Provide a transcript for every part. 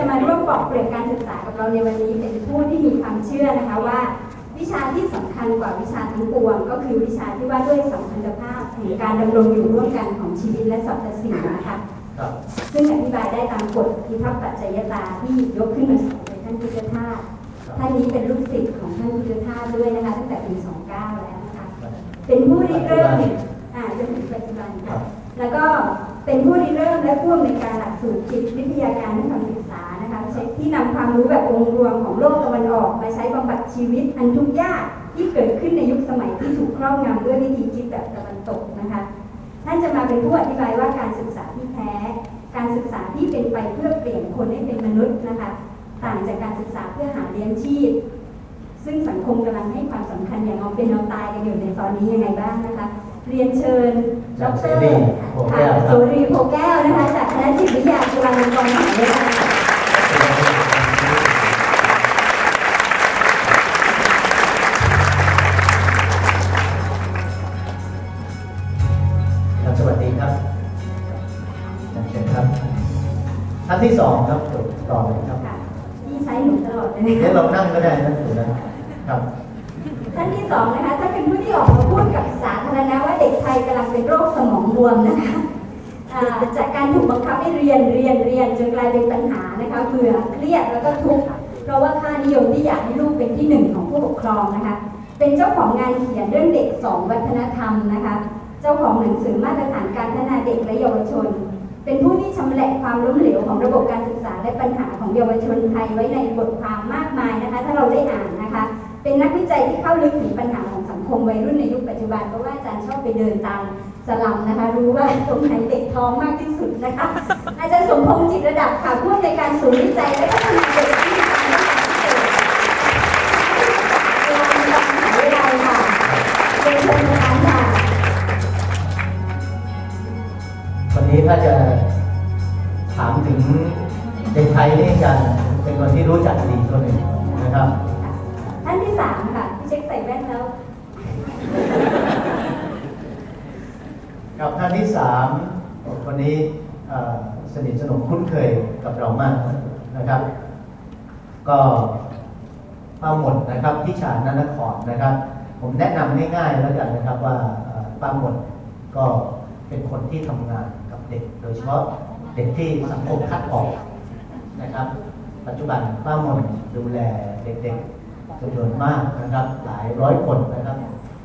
จะมาร่วมปอกเปลือกการศึกษากับเราในวันนี้เป็นผู้ที่มีความเชื่อนะคะว่า วิชาที่สำคัญกว่าวิชาทั้งปวง ก็คือวิชาที่ว่าด้วยสัมพันธภาพแห่งการดำรงอยู่ร่วมกันของชีวิตและสรรพสิ่งนะคะครับซึ่งอธิบายได้ตามกฎพิทักษ์ปัจจัยตาที่ยกขึ้นมาสอนโดยท่านพุทธทาสท่านนี้เป็นลูกศิษย์ของท่านพุทธทาสด้วยนะคะตั้งแต่ปี 29 แล้วนะคะเป็นผู้ริเริ่มอ่าจนถึงปัจจุบันค่ะแล้วก็เป็นผู้ริเริ่มและผู้อำนวยการหลักสูตรจิตวิทยาการและการศึกษานะคะ ใช้ที่นำความรู้แบบองค์รวมของโลกตะวันออก มาใช้บำบัดชีวิตอันทุกข์ยากที่เกิดขึ้นในยุคสมัยที่ถูกครอบงำด้วยวิธีคิดแบบตะวันตกนะคะท่านจะมาเป็นผู้อธิบายว่าการศึกษาที่แท้ การศึกษาที่เป็นไปเพื่อเปลี่ยนคนให้เป็นมนุษย์นะคะต่างจากการศึกษาเพื่อหาเลี้ยงชีพ ซึ่งสังคมกำลังให้ความสำคัญอย่างเอาเป็นเอาตายกันอยู่ในตอนนี้ยังไงบ้างนะคะ เรียนเชิญดจากรเสรีโพแก้วครับโสรีโพแก้วนะคะจากคณะจิตวิทยาจุฬาลงกรณ์มหาวิทยาลัย ท่านที่สองครับเปิดต่อเลยครับค่ะที่ใช้หนูตลอดเลยนะเดี๋ยวคะเรานั่งก็ได้นะถูกนะครับท่านที่สองนะคะท่านเป็นผู้ที่ออกมาพูดกับสาธารณะว่าเด็กไทยกำลังเป็นโรคสมองบวมนะคะอ่าจากการถูกบังคับให้เรียนเรียนเรียนจนกลายเป็นปัญหานะคะเบื่อเครียดแล้วก็ทุกข์เพราะว่าค่านิยมที่อยากให้ลูกเป็นที่หนึ่งของผู้ปกครองนะคะเป็นเจ้าของงานเขียนเรื่องเด็กสองวัฒนธรรมนะคะ เจ้าของหนังสือมาตรฐานการพัฒนาเด็กและเยาวชน เป็นผู้ที่ชำแหละความล้มเหลวของระบบการศึกษาและปัญหาของเยาวชนไทยไว้ในบทความมากมายนะคะ ถ้าเราได้อ่านนะคะ เป็นนักวิจัยที่เข้าลึกถึงปัญหาของสังคมวัยรุ่นในยุคปัจจุบันเพราะว่าอาจารย์ชอบไปเดินตามสลัมนะคะ รู้ว่าตรงไหนเด็กท้องมากที่สุดนะคะ อาจารย์สมพงษ์จิตระดับค่ะผู้ในการศูนย์วิจัยและพัฒนาเด็ก ถ้าจะถามถึงเด็กไทยนี่กันเป็นคนที่รู้จักดีคนหนึ่งนะครับท่านที่สามค่ะพี่เช็คใส่แว่นแล้วกับท่านที่สามคนนี้เอ่อสนิทสนมคุ้นเคยกับเรามากนะครับ ก็ป้าหมดนะครับที่ชาญนนครนะครับ ผมแนะนำง่ายๆแล้วกันนะครับว่าเอ่อป้าหมดก็เป็นคนที่ทำงานกับ เด็กโดยเฉพาะเด็กที่สังคมคัดออกนะครับ ปัจจุบันป้าหมดดูแลเด็กๆจำนวนมากนะครับ หลายร้อยคนนะครับ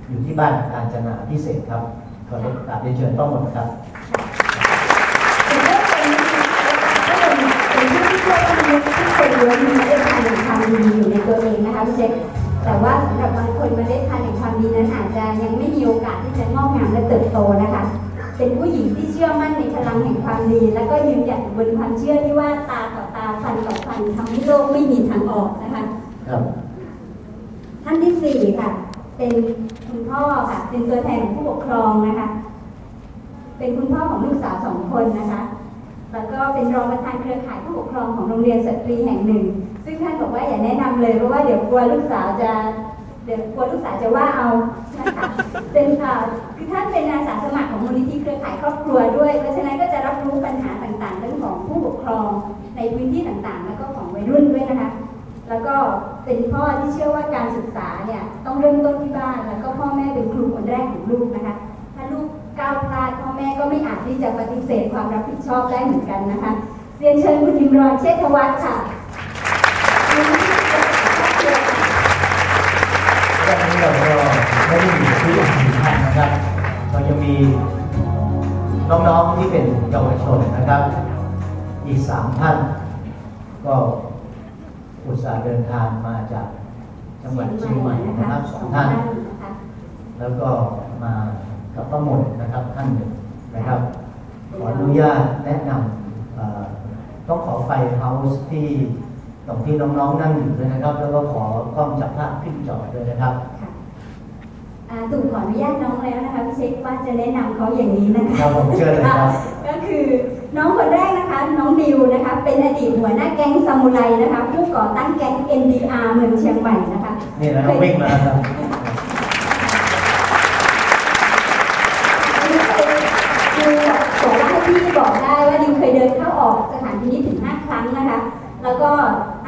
อยู่ที่บ้านการจนาพิเศษครับขอเรียนกราบเรียนเชิญป้าหมดครับเป็นเรื่องเป็นก็เป็นเป็นผู้ที่ช่วยมนุษย์ที่คนล้วนมีเมล็ดพันธุ์แห่งความดีอยู่ในตัวเองนะคะพี่เช็คแต่ว่าสำหรับบางคนเมล็ดพันธุ์แห่งความดีนั้นอาจจะยังไม่มีโอกาสที่จะงอกงามและเติบโตนะคะ เป็นผู้หญิงที่เชื่อมั่นในพลังแห่งความดี และก็ยืนหยัดบนความเชื่อที่ว่าตาต่อตาฟันต่อฟันทำให้โลกไม่มีทางออกนะคะครับ ท่านที่สี่ค่ะ เป็นคุณพ่อค่ะ เป็นตัวแทนของผู้ปกครองนะคะ เป็นคุณพ่อของลูกสาวสองคนนะคะแล้วก็เป็นรองประธานเครือข่ายผู้ปกครองของโรงเรียนสตรีแห่งหนึ่ง ซึ่งท่านบอกว่าอย่าแนะนำเลยเพราะว่าเดี๋ยวกลัวลูกสาวจะ เดี๋ยวกลัวลูกสาวจะว่าเอานะคะเป็นอ่าคือท่านเป็นอาสาสมัครของมูลนิธิเครือข่ายครอบครัวด้วย เพราะฉะนั้นก็จะรับรู้ปัญหาต่างๆ เรื่องของผู้ปกครองในพื้นที่ต่างๆ แล้วก็ของวัยรุ่นด้วยนะคะ แล้วก็เป็นพ่อที่เชื่อว่าการศึกษาเนี่ยต้องเริ่มต้นที่บ้าน แล้วก็พ่อแม่เป็นครูคนแรกของลูกนะคะ ถ้าลูกก้าวพลาดพ่อแม่ก็ไม่อาจที่จะปฏิเสธความรับผิดชอบได้เหมือนกันนะคะ เรียนเชิญคุณยิมรอนเชษฐวัฒน์ค่ะ มีน้องๆที่เป็นเยาวชนนะครับ อีกสามท่าน ก็อุตส่าห์เดินทางมาจากจังหวัดเชียงใหม่นะครับสองท่าน แล้วก็มากับป้าหมดนะครับท่านหนึ่งนะครับ ขออนุญาตแนะนำต้องขอไฟเฮาส์ที่ตรงที่น้องๆนั่งอยู่ด้วยนะครับ แล้วก็ขอกล้องจับภาพขึ้นจอด้วยนะครับ ตู่ขออนุญาตน้องแล้วนะคะพี่เช็คว่าจะแนะนำเขาอย่างนี้นะคะครับผมเชิญเลยครับก็คือน้องคนแรกนะคะน้องดิวนะคะ เป็นอดีตหัวหน้าแก๊งซามูไรนะคะ ผู้ก่อตั้งแก๊ง NDR เมืองเชียงใหม่นะคะนี่นะครับวิ่งมาแล้วครับดิวเคยดิวบอกว่าให้พี่บอกได้ว่าดิวเคยเดินเข้าออกสถานพินิจถึง 5 ครั้งนะคะ แล้วก็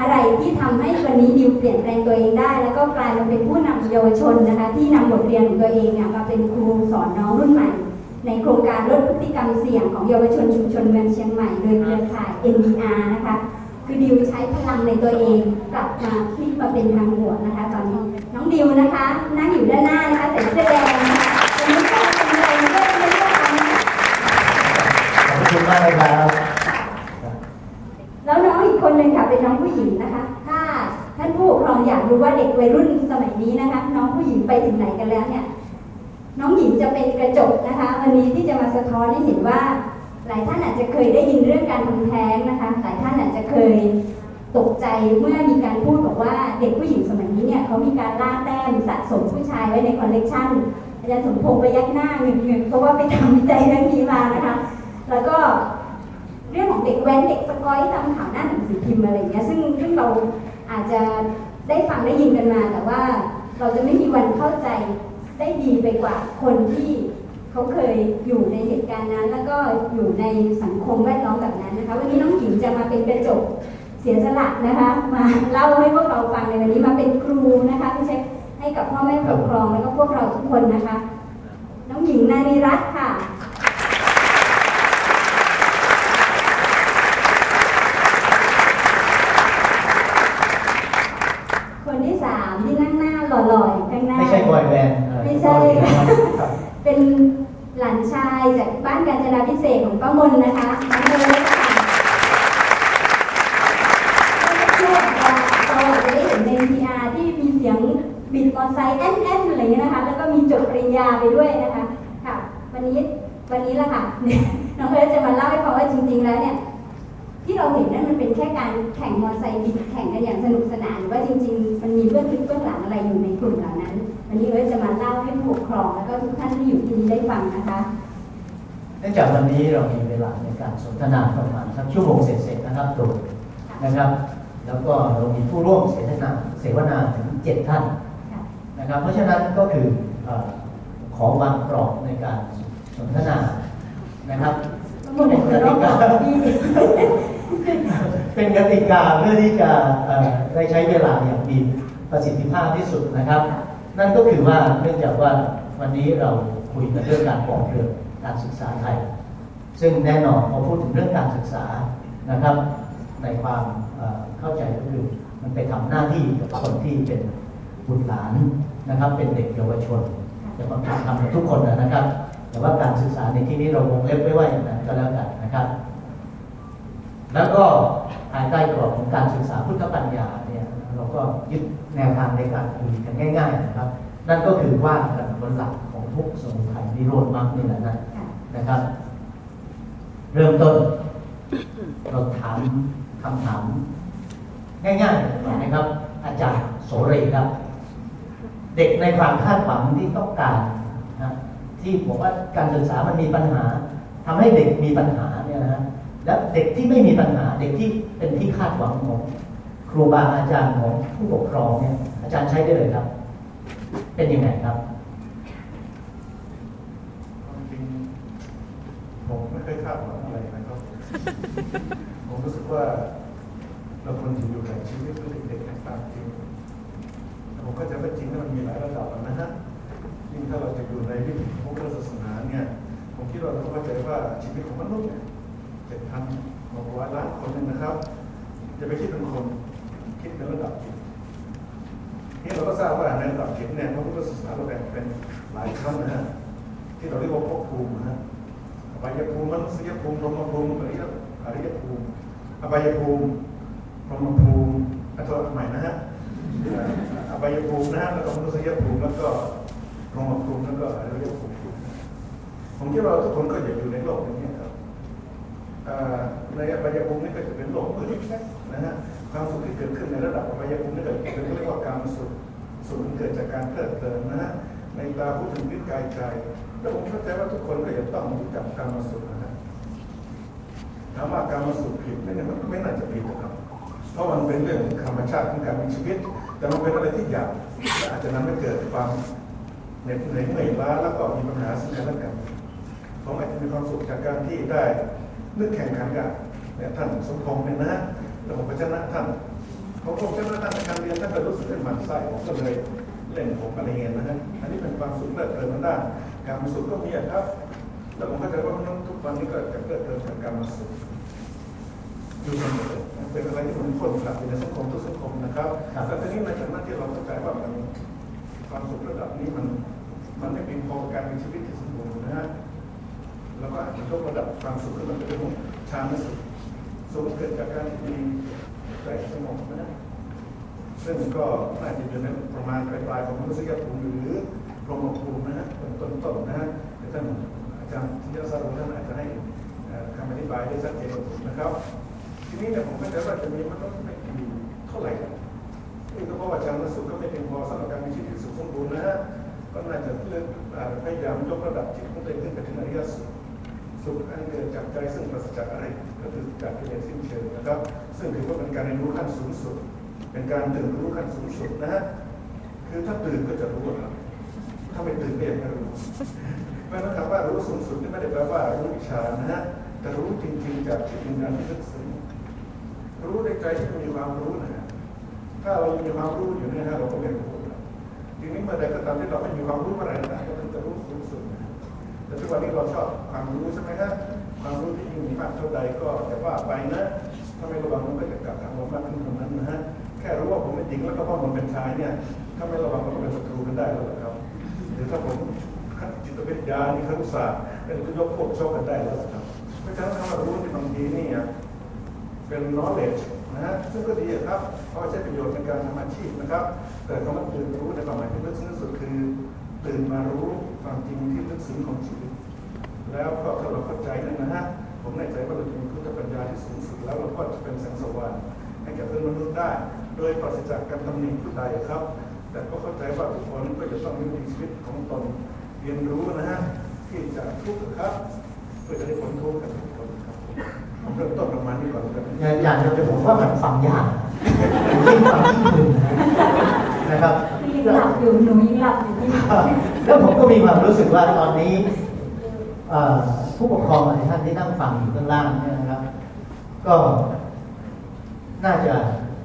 อะไรที่ทำให้วันนี้ดิวเปลี่ยนแปลงตัวเองได้ แล้วก็กลายมาเป็นผู้นำเยาวชนนะคะ ที่นำบทเรียนของตัวเองเนี่ยมาเป็นครูสอนน้องรุ่นใหม่ ในโครงการลดพฤติกรรมเสี่ยงของเยาวชนชุมชนเมืองเชียงใหม่โดยเครือข่าย NDR นะคะคือดิวใช้พลังในตัวเองกลับมาพลิกมาเป็นทางบวกนะคะ ตอนนี้น้องดิวนะคะนั่งอยู่ด้านหน้านะคะใส่เสื้อแดงนะคะวันนี้ก็เป็นแรงเพื่อนเพื่อนกันค่ะขอบคุณมากเลยครับแล้วน้องอีก คนหนึ่งค่ะเป็นน้องผู้หญิงนะคะ ถ้าท่านผู้ปกครองอยากรู้ว่าเด็กวัยรุ่นสมัยนี้นะคะ น้องผู้หญิงไปถึงไหนกันแล้วเนี่ย น้องหญิงจะเป็นกระจกนะคะ วันนี้ที่จะมาสะท้อนให้เห็นว่า หลายท่านอาจจะเคยได้ยินเรื่องการทำแท้งนะคะ หลายท่านอาจจะเคยตกใจเมื่อมีการพูดบอกว่าเด็กผู้หญิงสมัยนี้เนี่ยเขามีการล่าแต้มสะสมผู้ชายไว้ในคอลเลกชันอาจารย์สมพงษ์ไปยักหน้าเงึกๆเพราะว่าไปทำวิจัยเรื่องนี้มานะคะ แล้วก็ เรื่องของเด็กแว้นเด็กสกอยตามข่าวหน้าหนังสือพิมพ์อะไรอย่างเงี้ยซึ่งซึ่งเราอาจจะได้ฟังได้ยินกันมา แต่ว่าเราจะไม่มีวันเข้าใจได้ดีไปกว่าคนที่เขาเคยอยู่ในเหตุการณ์นั้น แล้วก็อยู่ในสังคมแวดล้อมแบบนั้นนะคะวันนี้น้องหญิงจะมาเป็นกระจกเสียสละนะคะมาเล่าให้พวกเราฟังในวันนี้มาเป็นครูนะคะพี่เช็คให้กับพ่อแม่ผู้ปกครองแล้วก็พวกเราทุกคนนะคะ น้องหญิงนารีรัตน์ค่ะ คนที่สามที่นั่งหน้าหล่อๆอยู่ข้างหน้า ไม่ใช่บอยแบนด์เอ่อ ไม่ใช่ ครับ เป็นหลานชายจากบ้านกาญจนา พิเศษของป้ามนนะคะน้องเบสค่ะเมื่อสักครู่เราเราอาจจะได้เห็นใน PR ที่มีเสียงบิดมอเตอร์ไซค์แอนแอนอะไรอย่างเงี้ยนะคะ แล้วก็มีจดปริญญาไปด้วยนะคะ ค่ะ วันนี้วันนี้ละค่ะน้องเอิร์ธจะมาเล่าให้ฟังว่าจริง ๆ แล้วเนี่ยที่เราเห็นนั่นมันเป็นแค่การแข่งมอเตอร์ไซค์บิดแข่งกันอย่างสนุกสนานหรือว่าจริง ๆ มันมีเบื้องลึกเบื้องหลังอะไรอยู่ในกลุ่มเหล่านั้น วันนี้เอิร์ธจะมาเล่าให้ผู้ปกครอง แล้วก็ทุกท่านที่อยู่ที่นี่ได้ฟังนะคะ นื่องจากวันนี้เรามีเวลาในการสนทนาประมาณสักชั่วโมงเสร็จๆนะครับโดยนะครับ แล้วก็เรามีผู้ร่วมเสวนาเสวนาถึงเจ็ดท่านค่ะนะครับ เพราะฉะนั้นก็คือเอ่อขอวางกรอบในการสนทนานะครับหมดเลยรอบที่เป็นกติกาเพื่อที่จะเอ่อได้ใช้เวลาอย่างมีประสิทธิภาพที่สุดนะครับ นั่นก็คือว่าเนื่องจากว่าวันนี้เราคุยกันเรื่องการปอกเปลือก การศึกษาไทย ซึ่งแน่นอนพอพูดถึงเรื่องการศึกษานะครับ ในความเข้าใจก็คือมันไปทำหน้าที่กับคนที่เป็นบุตรหลานนะครับ เป็นเด็กเยาวชนจะมาทำกับทุกคนนะครับ แต่ว่าการศึกษาในที่นี้เราวงเล็บไว้ว่าอย่างนั้นก็แล้วกันนะครับ แล้วก็ภายใต้กรอบของการศึกษาพุทธปัญญาเนี่ยเราก็ยึดแนวทางในการคุยกันง่าย ๆ นะครับ นั่นก็คือว่ากันบนหลัก ทุกข์สมุทัยนิโรธมรรคนี่แหละนะค่ะนะครับ เริ่มต้น เราถามคำถาม ง่ายๆก่อนนะครับ อาจารย์โสเรครับ เด็กในความคาดหวังที่ต้องการนะที่บอกว่าการศึกษามันมีปัญหาทำให้เด็กมีปัญหาเนี่ยนะฮะและเด็กที่ไม่มีปัญหา เด็กที่เป็นที่คาดหวังของครูบาอาจารย์ของผู้ปกครองเนี่ยอาจารย์ใช้ได้เลยครับ เป็นยังไงครับ ความจริง ผมไม่เคยคาดหวังอะไรนะครับผมรู้สึกว่าเราควรจะอยู่กับชีวิตเพื่อเด็กๆให้ตามจริงแต่ผมก็จะว่าจริงแล้วมันมีหลายระดับนะฮะยิ่งถ้าเราจะอยู่ในวิถีของพุทธศาสนาเนี่ย ผมคิดว่าเราต้องเข้าใจว่าชีวิตของมนุษย์เนี่ยเจ็ดพันหกร้อยล้านคนเนี่ยนะครับจะไปคิดเป็นคนคิดในระดับจิตนี่เราก็ทราบว่าในระดับจิตเนี่ยพระพุทธศาสนาเราแบ่งเป็นหลายชั้นนะฮะที่เราเรียกว่าภพภูมินะฮะ อบายภูมิมนุษยภูมิพรหมภูมิอริยอริยภูมิอบายภูมิพรหมภูมิอัตราใหม่นะฮะอบายภูมินะฮะแล้วก็มนุษยภูมิแล้วก็พรหมภูมิแล้วก็อริยภูมิผมคิดว่าทุกคนก็อยากอยู่ในโลกนี้ครับในอบายภูมินี่ก็จะเป็นโลกมืดแค่นะฮะความสุขที่เกิดขึ้นในระดับอบายภูมินี่ก็เป็นเรียกว่าการสุขสุขมันเกิดจากการเพลิดเพลินนะฮะ ในตาพูดถึงวิกายใจแล้วผมเข้าใจว่าทุกคนก็จะต้องรู้จักการมาสุขนะฮะถามว่าการมาสุขผิดไหมเนี่ยมันไม่น่าจะผิดหรอกครับ เพราะมันเป็นเรื่องธรรมชาติของการมีชีวิต แต่มันเป็นอะไรที่หยาบอาจจะทำให้เกิดความเหน็ดเหนื่อยเมื่อยล้าแล้วก็มีปัญหาซึ่งกันและกันผมอาจจะมีความสุขจากการที่ได้นึกแข่งขันกับเนี่ยท่านสมพงษ์เนี่ยนะแต่ผมก็ชนะท่านผมคงชนะท่านในการเรียนท่านก็รู้สึกเป็นหมันไส้ผมก็เลย เล่นผมอะไรเงี้ยนะฮะอันนี้เป็นความสุขเลิศเกินมันได้การมาสุขก็มีอะครับ แล้วผมก็จะว่ามนุษย์ทุกวันนี้ก็จะเกิดเกิดจากการมาสุขอยู่เสมอเป็นอะไรที่มันคนกลับอยู่ในสังคมทุกสังคมนะครับแต่ทีนี้ในฐานะที่เราเข้าใจว่ามันความสุขระดับนี้มันมันไม่เพียงพอกับการมีชีวิตที่สมบูรณ์นะฮะแล้วก็อาจจะยกระดับความสุขขึ้นมาเป็นเรื่องของชาณสุขสุขเกิดจากการที่มีใจสงบนะ ซึ่งก็น่าจะอยู่ในประมาณปลายๆของมนุษยภูมิหรือพรหมภูมินะฮะเป็นต้นๆนะฮะแต่ท่านอาจารย์ที่ยศรุท่านอาจจะให้คำอธิบายได้ชัดเจนนะครับ ทีนี้เนี่ยผมก็จะว่าจะมีมันก็ไม่กี่เท่าไหร่นี่ก็เพราะว่าชาณสุขก็ไม่เพียงพอสำหรับการมีชีวิตสุขสมบูรณ์นะฮะก็น่าจะเลือกพยายามยกระดับจิตของตัวเองขึ้นไปถึงอริยสุขสุขอันเกิดจากใจซึ่งปราศจากอะไรก็คือจากกิเลสสิ้นเชิงนะครับ ซึ่งถือว่าเป็นการเรียนรู้ขั้นสูงสุด เป็นการตื่นรู้ขั้นสูงสุดนะฮะคือถ้าตื่นก็จะรู้ครับถ้าไม่ตื่นก็ยังไม่รู้เพราะนั้นคำว่ารู้สูงสุดนี่ไม่ได้แปลว่ารู้วิชานะฮะแต่รู้จริงๆจากจิตวิญญาณที่ลึกซึ้งรู้ในใจที่มีความรู้นะฮะถ้าเรามีความรู้อยู่เนี่ยฮะเราก็ไม่รู้ครับทีนี้เมื่อใดก็ตามที่เราไม่มีความรู้อะไรนะก็ถึงจะรู้สูงสุดนะแต่ทุกวันนี้เราชอบความรู้ใช่ไหมฮะความรู้ที่ยิ่งมีมากเท่าใดก็แต่ว่าไปนะถ้าไม่ระวังมันก็จะกลับทางลมมากขึ้นตรงนั้นนะฮะ แค่รู้ว่าผมเป็นหญิงแล้วก็ว่าผมเป็นชายเนี่ย ถ้าไม่ระวังเราก็เป็นศัตรูกันได้แล้วครับ หรือถ้าผมจิตวิทยานี่ครุศาสตร์เป็นก็ยกพวกโชคกันได้แล้วครับ เพราะฉะนั้นถ้าเรารู้ที่บางทีนี่เป็น knowledge นะฮะซึ่งก็ดีครับ เพราะใช้ประโยชน์ในการทำอาชีพนะครับ แต่คำว่าตื่นรู้ในความหมายที่ลึกซึ้งสุดคือตื่นมารู้ความจริงที่ลึกซึ้งของชีวิต แล้วก็ถ้าเราเข้าใจนั่นนะฮะผมแน่ใจว่าเราจะมีพุทธปัญญาที่สูงสุดแล้วเราก็จะเป็นแสงสว่างให้แก่เพื่อนมนุษย์ได้ โดยปราศจากการตำหนิผู้ใดครับ แต่ก็เข้าใจว่าทุกคนก็จะต้องมีชีวิตของตนเรียนรู้นะฮะที่จะทุกข์ครับเพื่อจะได้พ้นทุกข์กันทุกคนครับผมเริ่มต้นประมาณนี้ก่อนกันอย่างเดียวแต่ผมว่ามันฟังยากยิ่งฟังยิ่งมึนนะครับยังหลับอยู่หนูยังหลับอยู่ที่แล้วผมก็มีความรู้สึกว่าตอนนี้เอ่อผู้ปกครองหลายท่านที่นั่งฟังอยู่ข้างล่างเนี่ยนะครับ ก็น่าจะ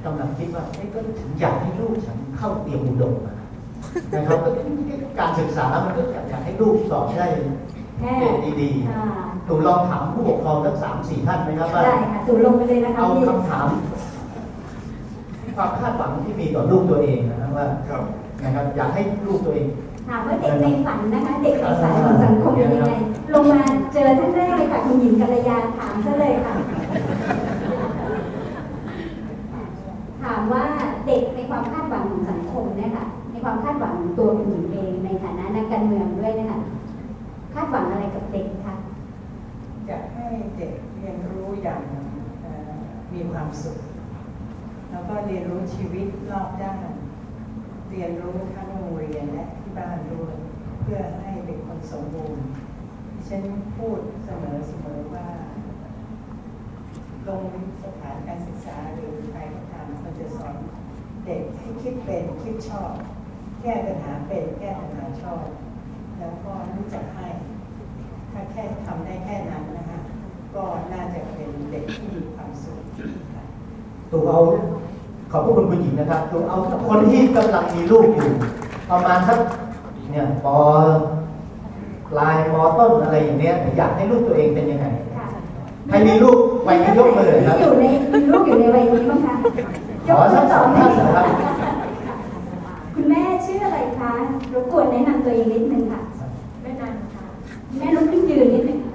กำลังคิดว่าเอ๊ะก็ถึงอยากให้ลูกฉันเข้าเตรียมอุดมอะนะครับก็การศึกษามันก็อยากให้ลูกสอบได้แค่เกรดดีอ่าๆถูกลองถามผู้ปกครองทั้งสามสี่ท่านไหมครับว่าได้ค่ะสูลงไปเลยนะคะเอาพี่คำถาม ความคาดหวังที่มีต่อลูกตัวเองนะครับว่าครับนะครับอยากให้ลูกตัวเองถามว่าเด็กในฝันนะคะ เด็กในฝันของสังคมเป็นยังไงลงมาเจอท่านแรกเลยค่ะคุณหญิงกัลยาถามซะเลยค่ะ ถามว่าเด็กในความคาดหวังของสังคมเนี่ยค่ะในความคาดหวังของตัวคุณหญิงเองในฐานะนักการเมืองด้วยนะคะคาดหวังอะไรกับเด็กคะอยากให้เด็กเรียนรู้อย่างมีความสุข แล้วก็เรียนรู้ชีวิตรอบด้าน เรียนรู้ทั้งโรงเรียนและที่บ้านด้วยเพื่อให้เป็นคนสมบูรณ์ฉันพูดเสมอเสมอว่าโรงสถานการศึกษาหรือใครก็ตามควร จะสอนเด็กให้คิดเป็นคิดชอบ แก้ปัญหาเป็นแก้ปัญหาชอบ แล้วก็รู้จักให้ ถ้าแค่ทำได้แค่นั้นนะคะก็น่าจะเป็นเด็กที่มีความสุขตัวเอาขอบพระคุณคุณหญิงนะครับตัวเอาคนที่กำลังมีลูกอยู่ ประมาณสักเนี่ยปปลายมต้นอะไรอย่างเนี้ยอยากให้ลูกตัวเองเป็นยังไงใครมีลูกวัยนี้ยกมือเลยครับอยู่ในลูกอยู่ในวัยนี้บ้างคะ ขอสักสองท่านนะครับ คุณแม่ชื่ออะไรคะรบกวนแนะนำตัวเองนิดนึงค่ะ แม่นันค่ะ แม่ลุกขึ้นยืนนิดนึงค่ะ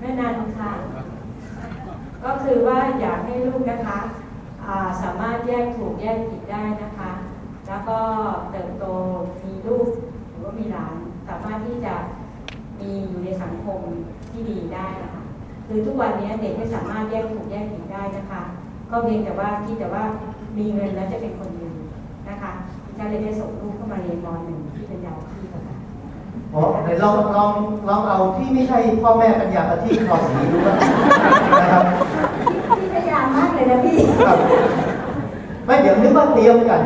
แม่นันค่ะ ก็คือว่าอยากให้ลูกนะคะอ่าสามารถแยกถูกแยกผิดได้นะคะ แล้วก็เติบโตมีลูกหรือว่ามีหลานสามารถที่จะมีอยู่ในสังคมที่ดีได้นะคะคือทุกวันนี้เด็กไม่สามารถแยกถูกแยกผิดได้นะคะ ก็เพียงแต่ว่าคิดแต่ว่ามีเงินแล้วจะเป็นคนดีนะคะดิฉันเลยได้ส่งลูกเข้ามาเรียนมหนึ่งที่เป็นยาวที่ค่ะอ๋อไหนลองลองลองเอาที่ไม่ใช่พ่อแม่ปัญญาประทีปพอสีดูว่านะครับพี่พยายามมากเลยนะพี่ครับไม่เดี๋ยวนึกว่าเตรียมกัน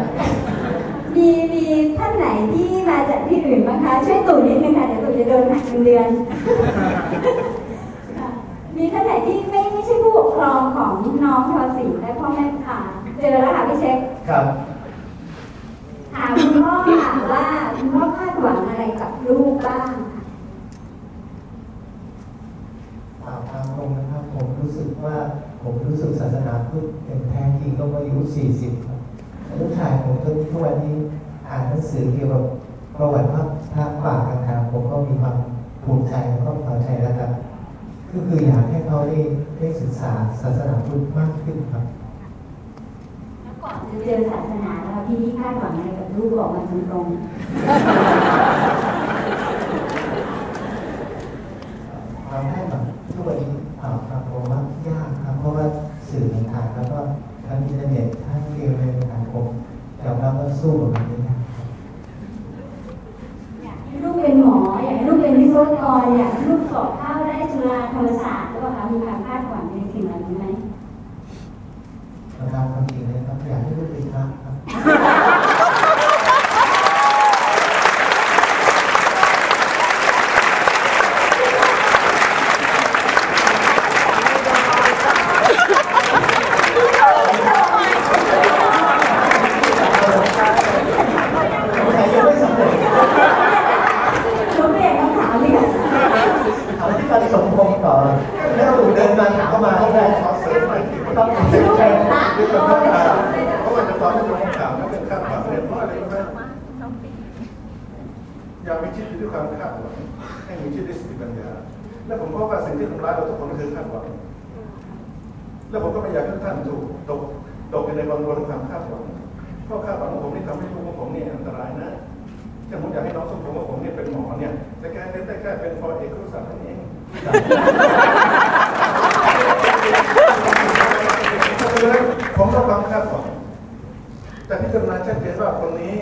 มีมีท่านไหนที่มาจากที่อื่นบ้างคะ ช่วยตู่นิดนึงค่ะ เดี๋ยวตู่จะโดนหักเงินเดือนค่ะ มีท่านไหนที่ไม่ไม่ใช่ผู้ปกครองของน้องทอสีและพ่อแม่ค่ะเจอแล้วค่ะพี่เช็คครับถามคุณพ่อค่ะว่าคุณพ่อคาดหวังอะไรกับลูกบ้างค่ะตามทางตรงนะครับผมรู้สึกว่าผมรู้สึกศาสนาพุทธเป็นแท้จริงก็เมื่ออายุ 40ครับแต่ลูกชายผมจนทุกวันนี้อ่านหนังสือเกี่ยวกับประวัติพระพระป่าต่างๆผมก็มีความภูมิใจแล้วก็พอใจแล้วครับ ก็คืออยากให้เขาได้ได้ศึกษาศาสนาพุทธมากขึ้นครับแล้วก่อนจะเจอศาสนาแล้วพี่นี่คาดหวังอะไรกับลูกบอกมาตรงเราให้แบบทุกวันนี้อ่าครับผมว่ายากครับเพราะว่าสื่อต่างๆแล้วก็ทั้งอินเทอร์เน็ตทั้งเรียนอะไรต่างๆผมยอมรับว่าสู้กับมันไม่ได้ครับ ๆอยากให้ลูกเป็นหมอ อยากให้ลูกเป็นวิศวกรอยากให้ลูกสอบเข้าได้จุฬาธรรมศาสตร์หรือเปล่าคะมีความคาดหวังในสิ่งเหล่านี้ไหม ประการความจริงเลยครับอยากให้ลูกเป็นพระครับ แต่ยังไม่สำเร็จ ลูกเรียนคำถามนี่ค่ะ เอาที่การสมพงษ์ต่อแล้วถูกเดินมาถามเข้ามาก็ได้ ขอเสริมหน่อยที่ ต้อง ลูกเป็นพระ ที่ โต เป็น ได้ คำถาม สอบได้ เพราะว่าจะตอนที่ผมถามแล้วเป็นคาดหวังเนี่ยเพราะอะไรรู้ไหมอย่ามีชีวิตด้วยความคาดหวังให้มีชีวิตด้วยสติปัญญา และผมพบว่าสิ่งที่ทำร้ายเราทุกคนก็คือคาดหวัง แล้วผมก็ไม่อยากให้ท่านถูกตกตกอยู่ในวังวนความคาดหวัง เพราะคาดหวังของผมนี่ทำให้ลูกของผมเนี่ยอันตรายนะเช่นผมอยากให้น้องสมพงษ์ของผมเนี่ยเป็นหมอเนี่ยแต่แกเป็นได้แค่เป็นพอเอกครุศาสตร์เท่านั้นเอง ผมรับความคาดหวังแต่พิจารณาชัดเจนว่าคนนี้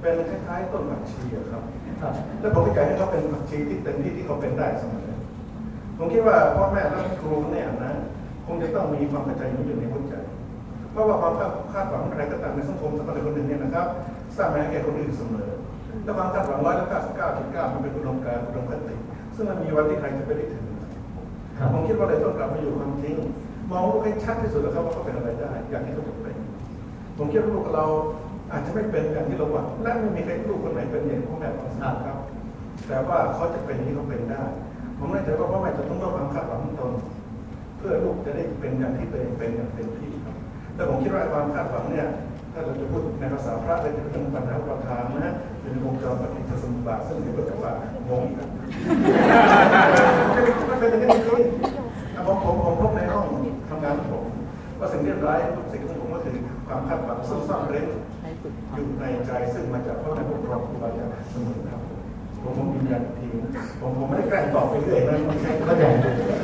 เป็นคล้ายๆต้นผักชีอะครับ ครับ แล้วผมก็อยากให้เขาเป็นผักชีที่เต็มที่ที่เขาเป็นได้เสมอ ผมคิดว่าพ่อแม่และครูเนี่ยนะคงจะต้องมีความเข้าใจนี้อยู่ในหัวใจ เพราะว่าความคาดหวังอะไรก็ตามในสังคมสังคมคนหนึ่งเนี่ยนะครับ สร้างมาให้แก่คนอื่นเสมอ และความคาดหวังร้อยละเก้าสิบเก้าจุดเก้ามันเป็นอุดมการณ์อุดมคติ ซึ่งมันมีวันที่ใครจะ ไปได้ถึงผมคิดว่าเลยต้องกลับมาอยู่ความจริงมองลูกให้ชัดที่สุดแล้วครับว่าเขาเป็นอะไรได้ อย่างที่เขาเป็นผมคิดว่าลูกเราอาจจะไม่เป็นอย่างที่เราหวังและไม่มีใครลูกคนไหนเป็นอย่างพ่อแม่ของเราครับ แต่ว่าเขาจะเป็นอย่างที่เขาเป็นได้ ผมไม่ใจว่าพ่อแม่จะต้องลดความคาดหวังของตนเพื่อลูกจะได้เป็นอย่างที่ตัวเองเป็นอย่างเต็มที่ครับแต่ผมคิดว่าความคาดหวังเนี่ย ถ้าเราจะพูดในภาษาพระเป็นเรื่องปัญหาประธานนะเป็นวงจรปฏิจจสมุปบาทซึ่งเดี๋ยวก็จะว่างงอีกครับมันเป็นอย่างนี้จริงๆผมผมผมพบในห้องทำงานของผมว่าสิ่งที่ร้ายสิ่งของผมก็คือความคาดหวังซึ่งซ่อนเร้นอยู่ในใจซึ่งมาจากพ่อแม่ผู้ปกครองครูบาอาจารย์เสมอครับผมผมยืนยันทีผมผมไม่ได้แกล้งตอบไปเรื่อยนะไม่ใช่เข้าใจ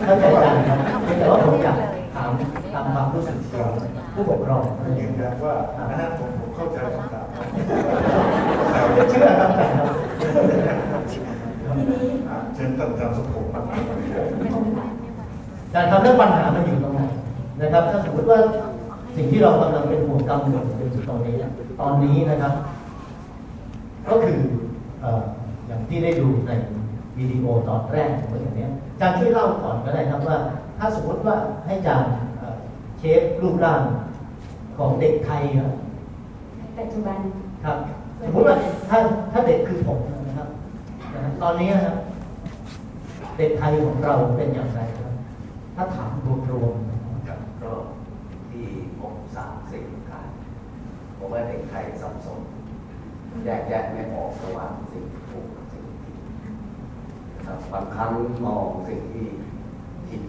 เข้าใจกันครับแต่ว่าผมอยากถามตามความรู้สึกของ ผู้ปกครองยืนยันว่าอันนั้นผมผมเข้าใจคำถามครับเชื่อครับแต่ครับทีนี้อ่าเชิญท่านอาจารย์สุขุมมาการทำเรื่องปัญหามันอยู่ตรงไหนนะครับ ถ้าสมมติว่าสิ่งที่เรากำลังเป็นห่วงกังวลเป็นจุดตรงนี้ตอนนี้นะครับ ก็คือเอ่ออย่างที่ได้ดูในวิดีโอตอนแรกของเมื่ออย่างนี้อาจารย์ช่วยเล่าก่อนก็ได้ครับว่า ถ้าสมมติว่าให้อาจารย์เอ่อเชฟรูปร่าง ของเด็กไทยอะปัจจุบันครับสมมติว่าถ้าถ้าเด็กคือผมนะครับนะฮะตอนนี้นะครับเด็กไทยของเราเป็นอย่างไรครับ ถ้าถามรวมๆครับก็ที่พบสามสิ่งการผมว่าเด็กไทยสับสนแยกแยะไม่ออกระหว่างสิ่งที่ถูกกับสิ่งที่ผิดนะครับบางครั้งมองสิ่งที่ผิด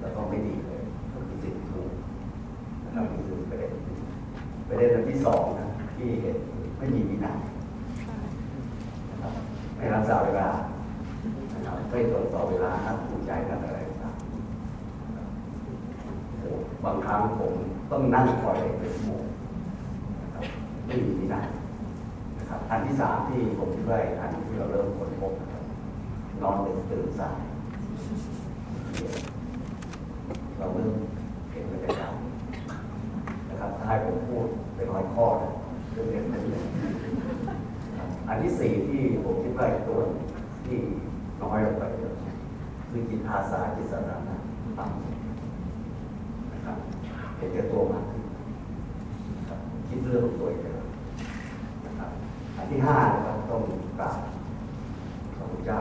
แล้วก็ไม่ดีเลยก็คือสิ่งที่ถูก นะครับนี่คือประเด็นประเด็นที่สองนะที่เห็นไม่มีวินัยนะครับไม่รักษาเวลานะครับไม่ตรวจสอบเวลานัดผู้ใจนัดอะไรต่างๆโอ้บางครั้งผมต้องนั่งคอยเป็นชั่วโมงนะครับไม่มีที่นั่งนะครับอันที่สามที่ผมคิดว่าอันที่เราเริ่มค้นพบนะครับนอนดึกตื่นสายเราเริ่มเห็นบรรยากาศ ให้ผมพูดเป็นร้อยข้อนะเรื่องเรียนเป็นเลยครับอันที่สี่ที่ผมคิดว่าตัวที่น้อยลงไปเยอะคือจิตอาสาจิตสาธารณะต่ำนะครับเห็นแก่ตัวมากขึ้นคิดเรื่องตัวเองนะครับอันที่ห้านะครับต้องกราบพระพุทธเจ้า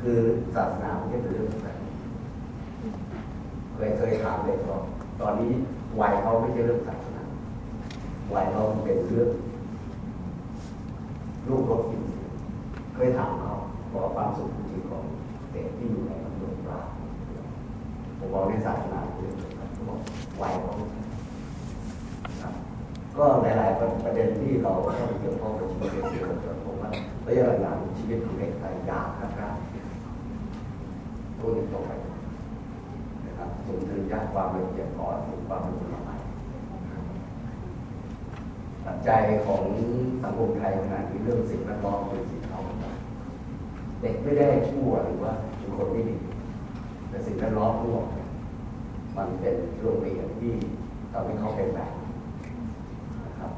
คือศาสนาไม่ใช่เป็นเรื่องแบบนี้เคยเคยถามเด็กว่าตอนนี้ วัยเขาไม่ใช่เรื่องศาสนาวัยเขาเป็นเรื่องลูกรถกินเคยถามเขาบอกความสุขจริงของเด็กที่อยู่ในตำรวจปราผมบอกในศาสนาคือเขาบอกวัยเขาก็หลายๆประเด็นที่เราต้องเกี่ยวข้องกับชีวิตเด็กเยอผมว่าระยะหลังชีวิตของเด็กไทยยากนะครับตัวเด็กต่อไป นะครับสูงถึงยากความละเอียดอ่อนถึงความรู้ละไมปัจจัยของสังคมไทยขณะนี้เรื่องสิ่งแวดล้อมเป็นสิ่งเท่ากันเด็กไม่ได้ชั่วหรือว่าเป็นคนไม่ดีแต่สิ่งแวดล้อมทั้งหมดมันเป็นโรงเรียนที่ทำให้เขาเป็นแบบนะครับ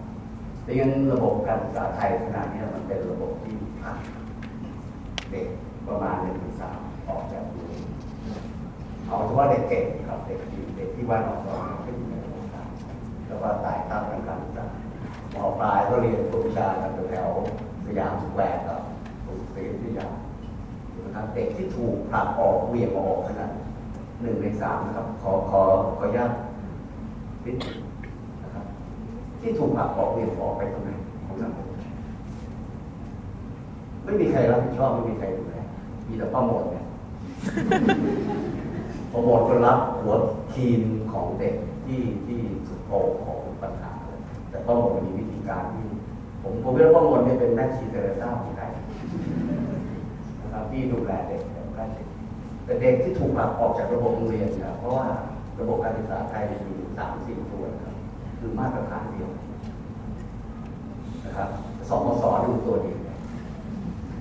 ดังนั้นระบบการศึกษาไทยขนาดนี้มันเป็นระบบที่ผลักเด็กประมาณหนึ่งถึงสามออกจากโรงเรียน เอาเฉพาะเด็กเก่งครับเด็กที่เด็กที่ว่านอนสอนง่ายก็อยู่ในโรงเรียนแล้วก็ตายตามการศึกษาม.ปลายก็เรียนกวดวิชากันแถวสยามสแควร์กับกรุงเทพวิทยานะครับเด็กที่ถูกผลักออกเหวี่ยงออกขนาดหนึ่งในสามนะครับ ขอขอขออนุญาตนิดนะครับ ที่ถูกผลักออกเวียงออกไปตรงไหนของสังคมไม่มีใครรับผิดชอบไม่มีใครดูแลมีแต่ป้าหมดเนี่ย ป้าหมดก็รับหัวทีมของเด็กที่ที่สุดโต่งของปัญหา แต่ป้าหมดมีวิธีการที่ ผมผมเรียกว่าป้าหมดเนี่ยเป็นแม่ชีเทเรซ่าของไทยนะครับที่ดูแลเด็กแบบใกล้ชิดแต่เด็กที่ถูกผลักออกจากระบบโรงเรียนเนี่ยเพราะว่าระบบการศึกษาไทยมีอยู่สามสี่ตัวนะครับคือมาตรฐานเดียวนะครับสองมศดูตัวเดียว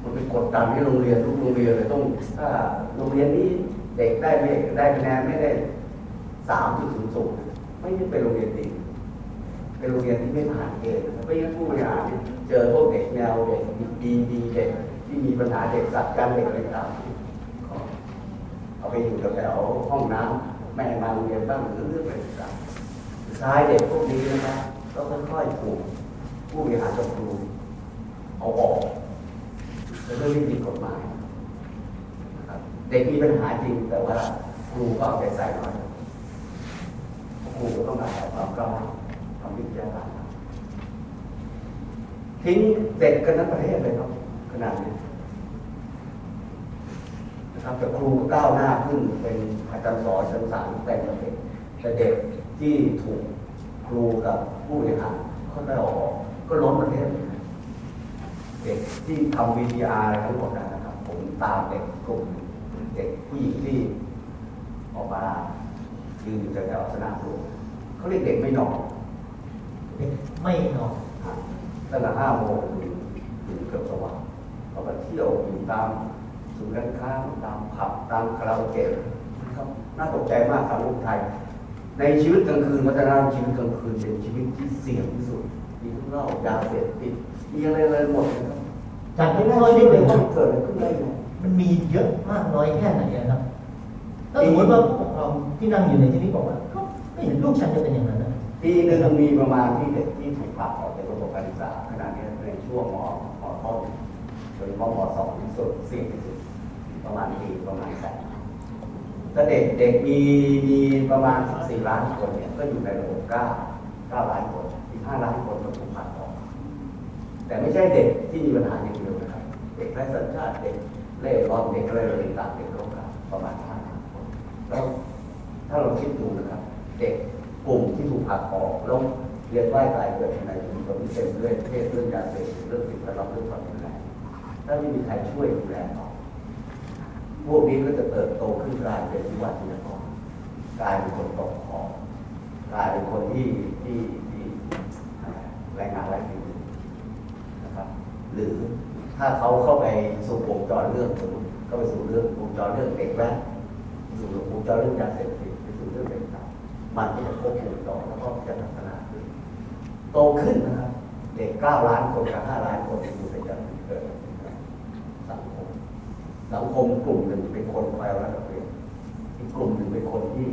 มันเป็นกดดันให้โรงเรียนทุกโรงเรียนเลยต้องถ้าโรงเรียนนี้ เด็กได้ไม่ได้คะแนนไม่ได้สามจุดศูนย์ศูนย์ไม่ได้เป็นโรงเรียนดีเป็นโรงเรียนที่ไม่ผ่านเกณฑ์นะครับไม่งั้นผู้บริหารเจอพวกเด็กแนวเด็กดีดีเด็กที่มีปัญหาเด็กสัตว์กันเด็กอะไรต่างเอาไปอยู่แถวห้องน้ำแม่มาโรงเรียนบ้างหรือเรื่องอะไรต่างสุดท้ายเด็กพวกนี้นะครับก็ค่อยๆถูกผู้บริหารกับครูเอาออกแล้วก็ไม่ผิดกฎหมาย เด็กมีปัญหาจริงแต่ว่าครูก็เอาใจใส่น้อยครูก็ต้องอาศัยความกล้าความวิจารณ์ทิ้งเด็กกันทั้งประเทศเลยครับขนาดนี้นะครับแต่ครูก้าวหน้าขึ้นเป็นอาจารย์สอนชั้นสามแต่งประเทศแต่เด็กที่ถูกครูกับผู้บริหารเขาได้ออกก็ล้นประเทศเด็กที่ทำวีดีอาร์ทั้งหมดนะครับ ผมตามเด็กกลุ่ม เด็กผู้หญิงที่ออกมายืนอยู่แถวๆสนามหลวงเขาเรียกเด็กไม่นอนไม่นอนตั้งแต่ห้าโมงถึงถึงเกือบสว่างก็ไปเที่ยวอยู่ตามศูนย์การค้าตามผับตามคาราโอเกะนะครับน่าตกใจมากสังคมไทย ในชีวิตกลางคืนวัฒนธรรมชีวิตกลางคืนเป็นชีวิตที่เสี่ยงที่สุดมีทั้งเหล้ายาเสพติดมีอะไรอะไรหมดนะครับจัดให้น้อยนิดเดียวว่าเกิดอะไรขึ้นได้ยังไง มันมีเยอะมากน้อยแค่ไหนอะครับถ้าสมมติว่าผู้ปกครองที่นั่งอยู่ในที่นี้บอกว่าก็ไม่เห็นลูกฉันจะเป็นอย่างนั้นนะปีหนึ่งมีประมาณที่เด็กที่ถูกผลักออกจากระบบการศึกษาขณะนี้ในช่วงมมต้นโดยเฉพาะมสองที่สุดเสี่ยงที่สุดประมาณปีประมาณแสนถ้าเด็กเด็กมีมีประมาณสี่ล้านคนเนี่ยก็อยู่ในระบบเก้าเก้าล้านคนอีกห้าล้านคนก็ถูกผลักออก แต่ไม่ใช่เด็กที่มีปัญหาอย่างเดียวนะครับ เด็กไร้สัญชาติเด็ก เล่ร่อนเด็กอะไรต่างเด็กโรคกาประมาณห้าล้านคนแล้วถ้าเราคิดดูนะครับ เด็กกลุ่มที่ถูกผลักออกแล้วเรียนว่ายตายเกิดในชุมชนที่เต็มด้วยเพศเรื่องยาเสพติดเรื่องสิ่งแวดล้อมเรื่องความรุนแรงถ้าไม่มีใครช่วยดูแลเขาพวกนี้ก็จะเติบโตขึ้นกลายเป็นวิวัฒนกรกลายเป็นคนตกขอบกลายเป็นคนที่ที่ที่แรงงานไร้ฝีมือนะครับ หรือ ถ้าเขาเข้าไปสู่วงจรเรื่องสมมติเข้าไปสู่เรื่องวงจรเรื่องเด็กแว้นสู่วงจรเรื่องยาเสพติดไปสู่เรื่องต่างๆมันก็จะควบคุมต่อแล้วก็จะพัฒนาขึ้นโตขึ้นนะครับเด็กเก้าล้านคนกับห้าล้านคนอยู่ในการเกิดสังคมสังคมกลุ่มหนึ่งเป็นคนคอยรับเรียนอีกกลุ่มหนึ่งเป็นคนที่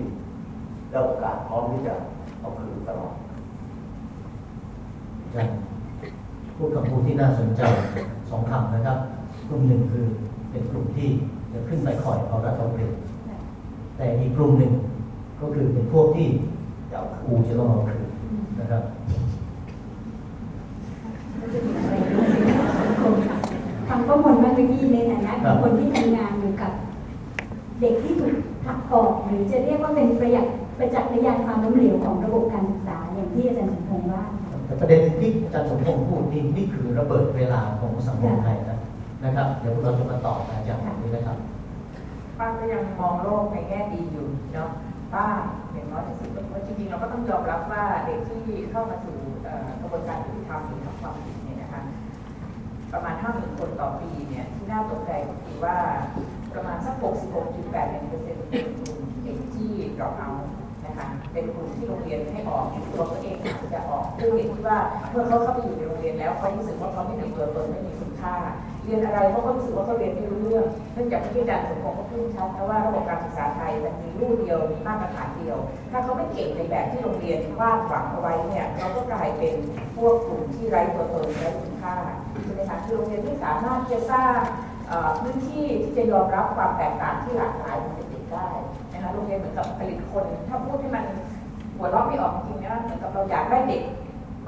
ได้โอกาสพร้อมที่จะเอาคืนตลอดจารย์พูดคำพูดที่น่าสนใจ สองคำนะครับ กลุ่มหนึ่งคือเป็นกลุ่มที่จะขึ้นไปคอยเอารัดเอาเปรียบแต่อีกกลุ่มหนึ่งก็คือเป็นพวกที่จะเอาครูจะต้องเอาคืนนะครับทางข้อมูลเมื่อกี้ในฐานะของคนที่ทำงานอยู่กับ เด็กที่ถูกผลักออกหรือจะเรียกว่าเป็นประหยัดประจักษ์พยานความล้มเหลวของระบบการศึกษาอย่างที่อาจารย์สมพงษ์ว่าแต่ ประเด็นที่อาจารย์สมพงษ์พูดนี่นี่คือระเบิดเวลาของสังคมไทยนะนะครับ เดี๋ยวเราจะมาต่ออาจารย์แบบนี้นะครับป้าก็ยังมองโลกในแง่ดีอยู่เนาะป้าอย่างน้อยที่สุดเพราะจริงๆเราก็ต้องยอมรับว่าเด็กที่เข้ามาสู่กระบวนการยุติธรรมหรือทำความผิดเนี่ยนะคะประมาณ50,000คนต่อปีเนี่ยที่น่าตกใจก็คือว่าประมาณสัก 66.81%เป็นกลุ่มเด็กที่ดรอปเอา นะคะเป็นกลุ่มที่โรงเรียนให้ออกตัวเขาเองอาจจะออกด้วยเหตุที่ว่าเมื่อเขาเข้าไปอยู่ในโรงเรียนแล้วเขารู้สึกว่าเขาไม่มีตัวตนไม่มีคุณค่า เรียนอะไรเขาก็รู้สึกว่าเขาเรียนไม่รู้เรื่องเนื่องจากที่อาจารย์สมพงศ์ก็พูดชัดนะว่าระบบการศึกษาไทยมันมีรูปเดียวมีมาตรฐานเดียว ถ้าเขาไม่เก่งในแบบที่โรงเรียนวาดหวังเอาไว้เนี่ยเราก็กลายเป็นพวกกลุ่มที่ไร้ตัวตนไร้คุณค่าใช่ไหมคะคือโรงเรียนที่สามารถที่จะสร้างพื้นที่ที่จะยอมรับความแตกต่างที่หลากหลายของเด็กๆได้ นะคะโรงเรียนเหมือนกับผลิตคน ถ้าพูดให้มันหัวเราะไม่ออกจริงๆนะเหมือนกับเราอยากได้เด็ก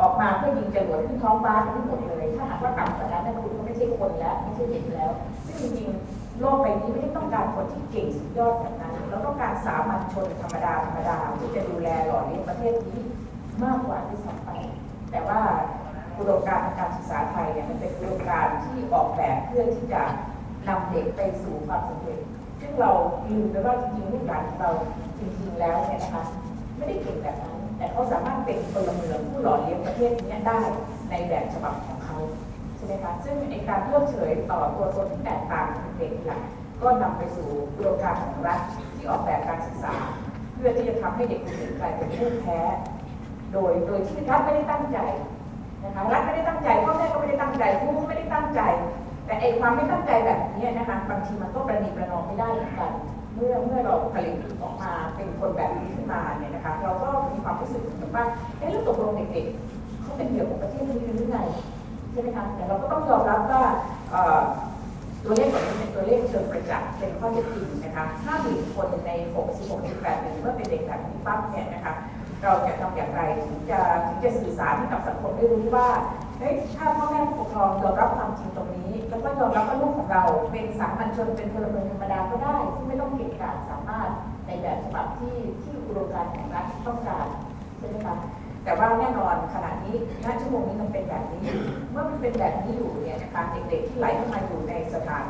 ออกมาเพื่อยิงจรวดขึ้นท้องฟ้าทั้งหมดเลย ถ้าหากว่าต่ำกว่านั้นนั่นคุณก็ไม่ใช่คนแล้วไม่ใช่เด็กแล้ว ซึ่งจริงๆโลกใบนี้ไม่ได้ต้องการคนที่เก่งสุดยอดแบบนั้นเราต้องการสามัญชนธรรมดาธรรมดาที่จะดูแลหล่อเลี้ยงประเทศนี้มากกว่าที่สัมไป แต่ว่าอุดมการทางการศึกษาไทยเนี่ยมันเป็นอุดมการที่ออกแบบเพื่อที่จะนำเด็กไปสู่ความสำเร็จ ซึ่งเราลืมไปว่าจริงๆลูกหลานเราจริงๆแล้วเนี่ยนะคะไม่ได้เก่งแบบนั้น แต่เขาสามารถเป็นพลเมืองผู้หล่อเลี้ยงประเทศนี้ได้ในแบบฉบับของเขาใช่ไหมคะซึ่งในการเพิกเฉยต่อตัวตนที่แตกต่างของเด็กหลักก็นำไปสู่อุดมการของรัฐที่ออกแบบการศึกษา เพื่อที่จะทำให้เด็กคนหนึ่งกลายเป็นผู้แพ้ โดยโดยที่รัฐไม่ได้ตั้งใจนะคะรัฐไม่ได้ตั้งใจพ่อแม่ก็ไม่ได้ตั้งใจครูก็ไม่ได้ตั้งใจ แต่ไอความไม่ตั้งใจแบบนี้นะคะบางทีมันก็ประนีประนอมไม่ได้เหมือนกัน เมื่อเมื่อเราผลิตออกมาเป็นคนแบบนี้ขึ้นมาเนี่ยนะคะ เราก็มีความรู้สึกเหมือนว่าเอ๊ะแล้วตกลงเด็กๆเขาเป็นเหยื่อของประเทศนี้หรือไงใช่ไหมคะแต่เราก็ต้องยอมรับว่าตัวเลขแบบนี้เป็นตัวเลขเชิงประจักษ์เป็นข้อเท็จจริงนะคะห้าหมื่นคนใน 66.8หนึ่งเมื่อเป็นเด็กแบบนี้ปั๊บเนี่ยนะคะ เราจะทำอย่างไรถึงจะถึงจะสื่อสารให้กับสังคมได้รู้ว่า เฮ้ยถ้าพ่อแม่ผู้ปกครองยอมรับความจริงตรงนี้แล้วก็ยอมรับว่าลูกของเราเป็นสามัญชนเป็นพลเมืองธรรมดาก็ได้ ซึ่งไม่ต้องเก่งกาจสามารถในแบบฉบับที่ที่อุดมการณ์ของรัฐต้องการใช่ไหมคะแต่ว่าแน่นอนขณะนี้ณชั่วโมงนี้มันเป็นแบบนี้ เมื่อมันเป็นแบบนี้อยู่เนี่ยนะคะเด็กๆที่ไหลเข้ามาอยู่ในสถาน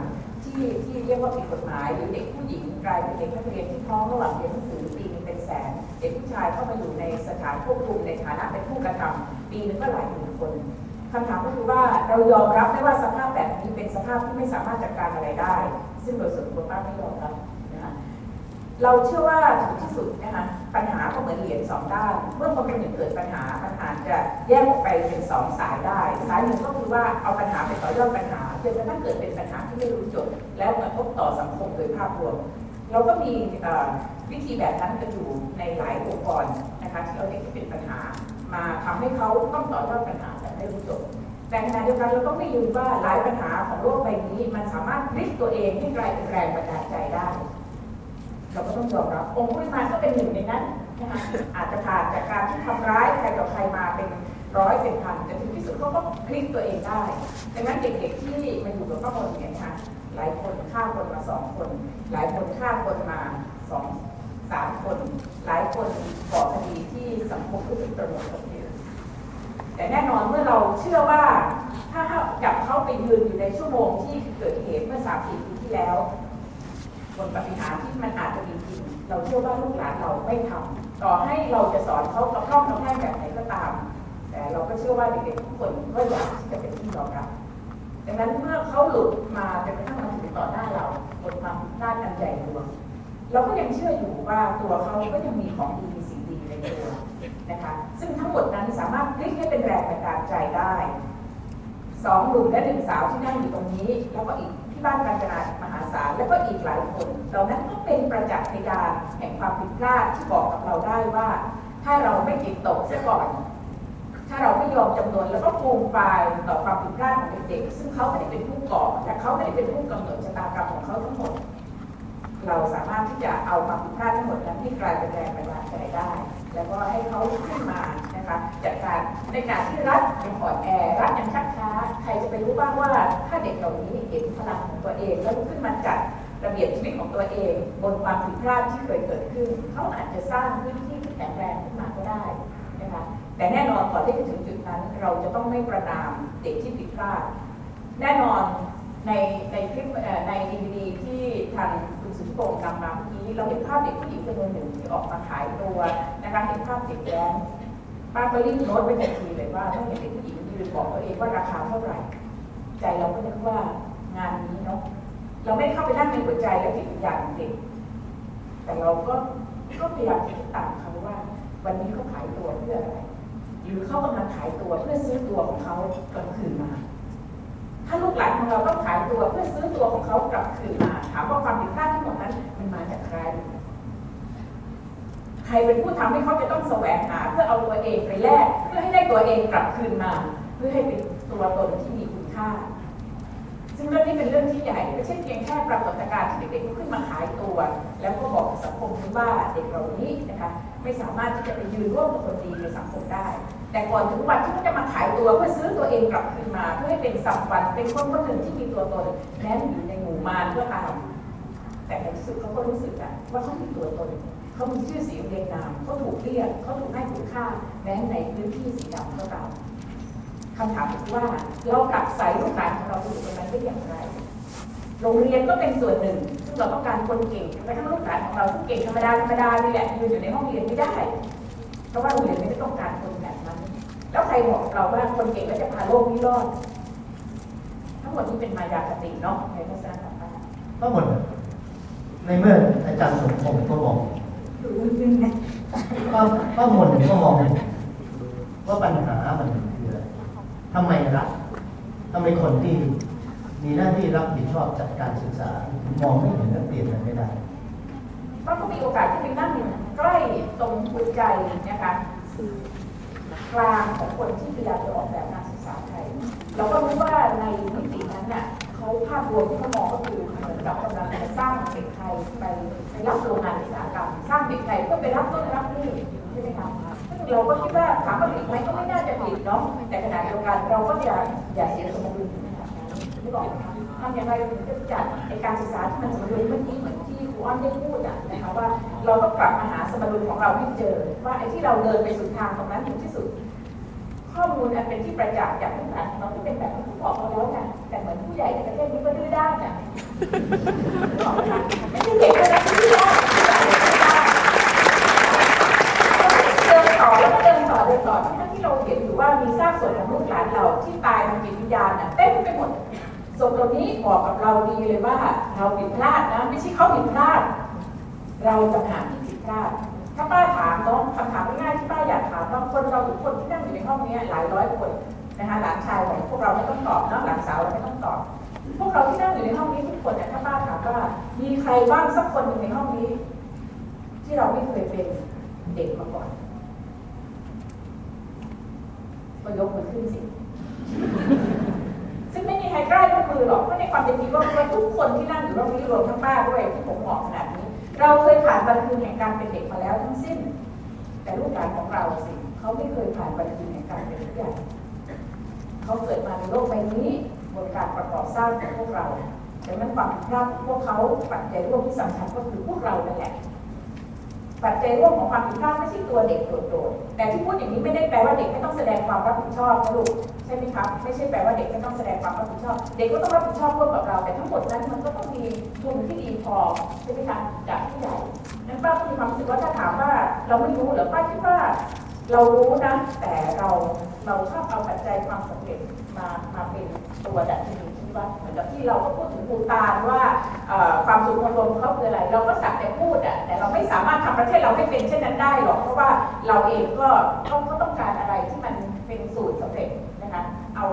ที่ที่เรียกว่าผิดกฎหมายหรือเด็กผู้หญิงกลายเป็นเด็กนักเรียนที่ท้องระหว่างเรียนหนังสือปีนึงเป็นแสน เด็กผู้ชายเข้ามาอยู่ในสถานควบคุมในฐานะเป็นผู้กระทำปีนึงก็หลายหมื่นคน คำถามก็คือว่าเรายอมรับได้ว่าสภาพแบบนี้เป็นสภาพที่ไม่สามารถจัดการอะไรได้ ซึ่งโดยส่วนตัวป้าไม่ยอมรับนะคะเราเชื่อว่าถึงที่สุดนะคะปัญหาก็เหมือนเหรียญสองด้าน เมื่อคนคนหนึ่งเกิดปัญหาปัญหาจะแยกออกไปเป็นสองสายได้ สายหนึ่งก็คือว่าเอาปัญหาไปต่อยอดปัญหาจนกระทั่งเกิดเป็นปัญหาที่ไม่รู้จบ แล้วกระทบต่อสังคมโดยภาพรวม เราก็มีวิธีแบบนั้นกันอยู่ในหลายองค์กรนะคะที่เอาเด็กที่เป็นปัญหา มาทำให้เขาต้องต่อยอดปัญหา แต่ไม่รู้จบแต่ขณะเดียวกันเราต้องไม่ลืมว่าหลายปัญหาของโลกใบนี้มันสามารถพลิกตัวเองให้กลายเป็นแรงบันดาลใจได้ เราก็ต้องยอมรับองค์ผู้มาก็เป็นหนึ่งในนั้นนะคะอาจจะผ่านจากการที่ทำร้ายใครต่อใครมาเป็นร้อยเป็นพันแต่ถึงที่สุดเขาก็พลิกตัวเองได้ดังนั้นเด็กๆที่มาอยู่กับป้ามนเนี่ยนะคะหลายคนฆ่าคนมาสองคน หลายคนฆ่าคนมาสองสามคน หลายคนก่อคดีที่สังคมรู้สึกตระหนกตก แต่แน่นอนเมื่อเราเชื่อว่าถ้าจับเขาไปยืนอยู่ในชั่วโมงที่เกิดเหตุเมื่อสามสี่ปีที่แล้วบนปฏิหารที่มันอาจจะมีจริง เราเชื่อว่าลูกหลานเราไม่ทำต่อให้เราจะสอนเขากระพร่องกระแพร่แบบไหนก็ตาม แต่เราก็เชื่อว่าเด็กๆทุกคนก็อยากที่จะเป็นที่ยอมรับดังนั้นเมื่อเขาหลุดมาจนกระทั่งมาถึงต่อหน้าเราบนความด้านอันใหญ่หลวงเราก็ยังเชื่ออยู่ว่าตัวเขาก็ยังมีของดีมีสิ่งดีในตัว นะคะซึ่งทั้งหมดนั้นสามารถพลิกให้เป็นแรงบันดาลใจได้สองหนุ่มและหนึ่งสาวที่นั่งอยู่ตรงนี้ แล้วก็อีกที่บ้านการจนาดมหาศาลและก็อีกหลายคนเหล่านั้นก็เป็นประจักษ์ในการแห่งความผิดพลาดที่บอกกับเราได้ว่า ถ้าเราไม่จิตตกเสียก่อน ถ้าเราไม่ยอมจำนวนแล้วก็ปูมปลายต่อความผิดพลาดของเด็กๆซึ่งเขาไม่ได้เป็นผู้ก่อและเขาไม่ได้เป็นผู้กำหนดชะตากรรมของเขาทั้งหมด เราสามารถที่จะเอาความผิดพลาดทั้งหมดนั้นที่กลายเป็นแรงบันดาลใจได้ แล้วก็ให้เขาขึ้นมานะคะจัดการในการที่รัฐยังอ่อนแอรัฐยังชักช้า ใครจะไปรู้บ้างว่าถ้าเด็กเหล่านี้เห็นพลังของตัวเองแล้วขึ้นมาจัดระเบียบชีวิตของตัวเอง บนความผิดพลาดที่เคยเกิดขึ้น เขาอาจจะสร้างพื้นที่ที่แข็งแรงขึ้นมาก็ได้นะคะแต่แน่นอนก่อนที่จะถึงจุดนั้น เราจะต้องไม่ประนามเด็กที่ผิดพลาด แน่นอนในในคลิปในดีวีดีที่ทาง คุณสุทธิพงศ์นำมาเมื่อกี้เราเห็นภาพเด็กผู้หญิงจำนวนหนึ่งที่ออกมาขายตัวนะคะเห็นภาพเด็กแย้มป้าก็รีบโน้ตไปทันทีเลยว่าต้องเห็นเด็กผู้หญิงยืนบอกตัวเองว่าราคาเท่าไหร่ ใจเราก็นึกว่างานนี้เนาะเราไม่เข้าไปนั่งในหัวใจและจิตวิญญาณของเด็ก แต่เราก็ก็พยายามจะคิดตามเขาว่า วันนี้เขาขายตัวเพื่ออะไร หรือเขากำลังขายตัวเพื่อซื้อตัวของเขากลับคืนมา ถ้าลูกหลานของเราต้องขายตัวเพื่อซื้อตัวของเขากลับคืนมาถามว่าความผิดพลาดทั้งหมดนั้นมันมาจากใคร ใครเป็นผู้ทำให้เขาจะต้องแสวงหา เพื่อเอาตัวเองไปแลกเพื่อให้ได้ตัวเองกลับคืนมา เพื่อให้เป็นตัวตนที่มีคุณค่า ซึ่งเรื่องนี้เป็นเรื่องที่ใหญ่ไม่ใช่เพียงแค่ปรากฏการณ์ที่เด็กๆก็ขึ้นมาขายตัว แล้วก็บอกสังคมว่าเด็กเหล่านี้นะคะไม่สามารถที่จะไปยืนร่วมกับคนดีในสังคมได้ แต่ก่อนถึงวันที่เขาจะมาขายตัวเพื่อซื้อตัวเองกลับคืนมา เพื่อให้เป็นสัมวันเป็นคนคนหนึ่งที่มีตัวตนแม้อยู่ในหมู่มารก็ตามแต่ในที่สุดเขาก็รู้สึกอะว่าเขามีตัวตนเขามีชื่อเสียงเรียงนามเขาถูกเรียกเขาถูกให้คุณค่าแม้ในพื้นที่สีดำก็ตามคำถามคือว่าเรากลับใส่ลูกหลานของเราไปอยู่ตรงนั้นได้อย่างไร โรงเรียนก็เป็นส่วนหนึ่ง ซึ่งเราต้องการคนเก่งแม้กระทั่งลูกหลานของเราซึ่งเก่งธรรมดาธรรมดานี่แหละยืนอยู่ในห้องเรียนไม่ได้ เพราะว่าโรงเรียนไม่ได้ต้องการคนแบบนั้น แล้วใครบอกเราว่าคนเก่งแล้วจะพาโลกนี้รอด ทั้งหมดนี้เป็นมายาคติเนาะในทัศนะของป้าทั้งหมดในเมื่ออาจารย์สมพงศ์ก็มองดูจริงๆนะป้าป้ามนก็มองว่าปัญหามันคืออะไรทำไมรัฐทำไมคนที่มีหน้าที่รับผิดชอบจัดการศึกษามองไม่เห็นและเปลี่ยนมันไม่ได้ป้าก็มีโอกาสที่ไปนั่งใกล้ตรงหัวใจนะคะ กลางของคนที่พยายามจะออกแบบการศึกษาไทยเราก็รู้ว่าในมิตินั้นน่ะเขาภาพรวมที่เขามองก็คือเหมือนกับกำลังจะสร้างเด็กไทยไปไปรับโรงงานอุตสาหกรรมสร้างเด็กไทยเพื่อไปรับต้นรับนี่ใช่ไหมคะซึ่งเราก็คิดว่าถามว่าผิดไหมก็ไม่น่าจะผิดเนาะแต่ขณะเดียวกันเราก็อย่าอย่าเสียสมดุลนาดนั้นไม่บอกทำอย่างไรถึงจะจัดในการศึกษาที่มันสมดุลเมื่อกี้เหมือน อ้อนได้พูดอะนะคะว่าเราต้องกลับมาหาสมดุลของเราให้เจอ ว่าไอ้ที่เราเดินไปสุดทางตรงนั้นถึงที่สุด ข้อมูลอันเป็นที่ประจักษ์จากพื้นฐานของเราที่เป็นแบบที่บอกเราแล้วนะแต่เหมือนผู้ใหญ่ในประเทศนี้ก็ดื้อด้านน่ะบอกนะไม่ใช่เด็กนะที่ดื้อด้านเดินต่อแล้วก็เดินต่อเดินต่อทั้งที่เราเห็นอยู่ว่ามีซากศพของลูกหลานเราที่ตายทางจิตวิญญาณเต็มไปหมด ศพเหล่านี้บอกกับเราดีเลยว่า เราผิดพลาดนะไม่ใช่เขาผิดพลาด เราต่างหากที่ผิดพลาด ถ้าป้าถามน้องคำถามง่ายๆที่ป้าอยากถามน้องคนเราทุกคนที่นั่งอยู่ในห้องนี้หลายร้อยคนนะคะหลานชายของพวกเราไม่ต้องตอบนะหลานสาวเราไม่ต้องตอบ พวกเราที่นั่งอยู่ในห้องนี้ทุกคนเนี่ยถ้าป้าถามว่ามีใครบ้างสักคนหนึ่งในห้องนี้ ที่เราไม่เคยเป็นเด็กมาก่อนก็ยกมือขึ้นสิ ซึ่งไม่มีใครกล้ายกมือหรอกเพราะในความเป็นจริงว่าทุกคนที่นั่งอยู่ตรงนี้รวมทั้งป้าด้วยที่ผมบอกขนาดนี้ เราเคยผ่านบันทึกแห่งการเป็นเด็กมาแล้วทั้งสิ้น แต่ลูกหลานของเราสิเขาไม่เคยผ่านบันทึกแห่งการเป็นผู้ใหญ่เขาเกิดมาในโลกใบนี้บนการประกอบสร้างของพวกเราดังนั้นความผิดพลาดของพวกเขาปัจจัยร่วมที่สำคัญก็คือพวกเรานั่นแหละ ปัจจัยร่วมของความผิดพลาดไม่ใช่ตัวเด็กโดดๆแต่ที่พูดอย่างนี้ไม่ได้แปลว่าเด็กไม่ต้องแสดงความรับผิดชอบนะลูกใช่ไหมครับไม่ใช่แปลว่าเด็กไม่ต้องแสดงความรับผิดชอบ เด็กก็ต้องรับผิดชอบร่วมกับเรา แต่ทั้งหมดนั้นมันก็ต้องมีทุนที่ดีพอใช่ไหมคะจากผู้ใหญ่นั้นป้าก็มีความรู้สึกว่าถ้าถามว่าเราไม่รู้หรือป้าคิดว่าเรารู้นะแต่เราเราชอบเอาปัจจัยความสำเร็จมามาเป็นตัวดัชนี ที่ว่าเหมือนกับที่เราก็พูดถึงภูตานว่าความสุขของลมเขาคืออะไร เราก็สักแต่พูดอะแต่เราไม่สามารถทำประเทศเราให้เป็นเช่นนั้นได้หรอกเพราะว่าเราเองก็ต้องก็ต้องการอะไรที่มันเป็นสูตรสำเร็จนะคะเอา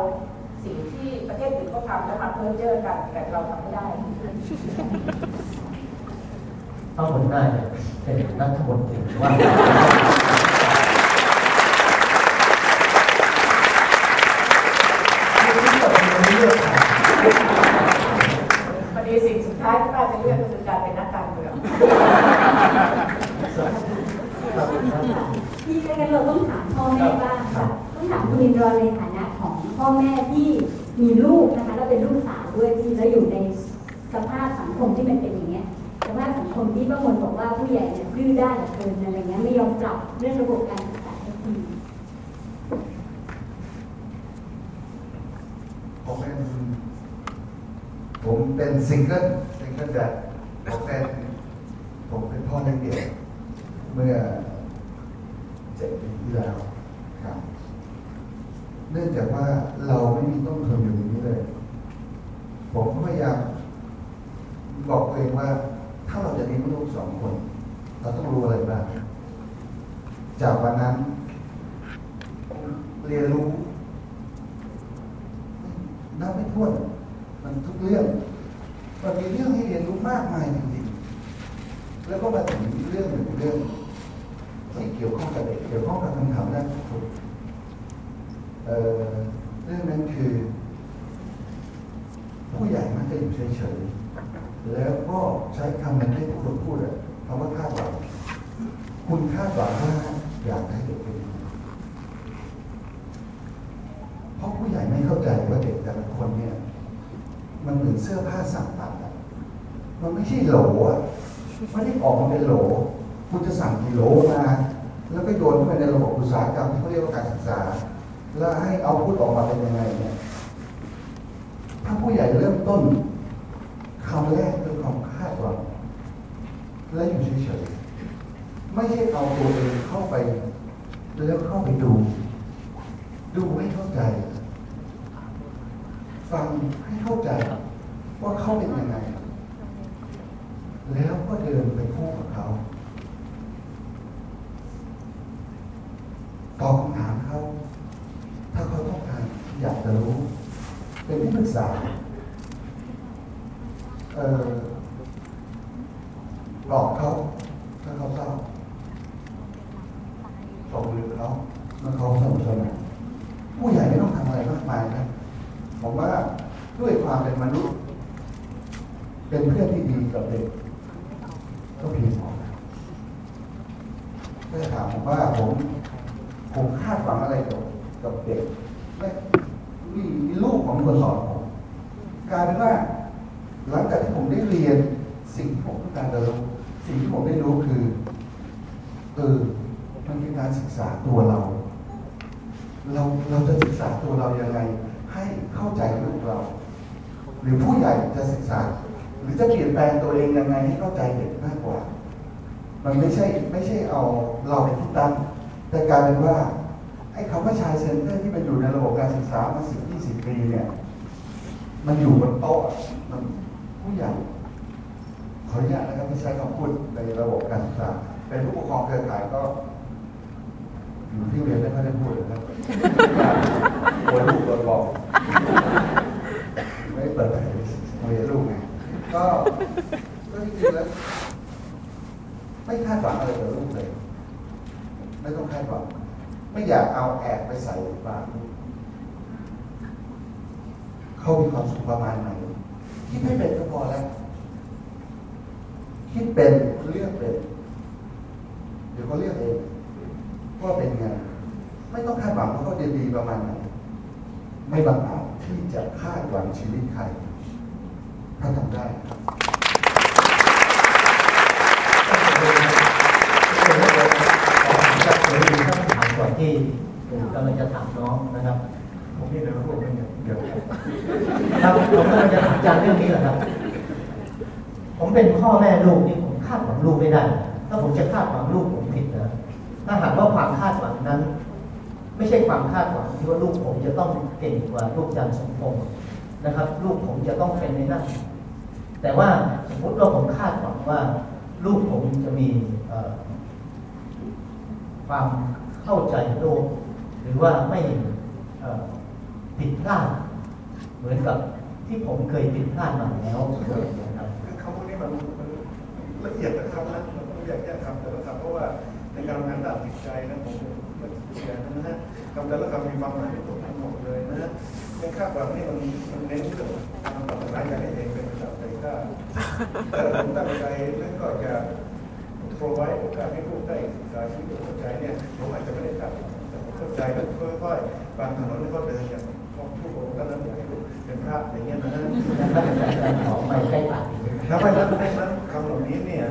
สิ่งที่ประเทศอื่นเขาทำแล้วมาเพิ่มเจอกันแต่เราทำไม่ได้ถ้าคนได้เป็นรัฐมนตรีว่า กก็คือการเป็นนักการเมืองที่งั้นเราต้องถามพ่อแม่บ้างค่ะต้องถามคุณอินทร์ในฐานะของพ่อแม่ที่มีลูกนะคะแล้วเป็นลูกสาวด้วยที่แล้วอยู่ในสภาพสังคมที่มันเป็นอย่างเงี้ยสภาพสังคมที่บางคนบอกว่าผู้ใหญ่เนี่ยดื้อด้านเหลือเกินอะไรเงี้ยไม่ยอมปรับเรื่องระบบการศึกษาสักทีผมเป็นผมเป็น single single dad ผมเป็น ผมเป็นพ่อเลี้ยงเดี่ยวเมื่อเจ็ดปีที่แล้วครับ เนื่องจากว่าเราไม่มีต้นทุนอยู่อย่างนี้เลย ผมก็พยายามบอกตัวเองว่า ถ้าเราจะเลี้ยงลูกสองคน เราต้องรู้อะไรบ้าง จากวันนั้น เรียนรู้ นับไม่ถ้วน มันทุกเรื่อง มันมีเรื่องให้เรียนรู้มากมายจริงๆ แล้วก็มาถึงเรื่องหนึ่งเรื่องที่เกี่ยวข้องกับเด็กเกี่ยวข้องกับคำถามแรกของผมเอ่อเรื่องนั้นคือ ผู้ใหญ่มักจะอยู่เฉยๆ แล้วก็ใช้คำนั้นที่ทุกคนพูดอะคำว่าคาดหวัง คุณคาดหวังว่าอยากให้เด็กเป็นยังไง เพราะผู้ใหญ่ไม่เข้าใจว่าเด็กแต่ละคนเนี่ย มันเหมือนเสื้อผ้าสั่งตัดอะ ที่โหลอะไม่ได้ออกมาเป็นโหล บังอาจที่จะคาดหวังชีวิตใครถ้าทำได้ครับเดี๋ยวมีคำถามก่อนที่ผมกำลังจะถามน้องนะครับ ผมนี่นะพวกนี้เดี๋ยวครับผมกำลังจะถามอาจารย์เรื่องนี้แหละครับ ผมเป็นพ่อแม่ลูกนี่ผมคาดหวังลูกไม่ได้ ถ้าผมจะคาดหวังลูกผมผิดนะถ้าหากว่าความคาดหวังนั้น ไม่ใช่ความคาดหวังที่ว่าลูกผมจะต้องเเก่งกว่าลูกจันทร์สมพงษ์นะครับ ลูกผมจะต้องเป็นในนั้นแต่ว่าสมมติว่าผมคาดหวังว่า ลูกผมจะมีความเข้าใจโลก หรือว่าไม่ผิดพลาด เหมือนกับที่ผมเคยผิดพลาดมาแล้วนะครับคือคำพวกนี้มันละเอียดนะครับนะมันต้องแยกแยะคำแต่ละคำเพราะว่าในการทำงานด้านจิตใจนะผมมันเสียนะฮะคำแต่ละคำมีความหมายที่ตรงกันหมด เลยนะฮะในค่าบแบบนี้มันมันเน้นเรื่องการปรับสายกันให้เองเป็นระดับใจกล้าแต่ผมตั้งใจแล้วก็จะโปรไว้โอกาสให้ลูกได้ศึกษาชีวิตเข้าใจเนี่ยผมอาจจะไม่ได้ตัดแต่ผมเข้าใจแล้วค่อยๆบางถนนที่เขาเดินอย่างพวกผู้คนก็นั้นอยากให้ลูกเป็นพระอย่างเงี้ยนะฮะท่านอาจารย์ขอไม่ใกล้ปากนิดแล้วเพราะฉะนั้นเพราะฉะนั้นคำเหล่านี้เนี่ย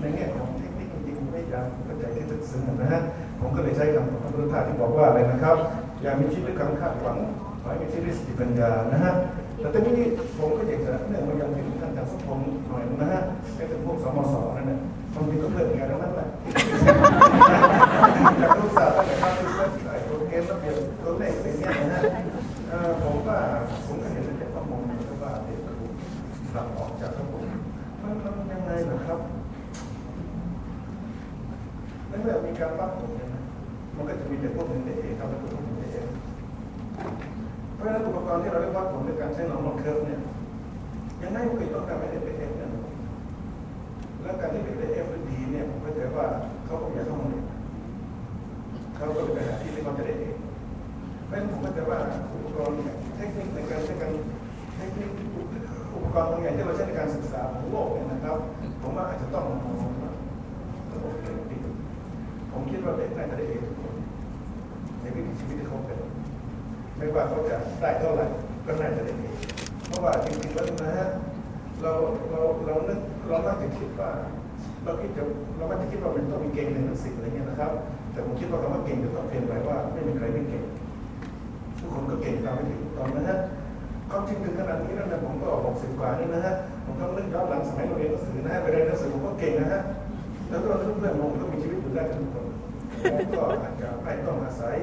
ในแง่ของเทคนิคจริงๆไม่ยากเข้าใจที่ลึกซึ้งนะฮะผมก็เลยใช้คำของพระพุทธทาสที่บอกว่าอะไรนะครับ อย่ามีชีวิตด้วยความคาดหวังขอให้มีชีวิตสติปัญญานะฮะแต่ตอนนี้ผมก็อยากจะเนื่องมายังถึงท่านอาจารย์สุพงศ์หน่อยนะฮะไปถึงพวกสมสนั่นน่ะบางทีก็เพื่อนกันทั้งนั้นแหละจากลูกสาวแต่ข้าวที่เพื่อนไอ้ตัวเกมระเบียบตัวเลขอะไรเงี้ยนะฮะผมว่าผมก็เห็นจากข้อมูลนะว่าเด็กถูกผลักออกจากระบบมันมันยังไงเหรอครับในเมื่อมีการวัดผลเนี่ย มันก็จะมีแต่พวกหนึ่งเด็กเองทำให้พวกหนึ่งเด็กเองเพราะฉะนั้นอุปกรณ์ที่เราเรียกวัดผลในการใช้ normal curve เนี่ยยังไงมันก็ต้องการให้เด็กเป็น F เนี่ยแล้วการที่เด็กเป็น F D เนี่ยผมเข้าใจว่าเขาก็อยากเข้ามาเรียนเขาก็เลยไปหาที่ที่เขาจะได้เองเพราะฉะนั้นผมเข้าใจว่าอุปกรณ์เนี่ยเทคนิคในการใช้การเทคนิคอุปกรณ์บางอย่างที่เราใช้ในการศึกษาของโลกเนี่ยนะครับ ผมว่าอาจจะต้องมองว่าระบบเผมคิดว่าเด็กน่าจะได้เองทุกคนในวิถีชีวิตที่เขาเป็นไม่ว่าเขาจะได้เท่าไหร่ก็น่าจะได้เองเพราะว่าจริงๆแล้วนะฮะเราเราเรานึกเรามักจะคิดว่า เราคิดจะเรามักจะคิดว่ามันต้องมีเก่งหนึ่งหนึ่งสิบอะไรเงี้ยนะครับ แต่ผมคิดว่าคำว่าเก่งจะต้องเปลี่ยนไปว่าไม่มีใครไม่เก่งทุกคนก็เก่งตามไปถึงตอนนะฮะความจริงถึงขนาดนี้แล้วนะผมก็ออกหกสิบกว่านี่นะฮะผมต้องนึกย้อนหลังสมัยเราเรียนหนังสือนะฮะไปเรียนหนังสือผมก็เก่งนะฮะ แล้วก็เพื่อนๆผมก็มีชีวิตอยู่ได้ทุกคนก็อาจจะไม่ต้องอาศัย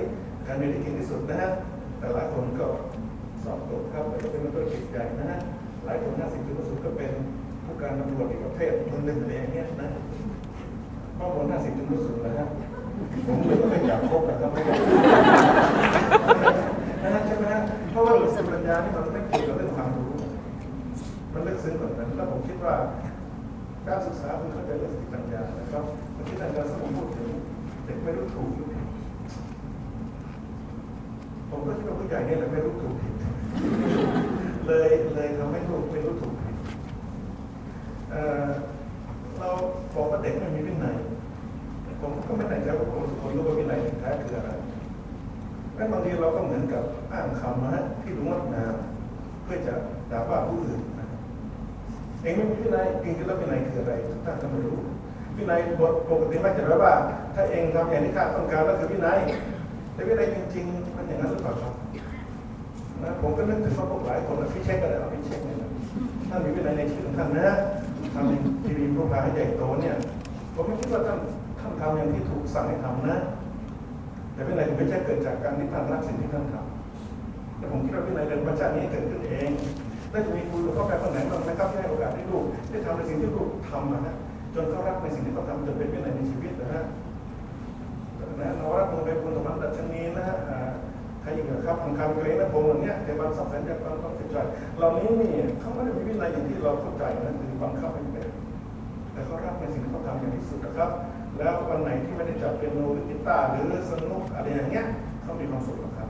การเรียนที่เก่งที่สุดนะฮะแต่หลายคนก็สอบตกครับแล้วก็เป็นนักธุรกิจใหญ่นะฮะหลายคนห้าสิบถึงสุดก็เป็นผู้การตำรวจอีกประเภทคนหนึ่งอะไรอย่างเงี้ยนะบางคนห้าสิบถึงสุดนะฮะผมเลยก็ไม่อยากคบนะครับไม่อยากนะฮะใช่ไหมฮะเพราะว่าสติปัญญานี่มันไม่เกี่ยวกับเรื่องความรู้มันลึกซึ้งกว่านั้นแล้วผมคิดว่า การศึกษาคุณเขาใจเรื่องสติปัญญานะครับเมื่อกี้อาจารย์สมพูดถึงเด็กไม่รู้ถูกหรือผิดผมก็คิดว่าผู้ใหญ่เนี่ยแหละไม่รู้ถูกผิดเลยเลยทำให้ลูกไม่รู้ถูกผิดเอ่อเราบอกว่าเด็กไม่มีวินัยผมก็ไม่แน่ใจว่าคนคนรู้ว่าวินัยที่แท้คืออะไรแล้วบางทีเราก็เหมือนกับอ้างคำนะที่ดูงดงามเพื่อจะด่าว่าผู้อื่น เองไม่มีวินัยจริงๆแล้ววินัยคืออะไรทุกท่านก็ไม่รู้วินัยบทปกติไม่จะแปลว่า ถ้าเองทำอย่างที่ข้าต้องการแล้วคือวินัยแต่วินัยจริงๆมันอย่างนั้นหรือเปล่าครับนะผมก็นึกถึงว่าพวกหลายคนพี่เช็คก็ได้เอาพี่เช็คเนี่ยท่านมีวินัยในชีวิตของท่านนะทำในทีวีโปรไฟล์ให้ใหญ่โตเนี่ยผมไม่คิดว่าท่านท่านทำอย่างที่ถูกสั่งให้ทำนะ แต่วินัยไม่ใช่เกิดจากการที่ท่านรักสิ่งที่ท่านทำแต่ผมคิดว่าวินัยเดินประจานี้เกิดขึ้นเอง น่าจะมีครูหรือพ่อแม่คนไหนบ้างนะครับที่ให้โอกาสให้ลูกได้ทำในสิ่งที่ลูกทำนะฮะจนเขารักในสิ่งที่เขาทำจนเป็นวินัยในชีวิตนะฮะนะนวรัตน์มงคลคุณสมบัติดัชนีนะฮะอ่าใครอีกครับทางการเกรนะพงศ์เหล่านี้แต่บางสับสนจากบางความติดใจเหล่านี้นี่เขาไม่ได้มีวินัยอย่างที่เราเข้าใจนะคือบังคับให้เป็นแต่เขารักในสิ่งที่เขาทำอย่างที่สุดนะครับ แล้ววันไหนที่ไม่ได้จับเป็นโนหรือกีตาร์หรือสนุกอะไรอย่างเงี้ยเขามีความสุขหรอกครับ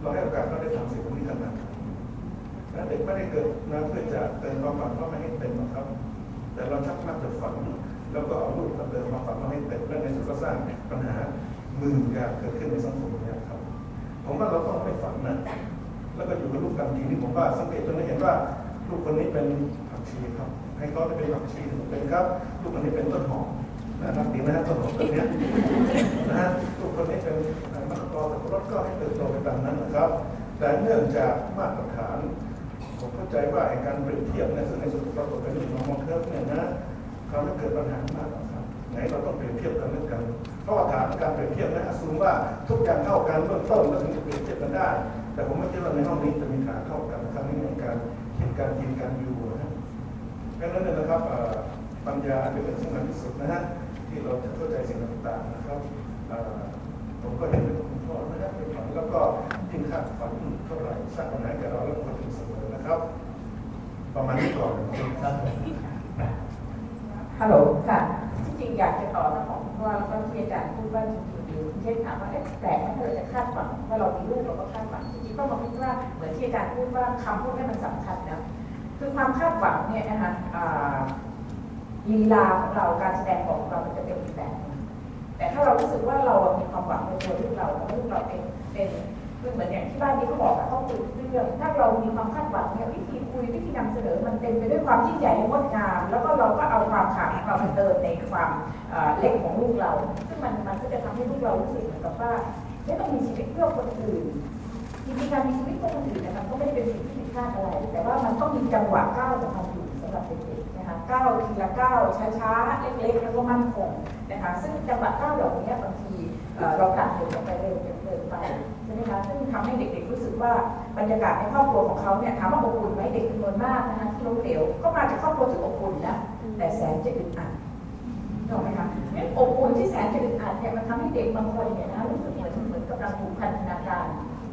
เราให้โอกาสเขาได้ทำสิ่งพวกนี้กันนะครับและเด็กไม่ได้เกิดมาเพื่อจะเติมความฝันเข้ามาให้เต็มหรอกครับ แต่เราชักมักจะฝันแล้วก็เอาลูกมาเติมความฝันมาให้เต็มและในสุดก็สร้างปัญหาหมื่นอย่างเกิดขึ้นในสังคมเนี่ยครับ ผมว่าเราต้องไม่ฝันนะแล้วก็อยู่กับลูกตามจริงที่ผมว่าสังเกตจนได้เห็นว่าลูกคนนี้เป็นผักชีครับ ให้เขาได้เป็นผักชีถึงเป็นครับ ลูกคนนี้เป็นต้นหอมนะครับดีนะฮะต้นหอมตัวเนี้ยนะฮะลูกคนนี้เป็นมะละกอแต่รถก็ให้เติบโตไปตามนั้นนะครับ แต่เนื่องจากมาตรฐาน ผมเข้าใจว่าไอ้การเปรียบเทียบเนี่ยซึ่งในสุดปรากฏเป็นเรื่องของมองเคิร์ฟเนี่ยนะทำให้เกิดปัญหามากครับไหนเราต้องเปรียบเทียบกันเรื่องกันเพราะว่าฐานการเปรียบเทียบนะอสูว่าทุกอย่างเท่ากันเบื้องต้นแล้วถึงจะเปรียบเทียบกันได้ แต่ผมไม่คิดว่าในห้องนี้จะมีฐานเท่ากันนะครับในเรื่องการคิดการกินการอยู่นะดังนั้นเนี่ยนะครับปัญญาเป็นเรื่องสำคัญที่สุดนะฮะที่เราจะเข้าใจสิ่งต่างๆนะครับผมก็เห็นเป็นคุณพ่อนะครับเป็นฝันแล้วก็ยิ่งคาดฝันเท่าไหร่สร้างปัญหาแก่เราและคนอื่น ครับประมาณนี้ก่อนครับฮัลโหลค่ะที่จริงอยากจะต่อทั้งของว่าแล้วก็ที่อาจารย์พูดว่าจริงๆอยู่เช่นถามว่าเอ๊ะแต่ถ้าเราจะคาดหวังว่าเรามีลูกเราก็คาดหวังจริงๆต้องมาคิดว่าเหมือนที่อาจารย์พูดว่าคำพูดนี้มันสำคัญนะคือความคาดหวังเนี่ยนะคะลีลาของเราการแสดงออกของเรามันจะเป็นอีกแบบหนึ่งแต่ถ้าเรารู้สึกว่าเรามีความหวังในตัวลูกเราแล้วลูกเราเป็นเป็น คือเหมือนอย่างที่บ้านนี้เขาบอกอะเขาคุยเรื่อง ถ้าเรามีความคาดหวังเนี่ยวิธีคุยวิธีนำเสนอมันเต็มไปด้วยความยิ่งใหญ่งดงาม แล้วก็เราก็เอาความขาดของเราไปเติมในความเล็กของลูกเรา ซึ่งมันมันก็จะทำให้ลูกเรารู้สึกเหมือนกับว่าไม่ต้องมีชีวิตเพื่อคนอื่นจริงๆการมีชีวิตเพื่อคนอื่นนะคะก็ไม่ได้เป็นสิ่งที่ผิดพลาดอะไร แต่ว่ามันต้องมีจังหวะก้าวของมันอยู่สำหรับเด็กๆนะคะก้าวทีละก้าวช้าๆ เล็กๆ แล้วก็มั่นคงนะคะซึ่งจังหวะก้าวเหล่านี้บางทีเราตัดเด็กออกไปเร็วเกินไป ไหมคะซึ่งทำให้เด็กๆรู้สึกว่าบรรยากาศในครอบครัวของเขาเนี่ยถามว่าอบอุ่นไหมเด็กจำนวนมากนะคะที่ล้มเหลวก็มาจากครอบครัวที่อบอุ่นนะแต่แสนจะอึดอัดถูกไหมคะงั้นอบอุ่นที่แสนจะอึดอัดเนี่ยมันทำให้เด็กบางคนเนี่ยนะรู้สึกเหมือนเหมือนกำลังถูกพันธนาการ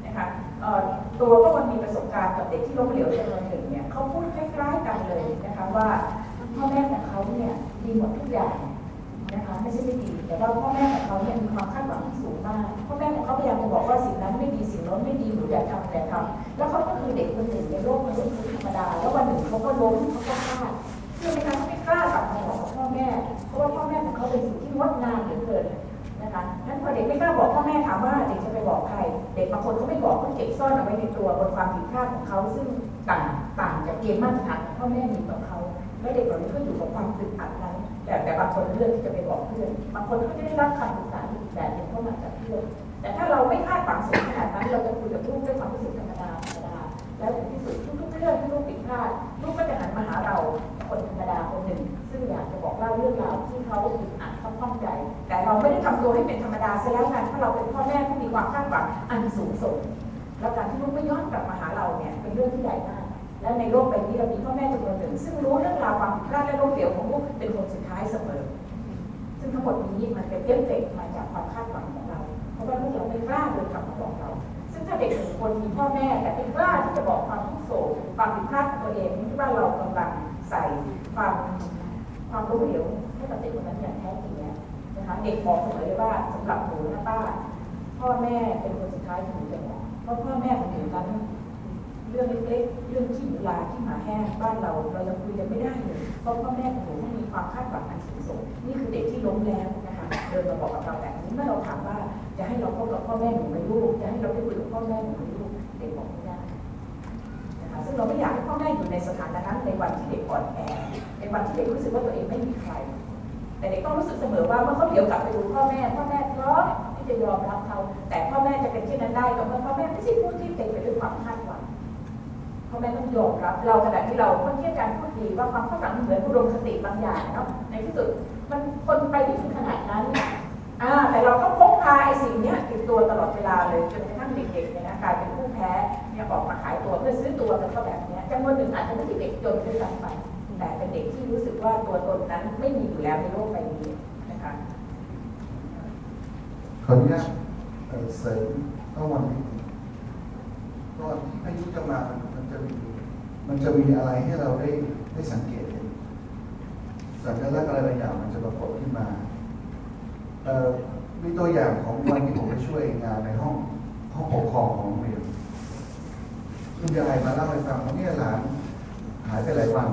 นะคะเอ่อตัวก็มันมีประสบการณ์กับเด็กที่ล้มเหลวจำนวนหนึ่งเนี่ยเขาพูดคล้ายๆกันเลยนะคะว่าพ่อแม่ของเขาเนี่ยดีหมดทุกอย่าง นะคะไม่ใช่ไม่ดีแต่ว่าพ่อแม่ของเขาเนี่ยมีความคาดหวังที่สูงมากพ่อแม่ของเขาพยายามจะบอกว่าสิ่งนั้นไม่ดีสิ่งนั้นไม่ดีหนูอย่าทำแต่าทำแล้วเขาก็คือเด็กคนหนึ่งในโลกมนุษย์ธรรมดา แล้ววันหนึ่งเขาก็ล้มเขาก็พลาดคือในการเขาไม่กล้ากลับมาบอกพ่อแม่เพราะว่าพ่อแม่ของเขาเป็นสิ่งที่งดงามเหลือเกินนะคะนั้นพอเด็กไม่กล้าบอกพ่อแม่ถามว่าเด็กจะไปบอกใคร เด็กบางคนเขาไม่บอกเขาเก็บซ่อนเอาไว้ในตัวบนความผิดพลาดของเขาซึ่งต่างต่างจากเกณฑ์มาตรฐานพ่อแม่มีต่อเขาและเด็กเหล่านี้ก็อยู่กับความอึดอัดนั้น แต่แต่บางคนเลือกที่จะไปบอกเพื่อนบางคนก็จะได้รับคำปรึกษาอีกแบบนึงเข้ามาจากเพื่อนแต่ถ้าเราไม่คาดหวังสูงขนาดนั้นเราจะคุยกับลูกด้วยความรู้สึกธรรมดาธรรมดาแล้วถึงที่สุดทุกๆเรื่องที่ลูกผิดพลาดลูกก็จะหันมาหาเราคนธรรมดาคนหนึ่ง ซึ่งอยากจะบอกเล่าเรื่องราวที่เขาอึดอัดเขาข้องใจ แต่เราไม่ได้ทำตัวให้เป็นธรรมดาซะแล้วกันถ้าเราเป็นพ่อแม่ผู้มีความคาดหวังอันสูงส่งแล้วการที่ลูกไม่ย้อนกลับมาหาเราเนี่ยเป็นเรื่องที่ใหญ่มาก และในโลกใบนี้เรามีพ่อแม่จำนวนหนึ่ง ซึ่งรู้เรื่องราวความผิดพลาดและล้มเหลวของลูกเป็นคนสุดท้ายเสมอ ซึ่งทั้งหมดนี้มันเป็นเอฟเฟกมาจากความคาดหวังของเรา เพราะว่าลูกเราไม่กล้าเลยกลับมาบอกเรา ซึ่งถ้าเด็กหนึ่งคนมีพ่อแม่แต่ไม่กล้าที่จะบอกความทุกข์โศกความผิดพลาดของตัวเองที่ว่าเรากำลังใส่ความความล้มเหลวให้กับเด็กคนนั้นอย่างแท้จริงแล้วนะคะเด็กบอกเสมอเลยว่าสำหรับหนูนะป้าพ่อแม่เป็นคนสุดท้ายที่หนูจะบอกเพราะพ่อแม่ของหนูนั้น เรื่องเล็กๆ เรื่องขี้หมูลาขี้หมาแห้งบ้านเราเรายังคุยกันไม่ได้เลยเพราะพ่อแม่ของหนูมีความคาดหวังอันสูงส่งนี่คือเด็กที่ล้มแล้วนะคะเดินมาบอกกับเราแบบนี้เมื่อเราถามว่าจะให้เราพบกับพ่อแม่หนูไหมลูกจะให้เราได้คุยกับพ่อแม่หนูไหมลูกเด็กบอกไม่ได้นะคะซึ่งเราไม่อยากให้พ่อแม่อยู่ในสถานะนั้นในวันที่เด็กอ่อนแอในวันที่เด็กรู้สึกว่าตัวเองไม่มีใคร แต่เด็กต้องรู้สึกเสมอว่าเมื่อเขาเดี๋ยวกลับไปดูพ่อแม่พ่อแม่พร้อมที่จะยอมรับเขาแต่พ่อแม่จะเป็นเช่นนั้นได้ก็เมื่อพ่อแม่ไม่ใช่ผู้ที่เต็มไปด้วยความคาดหวัง พ่อแม่ต้องยอมรับ เราขณะที่เราเมื่อกี้อาจารพูดดีว่าความคาดหวังมันเหมือนอุดมคติบางอย่างเนาะในที่สุดมันคนไปไม่ถึงขนาดนั้นอ่าแต่เราก็พกพาไอ้สิ่งเนี้ยติดตัวตลอดเวลาเลยจนกระทั่งเด็กๆเนี่ยนะกลายเป็นผู้แพ้เนี่ยออกมาขายตัวเพื่อซื้อตัวกันก็แบบเนี้ยจำนวนหนึ่งอาจจะไม่ใช่เด็กจนด้วยซ้ำไปแต่เป็นเด็กที่รู้สึกว่าตัวตนนั้นไม่มีอยู่แล้วในโลกใบนี้นะคะขออนุญาตเอ่อเสริมก็วันนี้ก่อนที่พายุจะมา จะมีมันจะมีอะไรให้เราได้ได้สังเกตเห็นสัญลักษณ์อะไรบางอย่างมันจะปรากฏขึ้นมามีตัวอย่างของวันที่ผมไปช่วยงานในห้องห้องปกครองของโรงเรียนคุณยายมาเล่าให้ฟังว่าเนี่ยหลานหายไปหลายวัน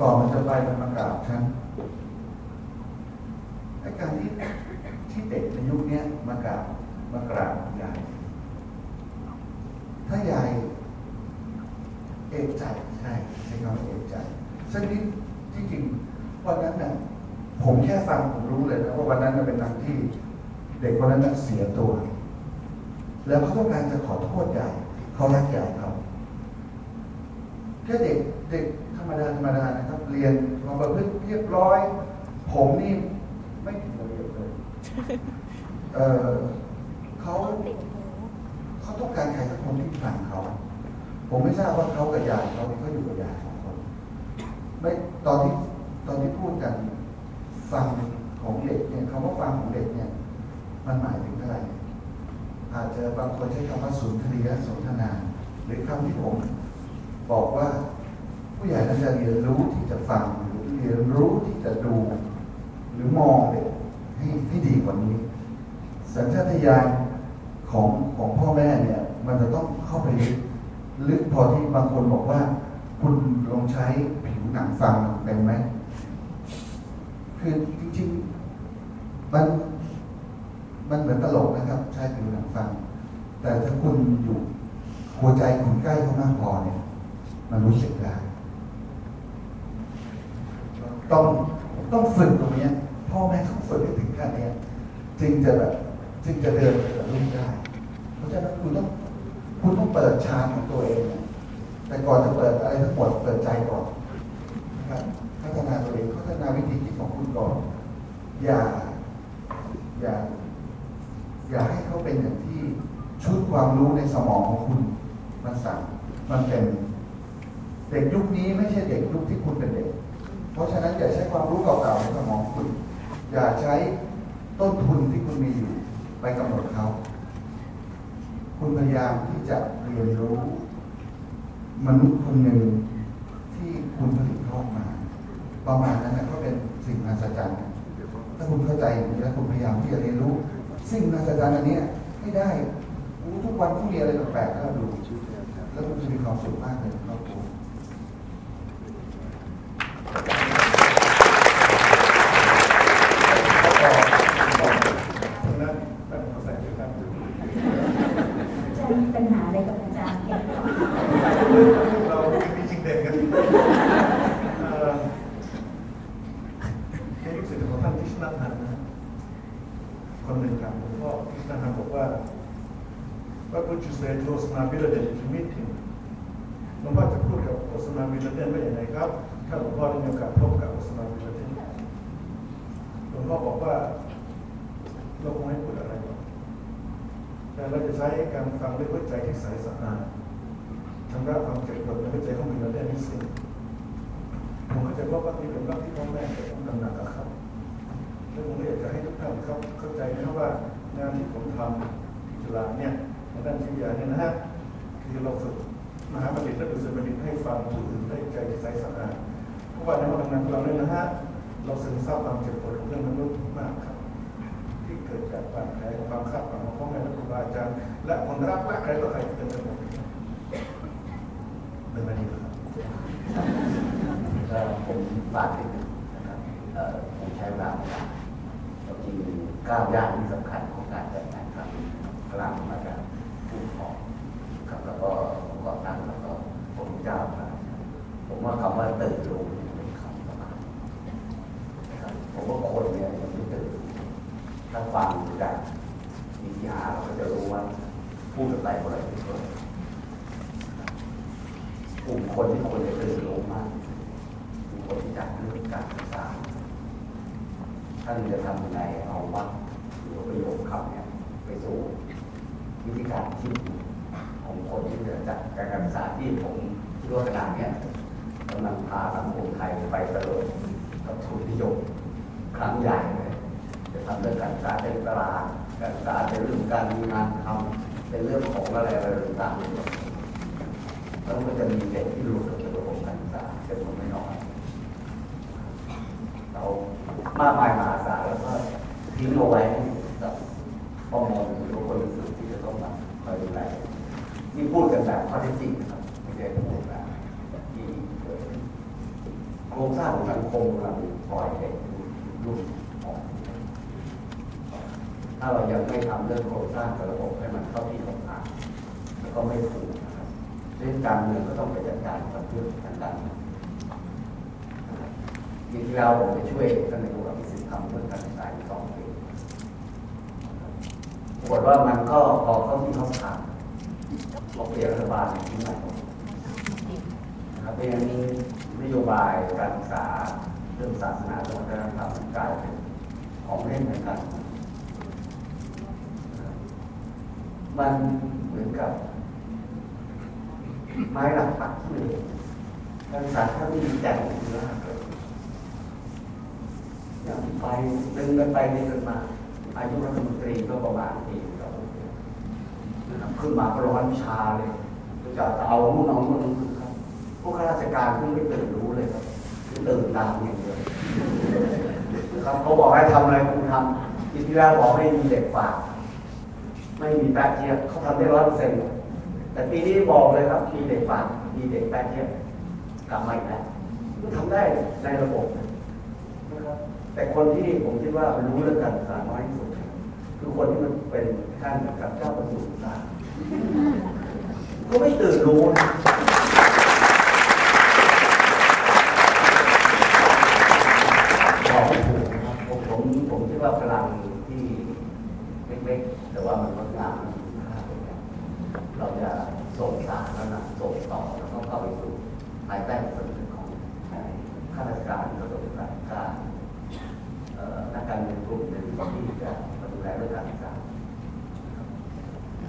ก่อนมันจะไปมันมากราบฉันไอ้การที่ที่เด็กในยุคนี้มากราบมากราบยายถ้ายาย เอกใจใช่ใช้คำว่าเอกใจซึ่งนี่ที่จริงวันนั้นน่ะผมแค่ฟังผมรู้เลยนะว่าวันนั้นน่ะเป็นวันที่ เด็กคนนั้นน่ะเสียตัว แล้วเขาต้องการจะขอโทษยายเขารักยายเขาแค่เด็กเด็กธรรมดาธรรมดานะครับ เรียนความประพฤติเรียบร้อย ผมนี่ไม่ผิดระเบียบเลยเออเขาเขาต้องการใครสักคนที่ฟังเขา ผมไม่ทราบว่าเขากับยายเขาเขาอยู่กับยายสองคนไม่ตอนที่ตอนที่พูดกันฟังของเด็กเนี่ยคำว่าฟังของเด็กเนี่ย มันหมายถึงอะไร อาจจะบางคนใช้คำว่าสุนทรียสนทนา หรือคำที่ผมบอกว่าผู้ใหญ่น่าจะเรียนรู้ที่จะฟังหรือเรียนรู้ที่จะดู หรือมองเด็กให้ให้ดีกว่านี้ สัญชาตญาณของของพ่อแม่เนี่ย มันจะต้องเข้าไปลึก ลึกพอที่บางคนบอกว่า คุณลองใช้ผิวหนังฟังเป็นไหมคือจริงๆมันมันเหมือนตลกนะครับ ใช้ผิวหนังฟัง แต่ถ้าคุณอยู่หัวใจคุณใกล้เขามากพอเนี่ย มันรู้สึกได้ ต้องต้องฝึกตรงนี้พ่อแม่ต้องฝึกให้ถึงขั้นนี้จึงจะแบบจึงจะเดินกับลูกได้ เพราะฉะนั้นคุณต้อง คุณต้องเปิดชานของตัวเองนะแต่ก่อนจะเปิดอะไรทั้งหมดเปิดใจก่อนนะครับพัฒนาตัวเองพัฒนาวิธีคิดของคุณก่อน อย่า อย่า อย่าให้เขาเป็นอย่างที่ชุดความรู้ในสมองของคุณมันสั่งมันเป็นเด็กยุคนี้ไม่ใช่เด็กยุคที่คุณเป็นเด็ก เพราะฉะนั้นอย่าใช้ความรู้เก่าๆในสมองคุณ อย่าใช้ต้นทุนที่คุณมีอยู่ไปกำหนดเขา คุณพยายามที่จะเรียนรู้ มนุษย์คนหนึ่งที่คุณผลิตขาออกมา ประมาณนั้นนะก็เป็นสิ่งมหัศจรรย์ถ้าคุณเข้าใจและคุณพยายามที่จะเรียนรู้ สิ่งมหัศจรรย์อันนี้ให้ได้ทุกวันทุกเรียนอะไรแปลกๆแล้วดูแล้วคุณจะมีความสุขมากเลย na vida dele. คิดของคนที่จะจัดการศึกษาที่ผมคิดว่าขนาดเนี้ยกำลังพาสังคมไทยไปตลอดกับทุนนิยมครั้งใหญ่เลยจะทำเรื่องการศึกษาเป็นตลาดการศึกษาเป็นเรื่องการมีงานทำเป็นเรื่องของอะไรอะไรต่างๆแล้วมันจะมีเด็กที่หลุดออกจากระบบการศึกษาจำนวนไม่น้อยเรามากมายมหาศาลแล้วก็ทิ้งเอาไว้กับข้อมูลหรือคนอื่นที่จะต้องมาคอยดูแลนี่ พูดกันแบบข้อเท็จจริงนะครับไม่ได้พูดแบบที่เกิดขึ้นโครงสร้างของสังคมเราปล่อยเด็กรุ่นออกถ้าเรายังไม่ทำเรื่องโครงสร้างระบบให้มันเข้าที่เข้าทางแล้วก็ไม่ถูกนะครับเรื่องการเมืองก็ต้องไปจัดการกับเรื่องทางการเมืองจริงๆแล้วผมไปช่วยท่านในหลวงพิสิทธิ์ทำเรื่องการศึกษายสองปีปรากฏว่ามันก็พอเข้าที่เข้าทาง พอเปลี่ยนรัฐบาลที่ใหม่นะครับเป็นอย่างนี้นโยบายการศึกษาเรื่องศาสนาและวัฒนธรรมกลายเป็นของเล่นเหมือนกัน มันเหมือนกับ ไม้หลักปักที่เลยการศึกษาถ้าไม่มีใจของคุณแล้วเกิดอย่างไปดึงกันไปดึงกันมา อายุรัฐมนตรีก็ประมาณปีสองปี ขึ้นมาก็ร้อนชาเลยจะเอาลูกน้องคนนี้ครับพวกข้าราชการเพิ่งไม่ตื่นรู้เลยครับคือตื่นตามอย่างเดียวนะครับเขาบอกให้ทำอะไรคุณทำปีที่แล้วบอกไม่มีเด็กฝากไม่มีแป๊กเทียบเขาทำได้ร้อยเปอร์เซ็นต์แต่ปีนี้บอกเลยครับมีเด็กฝากมีเด็กแป๊กเทียบกลับมาอีกแล้วมันทำได้ในระบบนะครับแต่คนที่ผมคิดว่ารู้เรื่องการศึกษาน้อยที่สุด คือคนที่มันเป็นท่านกับเจ้าประสูติศาสตร์ก็ไม่ตื่นรู้นะบอกไม่ถูกนะครับผมผมผมคิดว่าพลังที่เล็กๆแต่ว่ามันงดงามมันมีค่าเป็นแบบเราจะส่งสารแล้วนะส่งต่อแล้วก็เข้าไปสู่ภายใต้สำนึกของข้าราชการประสบการณ์การเอ่อนักการเมืองกลุ่มหนึ่งที่จะมาดูแลเรื่องการศึกษา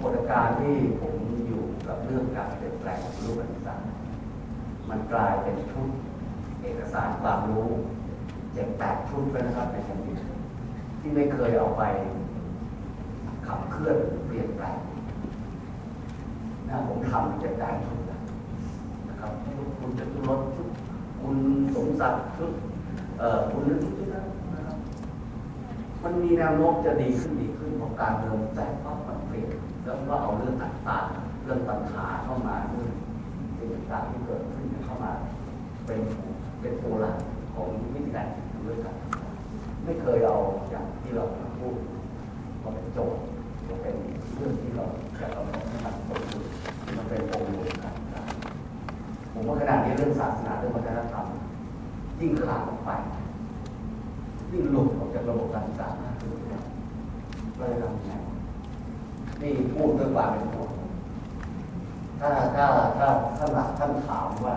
บทการที่ผมอยู่กับเรื่องการเปลี่ยนแปลงของรูปการศึกษามันกลายเป็นชุดเอกสารความรู้เจ็ดแปดชุดไปนะครับในแผ่นดินที่ ไปขับเคลื่อนเปลี่ยนแปลงนะผมทำจะได้ชุดแล้วนะครับชุดคุณจะชุรถชุดคุณสมศักดิ์ชุดคุณนึกชุดนั้นนะครับ มันมีแนวโน้มจะดีขึ้นดีขึ้นเพราะการเมืองแสงปั๊บมันเปลี่ยนแล้วก็เอาเรื่องต่างๆเรื่องปัญหาเข้ามาเรื่องสิ่งต่างๆที่เกิดขึ้นเข้ามา เป็นเป็นตัวหลักของวิธีการคิดด้วยกันไม่เคยเอาอย่างที่เรา โจทย์มันเป็นเรื่องที่เราจะกำหนดให้มันสมดุลมันเป็นองค์รวมกันผมว่าขนาดนี้เรื่องศาสนาเรื่องวัฒนธรรมยิ่งขาดออกไปยิ่งหลุดออกจากระบบการศึกษามากขึ้นเราจะทำยังไงนี่พูดด้วยความเป็นห่วงถ้าถ้าถ้าท่านหลักท่านถามว่า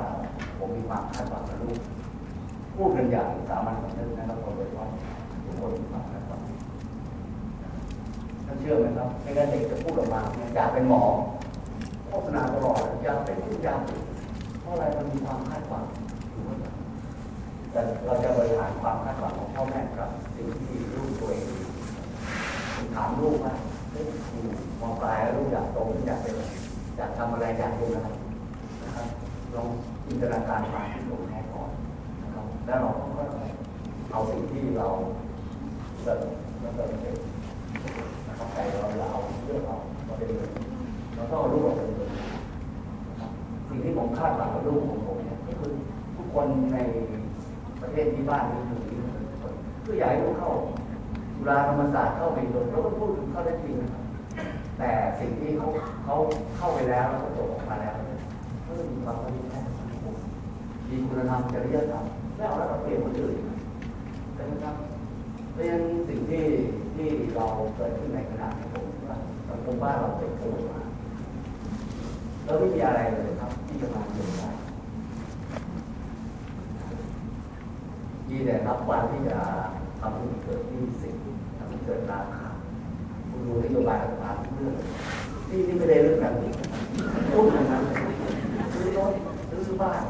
ผมมีความคาดหวังกับลูกพูดกันอย่างสามัญสำนึกนะครับคนโดยเฉพาะทุกคนมีความคาดหวัง ท่านเชื่อไหมครับไม่งั้นเด็กจะพูดออกมาอยากเป็นหมอโฆษณาตลอดอยากเป็นทุกอย่างเพราะอะไรมันมีความคาดหวังแต่เราจะบริหารความคาดหวังของพ่อแม่กับสิ่งที่ลูกตัวเองถามลูกว่าเฮ้ยอยู่มปลายแล้วลูกอยากโตขึ้นอยากเป็นอยากทำอะไรอยากเป็นอะไรนะครับลองจินตนาการความที่ตรงแท้ก่อนนะครับแล้วเราก็ค่อยๆเอาสิ่งที่เราเสริมแล้วเติมเต็มนะครับ ใจเราเราเอาเรื่องเรามาเป็นเงินเราต้องเอาลูกเราเป็นเงินะสิ่งที่ผมคาดหวังกับลูกของผมเนี่ยก็คือทุกคนในประเทศที่บ้านนี้อยู่ที่ทุกคนคืออยากให้ลูกเข้าจุฬาธรรมศาสตร์เข้าไปโดนเราก็พูดถึงเข้าได้จริงแต่สิ่งที่เขาเขาเข้าไปแล้วแล้วก็จบออกมาแล้วก็มีความพอดีแค่มมีคุณธรรมจริยธรรมไม่เอาแล้วก็เปลี่ยนคนอื่นใช่ไหมครับเพราะฉะนั้นสิ่งที่ ที่เราเกิดขึ้นในขณะนี้ผมว่าสังคมบ้านเราเป็นโตมาแล้วไม่มีอะไรเลยครับ ที่จะมาเปลี่ยนได้มีแต่นับวันที่จะทำให้เกิดที่สิ่งทำให้เกิดราคาคุณดูนโยบายรัฐบาลเรื่องนี่นี่ไม่ได้เรื่องแบบนี้พูดอย่างนั้นซื้อรถซื้อบ้าน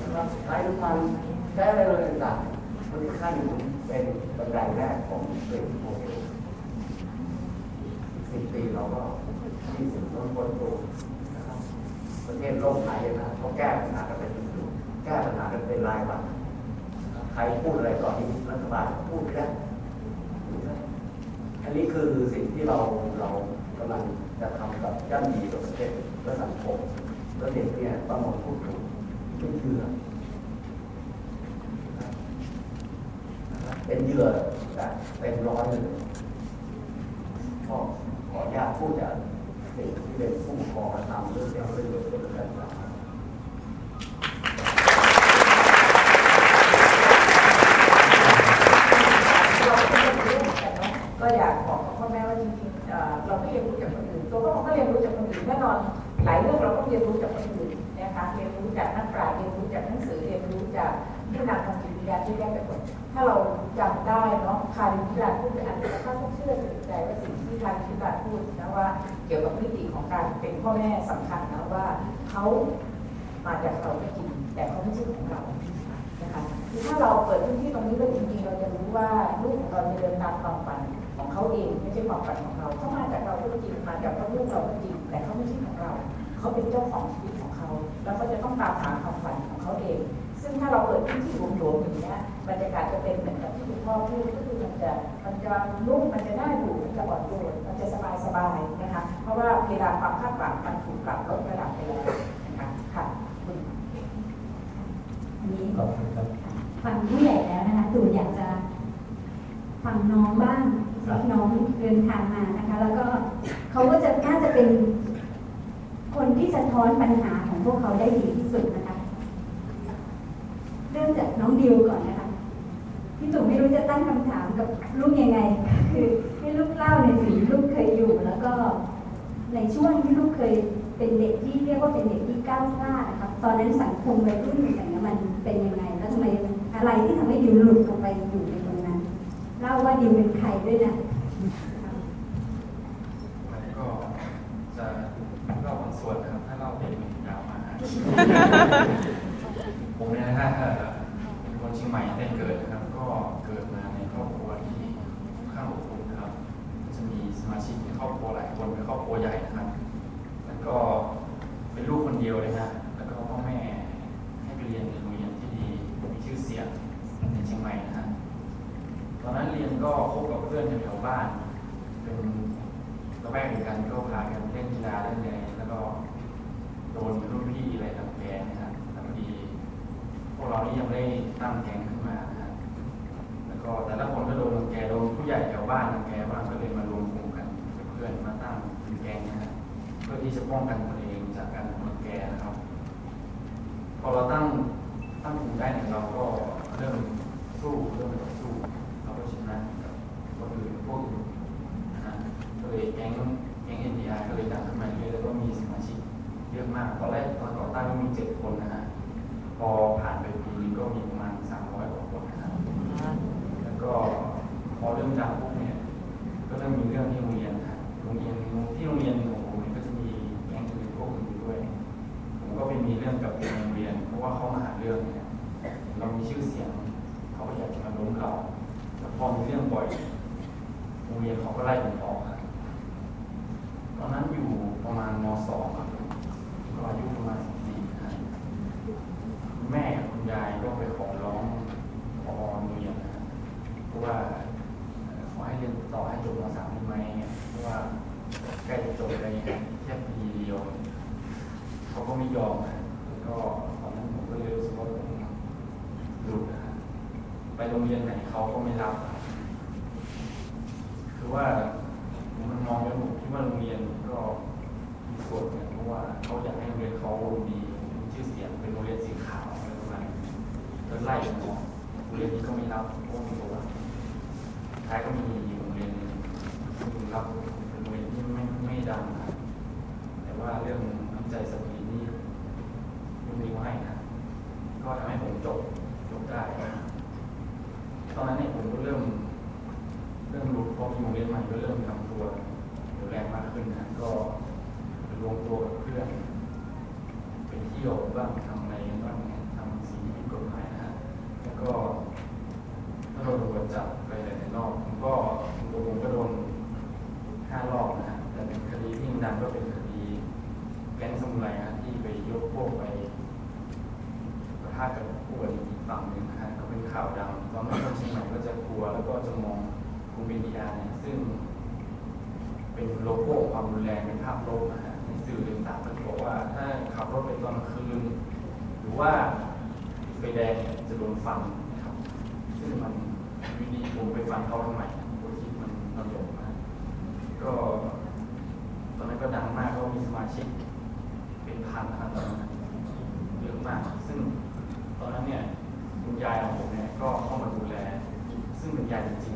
นะครับใช้น้ำมันใช้อะไรเลยต่างๆมันขั้นเป็นบันไดแรกของเป็นโมเดล สิบปีเราก็ยี่สิบต้นคนโตนะครับประเทศโลกไหนนะเขาแก้ปัญหากันเป็นแก้ปัญหากันเป็นรายวันใครพูดอะไรก่อนที่รัฐบาลพูดไปแล้วอันนี้คือสิ่งที่เราเรากำลังจะทำกับย่ำยีกับประเทศและสังคมแล้วเด็กเนี่ยต้องมาพูดถูกไม่เชื่อเป็นเหยื่อแบบเต็มร้อยเลยก็ ขออนุญาตพูดจากสิ่งที่เป็นผู้ปกครองทำเรื่องเกี่ยวกับเรื่องเกี่ยวกับการศึกษาเราก็เรียนรู้เหมือนกันเนาะก็อยากบอกกับพ่อแม่ว่าจริงๆเราก็เรียนรู้จากคนอื่นตัวพ่อก็เรียนรู้จากคนอื่นแน่นอนหลายเรื่องเราก็เรียนรู้จากคนอื่นนะคะเรียนรู้จากนักปราชญ์เรียนรู้จากหนังสือเรียนรู้จากผู้นำทางจิตวิทยาที่แยกไปหมด ถ้าเราจำได้เนาะคาริพิลาพูดเป็นอันถ้าต้องเชื่อถือใจว่าสิ่งที่คาริพิลาพูดนะว่า เกี่ยวกับมิติของการเป็นพ่อแม่สำคัญนะว่าเขามาจากเราก็จริงแต่เขาไม่ใช่ของเรานะคะคือถ้าเราเปิดพื้นที่ตรงนี้แล้วจริงๆเราจะรู้ว่าลูกของเราจะเดินตามความฝันของเขาเองไม่ใช่ความฝันของเราเขามาจากเราก็จริงมาจากพ่อลูกเราก็จริงแต่เขาไม่ใช่ของเรา เขาเป็นเจ้าของชีวิตของเขา แล้วก็จะต้องตามหาความฝันของเขาเอง ซึ่งถ้าเราเปิดพื้นที่หลวมๆอย่างเงี้ยบรรยากาศจะเป็นเหมือนกับที่คุณพ่อพูดก็คือมันจะมันจะนุ่มมันจะน่าอยู่มันจะอ่อนโยนมันจะสบายๆนะคะ เพราะว่าเพดานความคาดหวังมันถูกปรับลดระดับไปแล้วนะคะค่ะอันนี้ฟังผู้ใหญ่แล้วนะคะตู่อยากจะฟังน้องบ้างครับน้องเดินทางมานะคะ แล้วก็เขาก็จะน่าจะเป็นคนที่สะท้อนปัญหาของพวกเขาได้ดีที่สุดนะคะ เริ่มจากน้องดิวก่อนนะคะพี่ตู่ไม่รู้จะตั้งคำถามกับลูกยังไง คือให้ลูกเล่าในสิ่งลูกเคยอยู่ แล้วก็ในช่วงที่ลูกเคยเป็นเด็กที่เรียกว่าเป็นเด็กที่ก้าวกล้านะครับตอนนั้นสังคมวัยรุ่นอย่างเงี้มันเป็นยังไง แล้วทำไมอะไรที่ทำให้ดิวหลุดออกไปอยู่ในตรงนั้นเล่าว่าดิวเป็นใครด้วยนะก็จะเล่าบางส่วนนะครับถ้าเล่าเป็นยาวมาก ผมเนี่ยนะฮะเป็นคนเชียงใหม่แต่เกิดนะครับ ก็เกิดมาในครอบครัวที่ข้างอบอุ่นนะครับ จะมีสมาชิกในครอบครัวหลายคนเป็นครอบครัวใหญ่นะครับ แล้วก็เป็นลูกคนเดียวเลยฮะแล้วก็พ่อแม่ให้ไปเรียนในโรงเรียนที่ดีมีชื่อเสียงในเชียงใหม่นะฮะตอนนั้นเรียนก็คบกับเพื่อนแถวบ้าน เป็นระแวกเดียวกันก็พากันเล่นกีฬาเล่นอะไรแล้วก็โดนรุ่นพี่อะไรตับแกนะครับแล้วพอดี พวก เรานี่ยังไม่ได้ตั้งแก๊งขึ้นมานะแล้วก็แต่ละคนก็โดนรังแกโดนผู้ใหญ่แถวบ้านรังแกบ้างก็เลยมารวมกลุ่มกันกับเพื่อนมาตั้งเป็นแก๊งนะฮะเพื่อที่จะป้องกันตัวเองจากการถูกรังแกนะครับ พอเราตั้งตั้งกลุ่มได้เนี่ยเราก็เริ่มสู้เริ่มต่อสู้เราก็ชนะกับคนอื่นพวกอื่นนะฮะก็เลยแก๊งแก๊งเอ็นดีอาร์ก็เลยดังขึ้นมาเรื่อยแล้วก็มีสมาชิกเยอะมากตอนแรกตอนก่อตั้งก็มีเจ็ดคนนะฮะพอผ่านไป ปีนึงก็มีประมาณสามร้อยกว่าคนนะครับแล้วก็พอเริ่มดังปุ๊บเนี่ยก็เริ่มมีเรื่องที่โรงเรียนนะฮะโรงเรียนที่โรงเรียนของผมเนี่ยก็จะมีแก๊งอื่นพวกอื่นด้วย ผมก็ไปมีเรื่องกับโรงเรียน เพราะว่าเขามาหาเรื่องเนี่ยเรามีชื่อเสียงเขาก็อยากจะมาล้มเราแต่พอมีเรื่องบ่อยโรงเรียนเขาก็ไล่ผมออกครับตอนนั้นอยู่ประมาณมสองครับก็อายุประมาณสิบสี่ครับคุณแม่กับคุณ ยายก็ไปขอร้องพอโรงเรียนนะครับเพราะว่าขอให้เรียนต่อให้จบมสามได้ไหมเพราะว่าใกล้จะจบอะไรเงี้ยแค่ปีเดียวเขาก็ไม่ยอมนะก็ตอนนั้นผมก็เลยรู้สึกว่าผมหลุดนะครับไปโรงเรียนไหนเขาก็ไม่รับ คือว่าผมมันมองแล้วผมคิดว่าโรงเรียนก็มีส่วนเนี่ยเพราะว่าเขาอยากให้โรงเรียนเขาดีมีชื่อเสียงเป็นโรงเรียนสีขาวอะไรประมาณนี้ ก็ไล่ผมออกโรงเรียนนี้ก็ไม่รับเพราะว่ามีตัวท้ายก็มีอยู่โรงเรียนหนึงซึ่รับเป็นโรงเรียนที่ไม่ไม่ดังครับแต่ว่าเรื่องน้ำใจสตรีนี่ยกนิ้วให้นะก็ทำให้ผมจบจบได้ตอนนั้นเนี่ยผมก็เริ่ม เริ่มรู้พอมีโรงเรียนใหม่ก็เริ่มทำตัวเดี๋ยวแรงมากขึ้นนะก็รวมตัวกับเพื่อนไปเที่ยวบ้างทำ ก็โดนตำรวจจับไปหลายรอบผมก็ตัวผมก็โดนห้ารอบนะฮะแต่เป็นคดีที่ดังก็เป็นคดีแก๊งสมุไรนะที่ไปยกพวกไปประทะกับผู้บริอีกฝั่งหนึ่งนะฮะก็เป็นข่าวดังตอนนั้นคนเชียงใหม่ก็จะกลัวแล้วก็จะมองกลุ่มวิญญาเนี่ยซึ่ง เป็นโลโก้ความรุนแรงเป็นภาพลบนะฮะในสื่อต่างๆก็บอกว่าถ้าขับรถไปตอนกลางคืน หรือว่า ไฟแดงจะโดนฟันนะครับซึ่งมันวิธีผมไปฟันเขาทำไมผมคิดมันตลกมากก็ ตอนนั้นก็ดังมากก็มีสมาชิก เป็นพันนะครับตอนนั้นเยอะมาก ซึ่งตอนนั้นเนี่ยคุณยายของผมเนี่ยก็เข้ามาดูแล ซึ่งเป็นยายจริง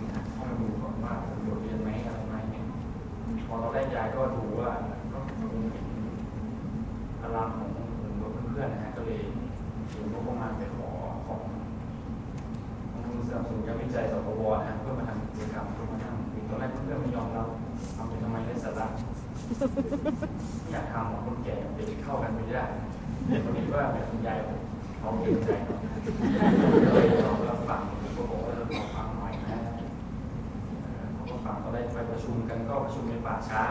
อยากทำของคนแก่เด็กเข้ากันไม่ได้คนนี้ว่าแบบคุณยายเขาเกรงใจเนาเลยเรารับฟังก็บอกว่าเราขอฟังหน่อยนะเออเขาก็ฟังก็ได้ไปประชุมกันก็ประชุมในป่าช้า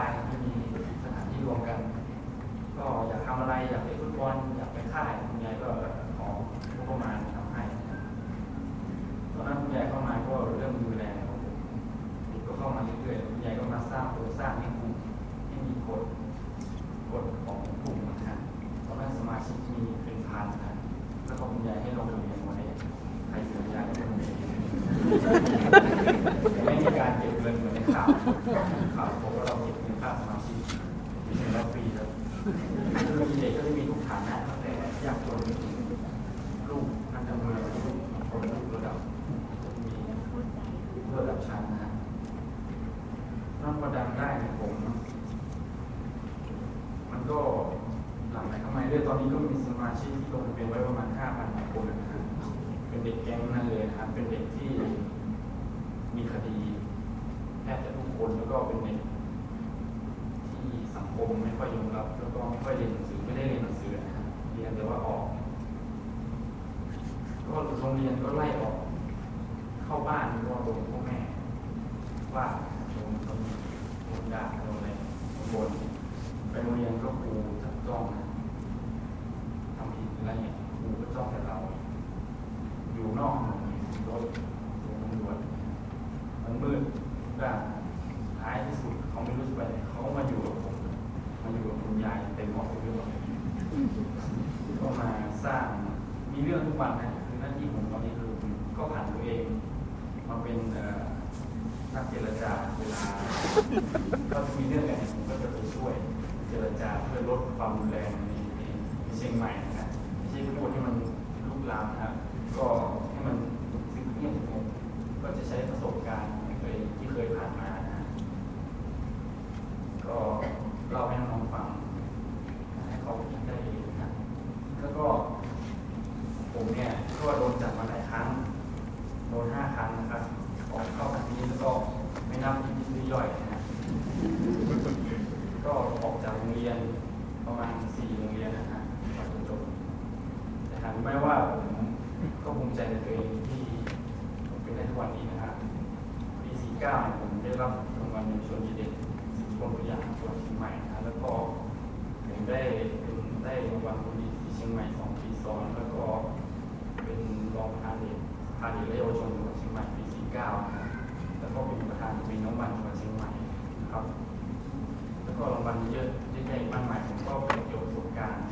ก็รางวัลเยอะเยอะแยะมากมายผมก็เก็บเกี่ยวประสบการณ์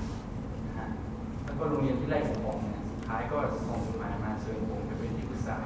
นะฮะแล้วก็โรงเรียนที่ไล่ผมออกเนี่ยสุดท้ายก็ส่งจดหมายมาเชิญผมไปเป็นที่ปรึกษา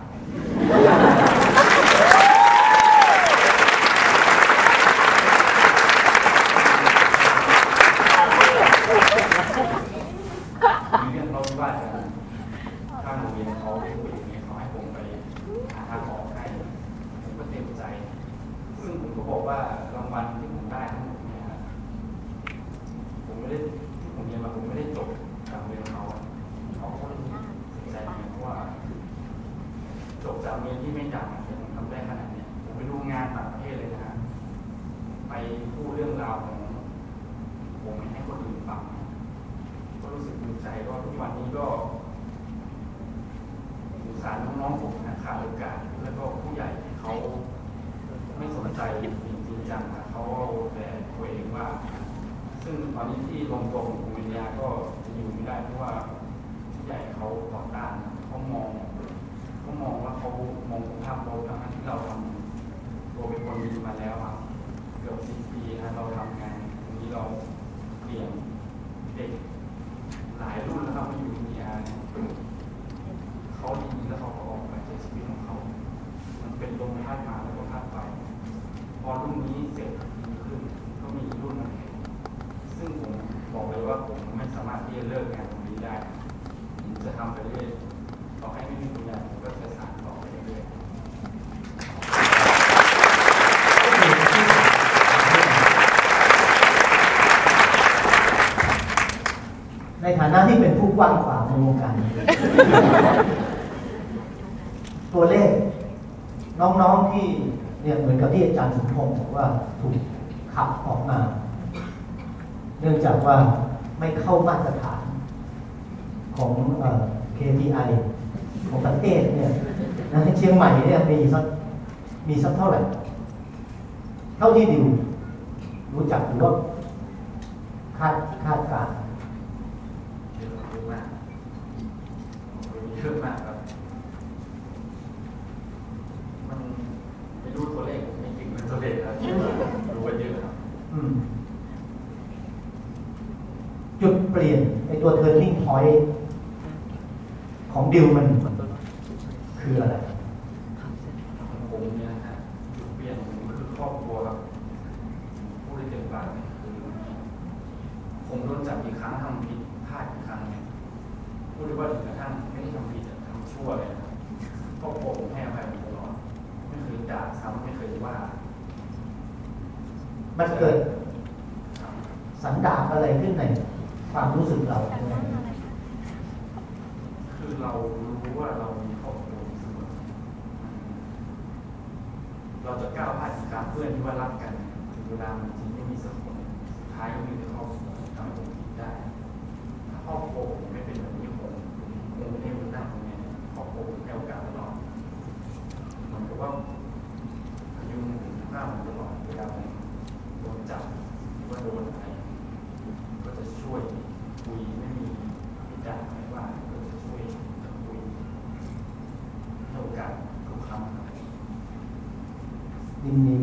ยินดี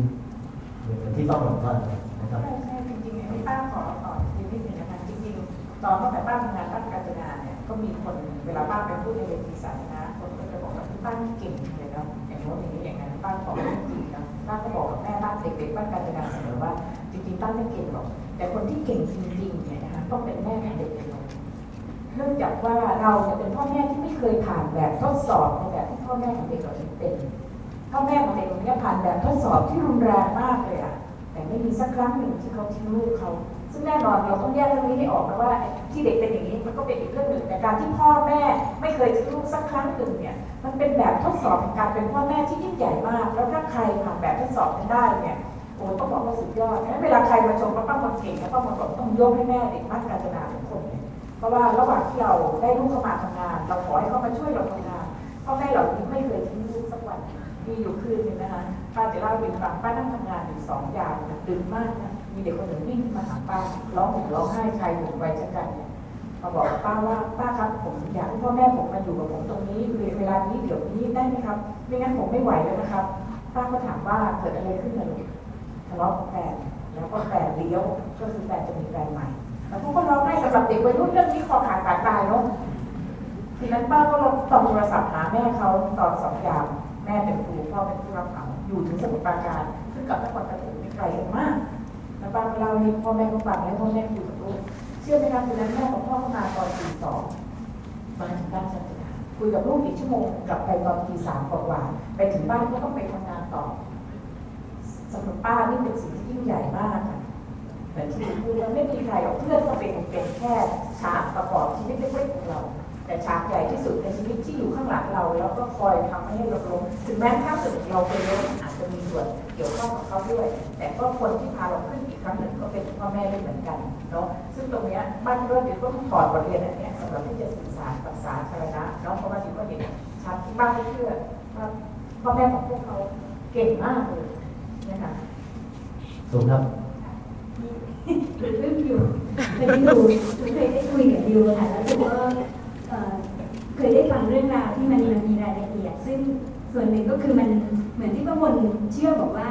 เหมือนที่ต้องบอกว่านะครับใช่ใช่จริงๆอันนี้ป้าขอต่อนิดนึงนะคะจริงๆตอนตั้งแต่ป้าทำงานป้าการจนาเนี่ยก็มีคนเวลาป้าไปพูดในเวทีสาธารณะคนก็จะบอกว่าที่ป้าเก่งเลยเนาะอย่างโน้นอย่างนี้อย่างนั้นป้าบอกว่าจริงนะป้าก็บอกกับแม่ป้าเด็กๆป้าการจนาเสมอว่าจริงๆป้าไม่เก่งหรอกแต่คนที่เก่งจริงๆเนี่ยนะคะต้องเป็นแม่ของเด็กเองเนื่องจากว่าเราเนี่ยเป็นพ่อแม่ที่ไม่เคยผ่านแบบทดสอบในแบบที่พ่อแม่ของเด็กเราเป็น พ่อแม่ของเด็กคนนี้ผ่านแบบทดสอบที่รุนแรงมากเลยอะแต่ไม่มีสักครั้งหนึ่งที่เขาทิ้งลูกเขาซึ่งแน่นอนเราต้องแยกเรื่องนี้ให้ออกนะว่าที่เด็กเป็นอย่างนี้มันก็เป็นอีกเรื่องหนึ่งแต่การที่พ่อแม่ไม่เคยทิ้งลูกสักครั้งหนึ่งเนี่ยมันเป็นแบบทดสอบการเป็นพ่อแม่ที่ยิ่งใหญ่มาก แล้วถ้าใครผ่านแบบทดสอบนั้นได้เนี่ยโอ้ต้องบอกว่าสุดยอดงั้นเวลาใครมาชมว่าป้าคนเก่งนะป้าคนบอกต้องยกให้แม่เด็กมัดการจนาทุกคนเลยเพราะว่าระหว่างที่เราได้ลูกเข้ามาทำงาน เราขอให้เขามาช่วยเราทำงานพ่อแม่เหล่านี้ไม่เคยทิ้ง มีอยู่คืนหนึงนะคะป้าจะเล่าให้ฟังป้านั่งทำงานอยู่สองยามดึกมากนะมีเด็กคนหนึ่งวิ่งมาหาป้าร้องห่มร้องไห้ชายหนุ่มวัยชะกันเนี่ยมาบอกป้าว่าป้าครับผมอยากให้พ่อแม่ผมมาอยู่กับผมตรงนี้เวลานี้เดี๋ยวนี้ได้ไหมครับ ไม่งั้นผมไม่ไหวแล้วนะครับ ป้าก็ถามว่าเกิดอะไรขึ้นนะลูกทะเลาะกับแฟนแล้วก็แฟนเลี้ยวก็คือแฟนจะมีแฟนใหม่แล้วพวกก็ร้องไห้สำหรับเด็กวัยรุ่นเรื่องนี้คอขาดบาดตายเนาะทีนั้นป้าก็ลองตอบโทรศัพท์หาแม่เขาตอนสองยาม แม่เป็นครูพ่อเป็นผู้รับเหมาอยู่ถึงสมุทรปราการซึ่งกับนครปฐมไม่ไกลมากแล้วป้าก็เล่าให้พ่อแม่ก็ฟังแล้วพ่อแม่คุยกับลูกเชื่อไหมครับทีนั้นแม่ของพ่อก็มาตอนตีสองมาถึงบ้านสันคุยกับลูกอีกชั่วโมงกลับไปตอนตีสามกว่าไปถึงบ้านก็ต้องไปทำงานต่อสำหรับป้านี่เป็นสิ่งที่ยิ่งใหญ่มากค่ะเหมือนที่พูดว่าไม่มีใครหรอกเพื่อนก็เป็นเป็นแค่ฉากประกอบชีวิตเล็กๆของเรา แต่ฉากใหญ่ที่สุดในชีวิตที่อยู่ข้างหลังเรา แล้วก็คอยทำให้เราล้มถึงแม้ถ้าเกิดเราเป็นล้มอาจจะมีส่วนเกี่ยวข้องกับเขาด้วย แต่ก็คนที่พาเราขึ้นอีกครั้งหนึ่งก็เป็นพ่อแม่ด้วยเหมือนกันเนาะซึ่งตรงเนี้ยบ้านเราเดี๋ยวก็ต้องถอดบทเรียนอันเนี้ยสำหรับที่จะสื่อสารกับสาธารณะเนาะเพราะว่าที่ก็เห็นชัดที่บ้านไม่เชื่อว่าพ่อแม่ของพวกเขาเก่งมากเลยนะคะสูงครับคือเรื่องดิวเคยได้ดูเคยได้คุยกับดิวค่ะแล้วดิวก็ เคยได้ฟังเรื่องราวที่มันมันมีรายละเอียด ซึ่งส่วนหนึ่งก็คือมันเหมือนที่พระมนเชื่อบอกว่า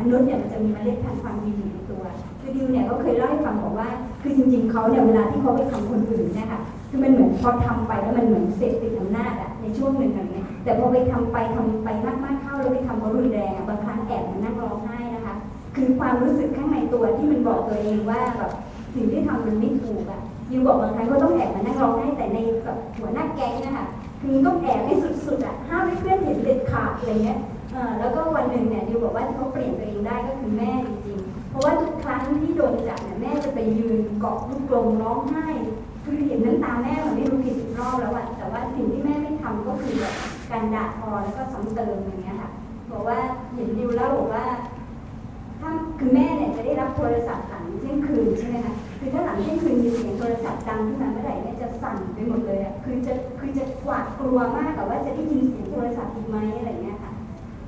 มนุษย์เนี่ยมันจะมีเมล็ดพันธุ์ความดีอยู่ในตัวคือดิวเนี่ยก็เคยเล่าให้ฟังบอกว่า คือจริง ๆเขาเนี่ยเวลาที่เขาไปทำคนอื่นเนี่ยค่ะคือมันเหมือนพอทำไปแล้วมันเหมือนเสพติดอำนาจอะในช่วงหนึ่งอย่างเงี้ยแต่พอไปทำไปทำไปมากๆเข้าแล้วไปทำเขารุนแรงอะบางครั้งแอบมานั่งร้องไห้นะคะ คือความรู้สึกข้างในตัวที่มันบอกตัวเองว่าแบบสิ่งที่ทำมันไม่ถูกอะ ยูบอกบางครั้งก็ต้องแอบมานั่งร้องไห้แต่ในแบบหัวหน้าแก๊งนะคะคือต้องแอบให้สุดๆอะห้ามให้เพื่อนเห็นเด็ดขาดอะไรเงี้ยแล้วก็วันหนึ่งเนี่ยยูบอกว่าที่เขาเปลี่ยนตัวเองได้ก็คือแม่จริงๆเพราะว่าทุกครั้งที่โดนจับเนี่ยแม่จะไปยืนเกาะลูกกรงร้องไห้คือเห็นน้ำตาแม่มันไม่รู้กี่สิบรอบแล้วอะแต่ว่าสิ่งที่แม่ไม่ทำก็คือแบบการด่าทอแล้วก็ซ้ำเติมอย่างเงี้ยค่ะบอกว่าเห็นดิวแล้วบอกว่า ถ้าคือแม่เนี่ยจะได้รับโทรศัพท์หลังเที่ยงคืนใช่ไหมคะคือถ้าหลังเที่ยงคืนมีเสียงโทรศัพท์ดังขึ้นมาเมื่อไหร่เนี่ยจะสั่นไปหมดเลยอะคือจะคือจะหวาดกลัวมากกับว่าจะได้ยินเสียงโทรศัพท์อีกไหมอะไรเงี้ยค่ะ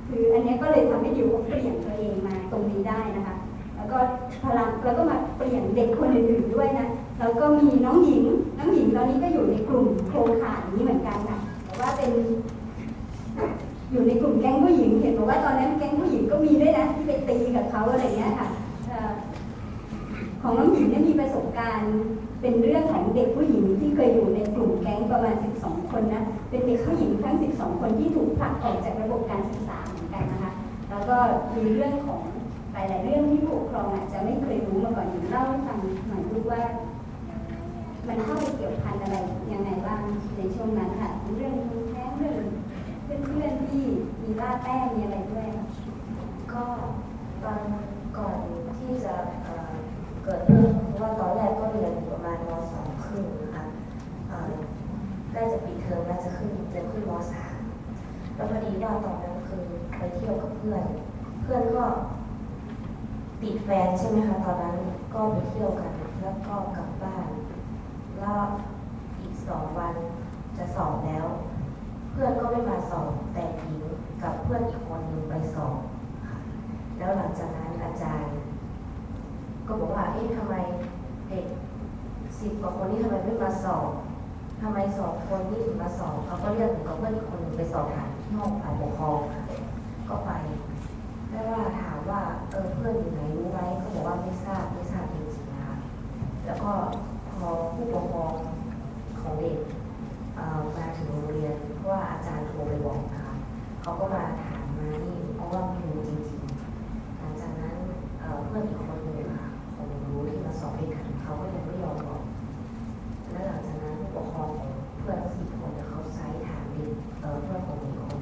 คืออันนี้ก็เลยทำให้ดิวเปลี่ยนตัวเองมาตรงนี้ได้นะคะ แล้วก็พลังแล้วก็มาเปลี่ยนเด็กคนอื่นๆด้วยนะแล้วก็มีน้องหญิงน้องหญิงตอนนี้ก็อยู่ในกลุ่มโครงข่ายนี้เหมือนกันค่ะแต่ว่าเป็น อยู่ในกลุ่มแก๊งผู้หญิง เห็นบอกว่าตอนนั้นแก๊งผู้หญิงก็มีด้วยนะที่ไปตีกับเขาอะไรเงี้ยค่ะของน้องหญิงเนี่ยมีประสบการณ์เป็นเรื่องของเด็กผู้หญิงที่เคยอยู่ในกลุ่มแก๊งประมาณ 12 คนนะ เป็นเด็กผู้หญิงทั้ง 12 คนที่ถูกผลักออกจากระบบการศึกษาเหมือนกันนะคะ แล้วก็มีเรื่องของหลาย ๆ เรื่องที่ผู้ปกครองอาจจะไม่เคยรู้มาก่อนอยู่เล่าให้ฟังหน่อยลูว่า มันเข้าไปเกี่ยวพันอะไรยังไงบ้างในช่วงนั้นค่ะ เรื่องแท้งเรื่อง เพื่อนๆที่มีล่าแต้มมีอะไรด้วยก็ตอนก่อนที่จะเกิดเรื่องเพราะว่าตอนแรกก็เรียนอยู่ประมาณมสองครึ่งนะคะใกล้จะปิดเทอมแล้วจะขึ้นจะขึ้นมสามแล้วพอดีว่าตอนนั้นคือไปเที่ยวกับเพื่อน เพื่อนก็ติดแฟนใช่ไหมคะตอนนั้นก็ไปเที่ยวกันแล้วก็กลับบ้าน แล้วอีกสองวันจะสอบแล้ว พื่อนก็ไม่มาสอบแต่หญิงกับเพื่อนอีกคนหนึ่งไปสอบแล้วหลังจากนั้นอาจารย์ ก็บอกว่าเอ๊ะทำไมเด็กสิบกว่าคนนี้ทำไมไม่มาสอบทำไมสองคนนี้ถึงมาสอบเขาก็เรียกหนูกับเพื่อนอีกคนหนึ่งไปสอบถามที่ห้องฝ่ายปกครองก็ไปได้ว่าถามว่าเออเพื่อนอยู่ไหนรู้ไหมเขาบอกว่าไม่ทราบไม่ทราบจริงๆนะคะแล้วก็พอผู้ปกครองของเด็กมาถึงโรงเรียน ว่าอาจารย์โทรไปบอกนะคะเขาก็มาถามมานี่เพราะว่าไม่รู้จริงๆหลังจากนั้นเพื่อนอีกคนหนึ่งค่ะคงรู้ที่มาสอบด้วยกันเขาก็ยังไม่ยอมบอก แล้วหลังจากนั้นผู้ปกครองของเพื่อนสี่คนเขาใช้ถามเด็กเพื่อนของอีกคน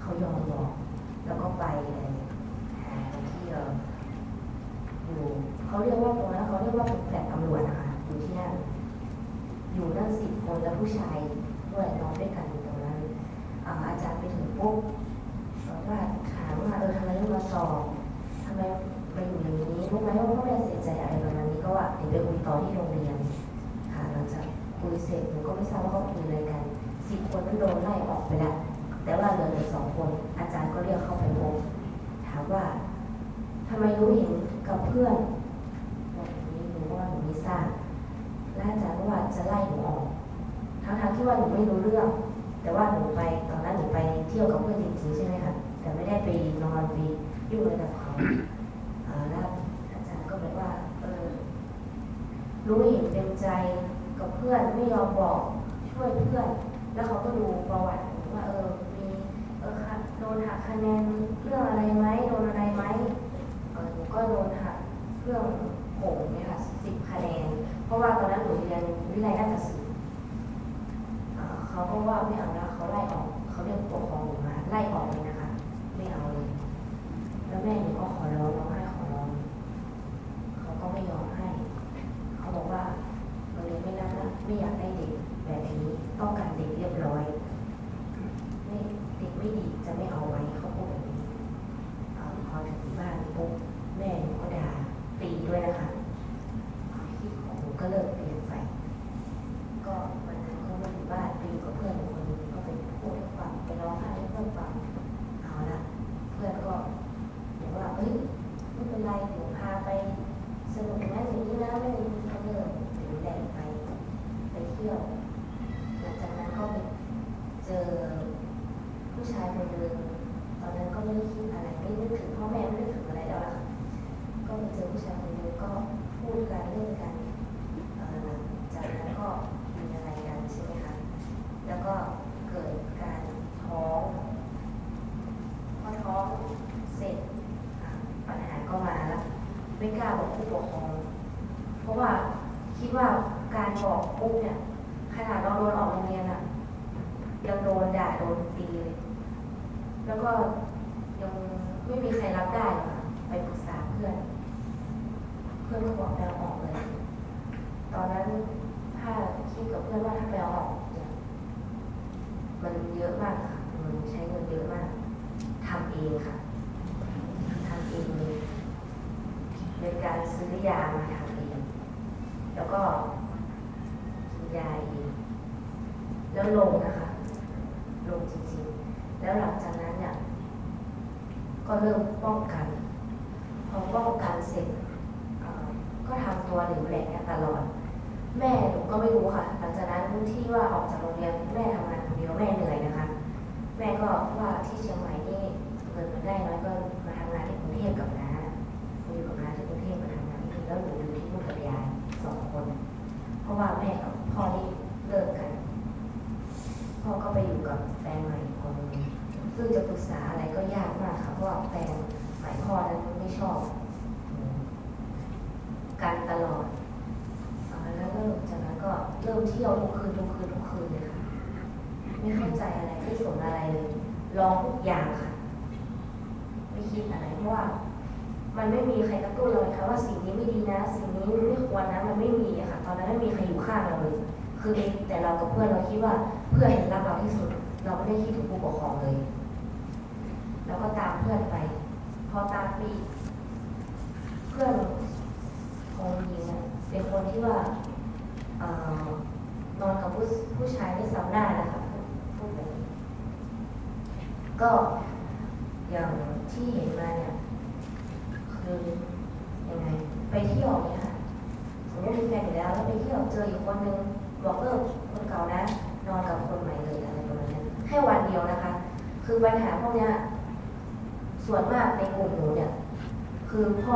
เขายอมบอก แล้วก็ไปเอ่อหาที่เอ่อยู่เขาเรียกว่าตรงนั้นเขาเรียกว่าเป็นแฟลตตำรวจนะคะอยู่ที่นั่นอยู่นั่นสิบคนแล้วผู้ชายด้วยนอนด้วยกัน อาจารย์ไปถึงปุ๊บบอกว่าถามว่าเออทำไมต้องมาสอบทำไมมาอยู่อย่างนี้รู้ไหมว่าพ่อแม่เสียใจอะไรประมาณนี้ก็ว่าเดี๋ยวไปคุยต่อที่โรงเรียนค่ะหลังจากคุยเสร็จหนูก็ไม่ทราบว่าเขาคุยอะไรกันสิบคนนั้นโดนไล่ออกไปแล้วแต่ว่าเหลืออยู่สองคน อาจารย์ก็เรียกเข้าไปพบถามว่าทำไมรู้เห็นกับเพื่อนบอกนี้หนูว่าหนูไม่ทราบและอาจารย์ก็ว่าจะไล่หนูออกทั้งๆที่ว่าหนูไม่รู้เรื่อง แต่ว่าหนูไปตอนนั้นหนูไปเที่ยวกับเพื่อนจริงๆใช่ไหมคะแต่ไม่ได้ไปนอนไปยุ่งอะไรกับเขาแล้วอาจารย์ก็บอกว่าเออรู้เห็นเต็มใจกับเพื่อนไม่ยอมบอกช่วยเพื่อน แล้วเขาก็ดูประวัติหนูว่าเออมีเออค่ะโดนหักคะแนนเรื่องอะไรไหมโดนอะไรไหมเออหนูก็โดนหักเรื่องโหงเนี่ยค่ะสิบคะแนน เพราะว่าตอนนั้นหนูเรียนวิทยาลัยนาฏศิลป์ เขาก็ว่าไม่เอาแล้วเขาไล่ออกเขาเรียกปกครองหนูมาไล่ออกเลยนะคะ ไม่เอาเลย แล้วแม่หนูก็ขอร้องร้องไห้ขอร้องเขาก็ไม่ยอมให้ เขาบอกว่าโรงเรียนไม่รับนะไม่อยากได้เด็กแบบนี้ต้องการเด็กเรียบร้อยไม่เด็กไม่ดีจะไม่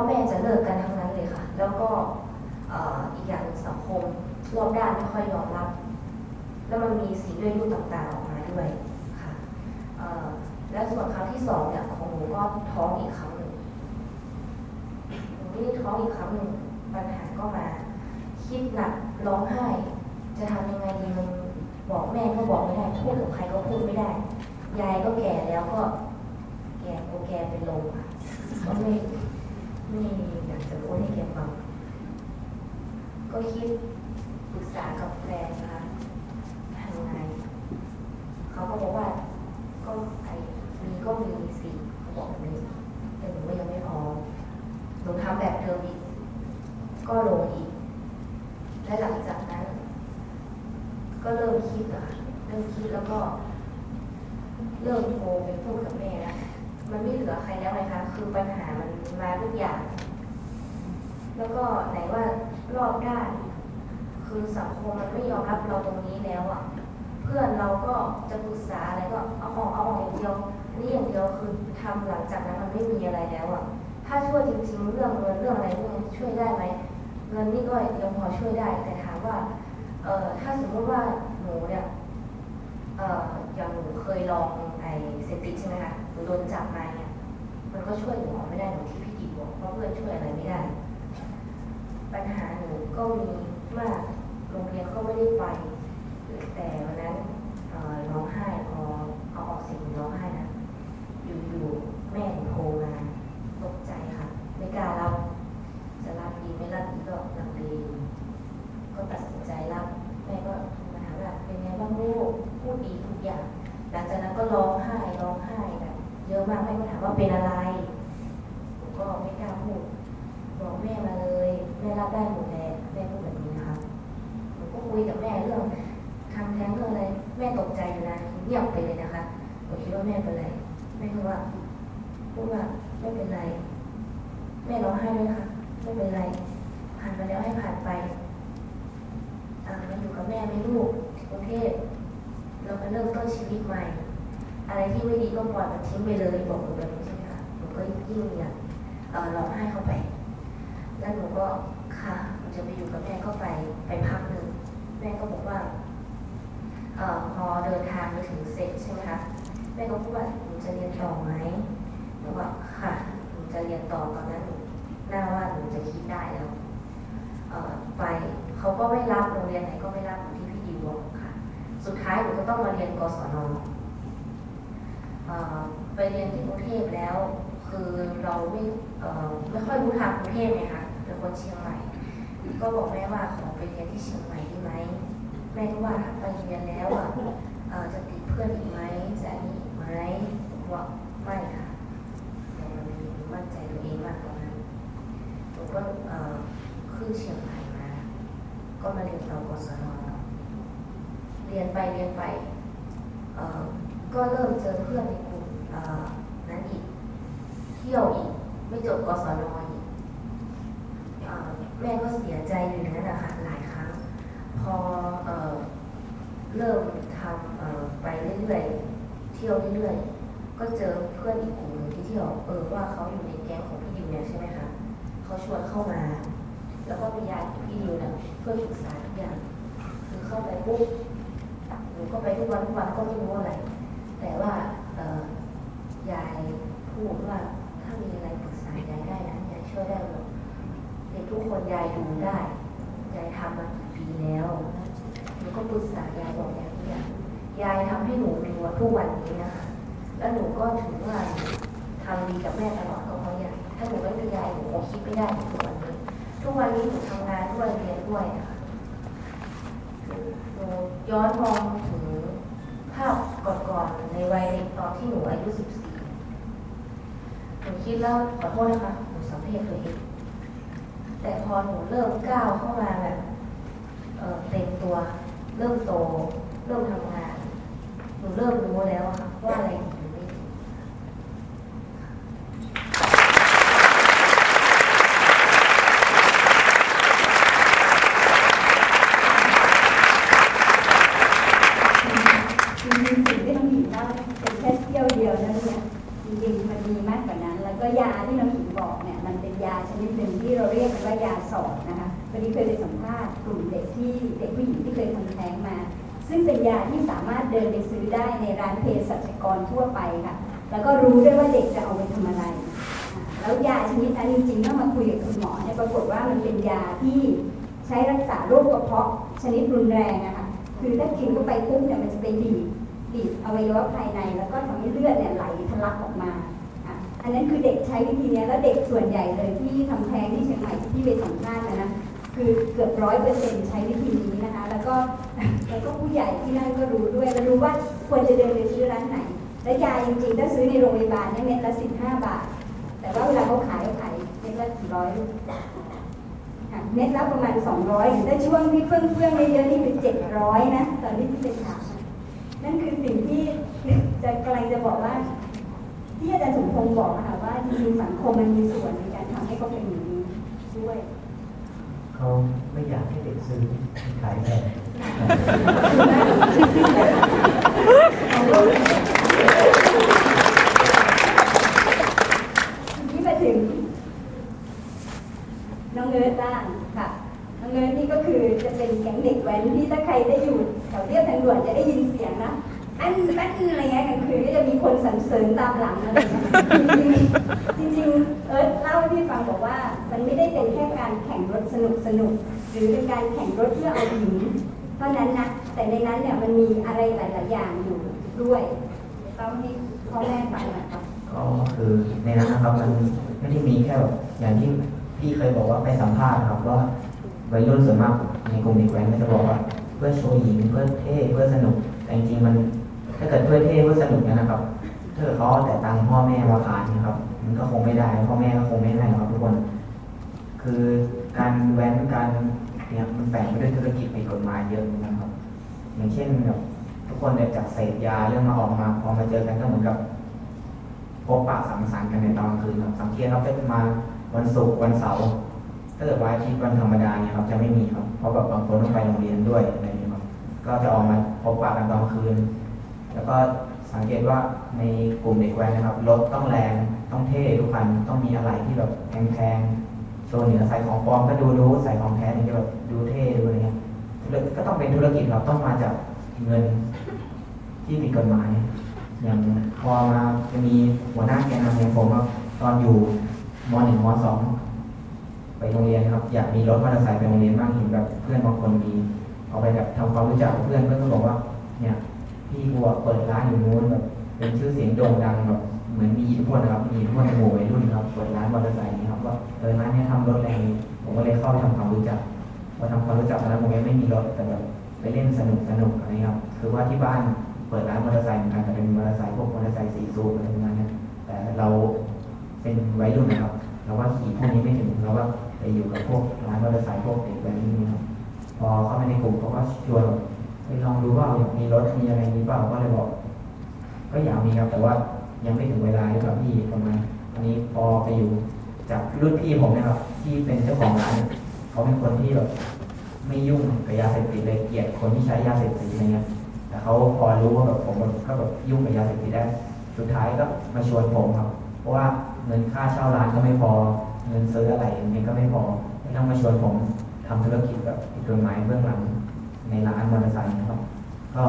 แม่จะเลิกกันทั้งนั้นเลยค่ะ แล้วก็อีกอย่างหนึ่งสังคมรอบด้านไม่ค่อยยอมรับ แล้วมันมีสิ่งด้วยรูปต่างๆออกมาด้วยค่ะแล้วส่วนครั้งที่สองเนี่ยของหนูก็ท้องอีกครั้งหนึ่งหนูไม่ได้ท้องอีกครั้งหนึ่งปัญหาก็มา คิดหนักร้องไห้ จะทำยังไงดีมันบอกแม่ก็บอกไม่ได้พูดกับใครก็พูดไม่ได้ ยายก็แก่แล้วก็ แก่โอแก่เป็นลมค่ะก็ไม่ ไม่อยากจะพูดให้แกฟัง ก็คิดปรึกษากับแฟนค่ะทำไง เขาก็บอกว่า ก็ไอ้มีก็มีสิเขาบอกแบบนี้แต่หนูว่ายังไม่พอหนูทำแบบเดิมอีก ก็ลงอีก และหลังจากนั้น ก็เริ่มคิดอะค่ะเริ่มคิดแล้วก็ เริ่มโทรไปพูดกับแม่แล้ว มันไม่เหลือใครแล้วไงคะ คือปัญหามันมาทุกอย่าง แล้วก็ไหนว่ารอบด้าน คือสังคมมันไม่ยอมรับเราตรงนี้แล้วอะ เพื่อนเราก็จะปรึกษาอะไรก็เอาออกเอาออกอย่างเดียวอันนี้อย่างเดียวคือทำหลังจากนั้น มันไม่มีอะไรแล้วอะถ้าช่วยจริงๆเรื่องเงินเรื่องอะไรพวกนี้ช่วยได้ไหมเงินนี่ก็ยังพอช่วยได้ แต่ถามว่าเออถ้าสมมติว่าหนูเนี่ยเอ่ออย่างหนูเคยลองไอเสพติดใช่ไหมคะหนูโดนจับมาเนี่ยมันก็ช่วยหนูออกไม่ได้หนูที่พี่ดีบอกเพราะเพื่อนช่วยอะไรไม่ได้ ปัญหาหนูก็มีมากโรงเรียนก็ไม่ได้ไป แต่วันนั้นร้องไห้พอเอาออกเสียงร้องไห้นะอยู่ๆ แม่โทรมาตกใจค่ะไม่กล้ารับจะรับดีไม่รับดีก็ลังเลก็ตัดสินใจรับแม่ก็มาถามว่าเป็นไงบ้างลูกพูดดีทุกอย่าง หลังจากนั้นก็ร้องไห้ร้องไห้แบบเยอะมากแม่ก็ถามว่าเป็นอะไรหนูก็ไม่กล้าพูดบอกแม่มาเลยแม่รับได้หมดแหละแม่พูดแบบนี้นะคะหนูก็คุยกับแม่เรื่องทำแท้งเรื่องอะไรแม่ตกใจอยู่นะเงียบไปเลยนะคะหนูคิดว่าแม่เป็นอะไรแม่ก็ว่า พูดว่าไม่เป็นไรแม่ร้องไห้ด้วยค่ะไม่เป็นไร ผ่านไปแล้วให้ผ่านไปอ่ามาอยู่กับแม่ไม่ลูกที่กรุงเทพเรามาเริ่มต้นชีวิตใหม่ อะไรที่ไม่ดีก็ปล่อยมันทิ้งไปเลยบอกหนูแบบนี้ใช่ไหมคะหนูก็ยิ่งอยากเอ่อร้องไห้เข้าไปแล้วหนูก็ค่ะหนูจะไปอยู่กับแม่ก็ไปไปพักหนึ่งแม่ก็บอกว่าเออพอเดินทางไปถึงเสร็จใช่ไหมคะแม่ก็พูดว่าหนูจะเรียนต่อไหม นูว่าค่ะหนูจะเรียนต่อตอนนั้นหน้าว่าหนูจะคิดได้แล้วเออไปเขาก็ไม่รับโรงเรียนไหนก็ไม่รับที่พี่ดิวบอกค่ะ สุดท้ายหนูก็ต้องมาเรียนกศนเออไปเรียนที่กรุงเทพแล้ว คือเราไม่เออไม่ค่อยรู้ทางกรุงเทพไงคะเป็นคนเชียงใหม่ก็บอกแม่ว่าขอไปเรียนที่เชียงใหม่ได้ไหมแม่ก็ว่าถ้าไปเรียนแล้วอะจะติดเพื่อนอีกไหมจะอันนี้อีกไหมบอกไม่ค่ะ มั่นใจตัวเองมากกว่านั้นหนูก็ขึ้นเชียงใหม่มา ก็มาเรียนต่อกศนเรียนไปเรียนไป ก็เริ่มเจอเพื่อนในกลุ่มนั้นอีก เที่ยวอีก ไม่จบกศนอีกแม่ก็เสียใจอยู่นั้นนะคะหลายครั้ง พอเริ่มทำไปเรื่อยๆ เที่ยวเรื่อยๆ ก็เจอเพื่อนอีกกลุ่มหนึ่งที่เที่ยวเออว่าเขาอยู่ในแก๊งของพี่ดิวเนี่ยใช่ไหมคะเขาชวนเข้ามา แล้วก็ไปยายกับพี่ดิวเนี่ยเพื่อปรึกษาทุกอย่างคือเข้าไปปุ๊บหนูก็ไปทุกวันทุกวันก็ไม่รู้อะไร แต่ว่าเออยายพูดว่าถ้ามีอะไรปรึกษายายได้นะยายช่วยได้หมดเด็กทุกคนยายดูได้ยายทำมากี่ปีแล้วหนูก็ปรึกษายายบอกยายทุกอย่างยายทำให้หนูมีวันทุกวันนี้นะคะ แล้วหนูก็ถือว่าทำดีกับแม่ตลอดก็เพราะยายถ้าหนูไม่มียายหนูคงคิดไม่ได้ถึงทุกวันนี้ทุกวันนี้หนูทำงานด้วยเรียนด้วยนะคะหนูย้อนมองถึงภาพก่อนๆในวัยเด็กตอนที่หนูอายุ14หนูคิดแล้วขอโทษนะคะหนูสัมเพศตัวเองแต่พอหนูเริ่มก้าวเข้ามาแบบเต็มตัว เริ่มโต เริ่มทำงาน หนูเริ่มรู้แล้วค่ะว่าอะไรดีหรือไม่ดี จริงๆสิ่งที่น้องหญิงเล่าเป็นแค่เสี้ยวเดียวนะเนี่ยจริงๆมันมีมากกว่านั้น แล้วก็ยาที่น้องหญิงบอกเนี่ยมันเป็นยาชนิดหนึ่งที่เราเรียกกันว่ายาสอดนะคะวันนี้เคยไปสัมภาษณ์กลุ่มเด็กที่เด็กผู้หญิงที่เคยทำแท้งมา ซึ่งเป็นยาที่สามารถ เดินไปซื้อได้ในร้านเภสัชกรทั่วไปค่ะ แล้วก็รู้ด้วยว่าเด็กจะเอาไปทำอะไร แล้วยาชนิดนั้นจริงๆเมื่อมาคุยกับคุณหมอเนี่ยปรากฏว่ามันเป็นยาที่ใช้รักษาโรคกระเพาะชนิดรุนแรงอะคะคือถ้ากินเข้าไปปุ๊บเนี่ยมันจะไปบีบบีบอวัยวะภายใน แล้วก็ทำให้เลือดเนี่ยไหลทะลักออกมาอันนั้นคือเด็กใช้วิธีนี้แล้วเด็กส่วนใหญ่เลยที่ทำแท้งที่เชียงใหม่ที่ไปสัมภาษณ์นะ คือเกือบร้อยเปอร์เซ็นต์ใช้วิธีนี้นะคะ แล้วก็แล้วก็ผู้ใหญ่ที่นั่นก็รู้ด้วยแล้วรู้ว่าควรจะเดินไปซื้อร้านไหน และยาจริงๆถ้าซื้อในโรงพยาบาลเนี่ยเม็ดละสิบห้าบาท แต่ว่าเวลาเขาขายเขาขายเม็ดละกี่ร้อยเม็ดละประมาณ200หรือถ้าช่วงที่เฟื่องเฟื่องๆเยอะๆนี่คือ700นะตอนที่ที่ไปถามนั่นคือสิ่งที่จะกำลังจะบอกว่า ที่อาจารย์สมพงศ์บอกอะค่ะว่าจริงๆสังคมมันมีส่วนในการทำให้เขาเป็นอย่างนี้ด้วย เขาไม่อยากให้เด็กซื้อขายแพงทีนี้มาถึง น้องเอิร์ธบ้างค่ะ น้องเอิร์ธนี่ก็คือจะเป็นแก๊งเด็กแว้นที่ถ้าใครได้อยู่แถวเลียบทางด่วนจะได้ยินเสียงนะ อันแป๊นอะไรเงี้ยกลางคืนก็จะมีคนสรรเสริญตามหลังอะไรเงี้ยจริงๆจริงๆเอิร์ธเล่าให้พี่ฟังบอกว่า มันไม่ได้เป็นแค่การแข่งรถสนุกสนุกๆหรือเป็นการแข่งรถเพื่อเอาหญิงเท่านั้นนะแต่ในนั้นเนี่ยมันมีอะไรหลายๆอย่างอยู่ด้วยเล่าให้พ่อแม่ฟังหน่อยครับก็คือในนั้นนะครับมันไม่ได้มีแค่แบบอย่างที่พี่เคยบอกว่าไปสัมภาษณ์ครับว่าวัยรุ่นส่วนมากในกลุ่มเด็กแว้นก็จะบอกว่า เพื่อโชว์หญิงเพื่อเท่เพื่อสนุกแต่จริงๆมัน ถ้าเกิดเพื่อเท่เพื่อสนุกเนยนะครับถ้าเกิดเขาแต่ตังค์พ่อแม่มาขาเนะครับ มันก็คงไม่ได้ พ่อแม่ก็คงไม่ให้ครับทุกคน คือการแว้นการเนี่ยมันแฝงไปด้วยธุรกิจผิดกฎหมายเยอะนะครับ อย่างเช่นแบบทุกคนเนี่ยจากเสพยาเรื่องมาออกมาพอมาเจอกันก็เหมือนกับพบปะสังสรรค์กันในตอนกลางคืนครับสังเกตเราจะมาวันศุกร์วันเสาร์ถ้าเกิดวันอาทิตย์วันธรรมดาเนี่ยครับจะไม่มีครับเพราะแบบบางคนต้องไปโรงเรียนด้วยอะไรอย่างเงี้ยครับก็จะออกมาพบปะกันตอนกลางคืน แล้วก็สังเกตว่าในกลุ่มเด็กแว้นนะครับรถต้องแรงต้องเท่ทุกคันต้องมีอะไรที่แบบแพงๆโชว์เหนือใส่ของปลอมก็ดูรู้ใส่ของแท้นี่ก็แบบดูเท่ดูอะไรเงี้ยก็ต้องเป็นธุรกิจครับต้องมาจากเงินที่ผิดกฎหมาย อย่างพอมาจะมีหัวหน้าแกนนำอย่างผมครับตอนอยู่มหนึ่งมสองไปโรงเรียนครับ อยากมีรถมอเตอร์ไซค์ไปโรงเรียนบ้างเห็นแบบเพื่อนบางคนมีเอาไปแบบทำความรู้จักเพื่อนเพื่อนก็บอกว่า เนี่ย พี่บัวเปิดร้านอยู่นู้นแบบเป็นชื่อเสียงโด่งดังแบบเหมือนมีอิทธิพลนะครับมีอิทธิพลในหมู่วัยรุ่นครับเปิดร้านมอเตอร์ไซค์นี่ครับว่าเออร้านนี้ทำรถแรงผมก็เลยเข้าไปทำความรู้จักพอทำความรู้จักตอนนั้นผมยังไม่มีรถแต่แบบไปเล่นสนุกสนุกอะไรครับคือว่าที่บ้านเปิดร้านมอเตอร์ไซค์เหมือนกันแต่เป็นมอเตอร์ไซค์พวกมอเตอร์ไซค์สี่สูบอะไรประมาณนี้แต่เราเป็นวัยรุ่นนะครับเราว่าขี่พวกนี้ไม่ถึงเราว่าไปอยู่กับพวกร้านมอเตอร์ไซค์พวกเด็กแว้นนี่ครับพอเข้าไปในกลุ่มเขาก็ชวน แบบไปลองดูว่าอยากมีรถมีอะไรนี้เปล่าก็เลยบอก ก็อยากมีครับ แต่ว่ายังไม่ถึงเวลาหรือเปล่าพี่ประมาณอันนี้พอไปอยู่ จากรุ่นพี่ผมนะครับ ที่เป็นเจ้าของร้านเขาเป็นคนที่แบบไม่ยุ่งกับยาเสพติดเลยเกลียดคนที่ใช้ยาเสพติดอะไรเงี้ยแต่เขาพอรู้ว่าแบบผมก็แบบยุ่งกับยาเสพติดได้ สุดท้ายก็มาชวนผมครับ เพราะว่าเงินค่าเช่าร้านก็ไม่พอ เงินซื้ออะไรอย่างเงี้ยก็ไม่พอไม่ต้องมาชวนผมทำธุรกิจแบบผิดกฎหมายเบื้องหลัง ในร้านมอเตอร์ไซค์นะครับก็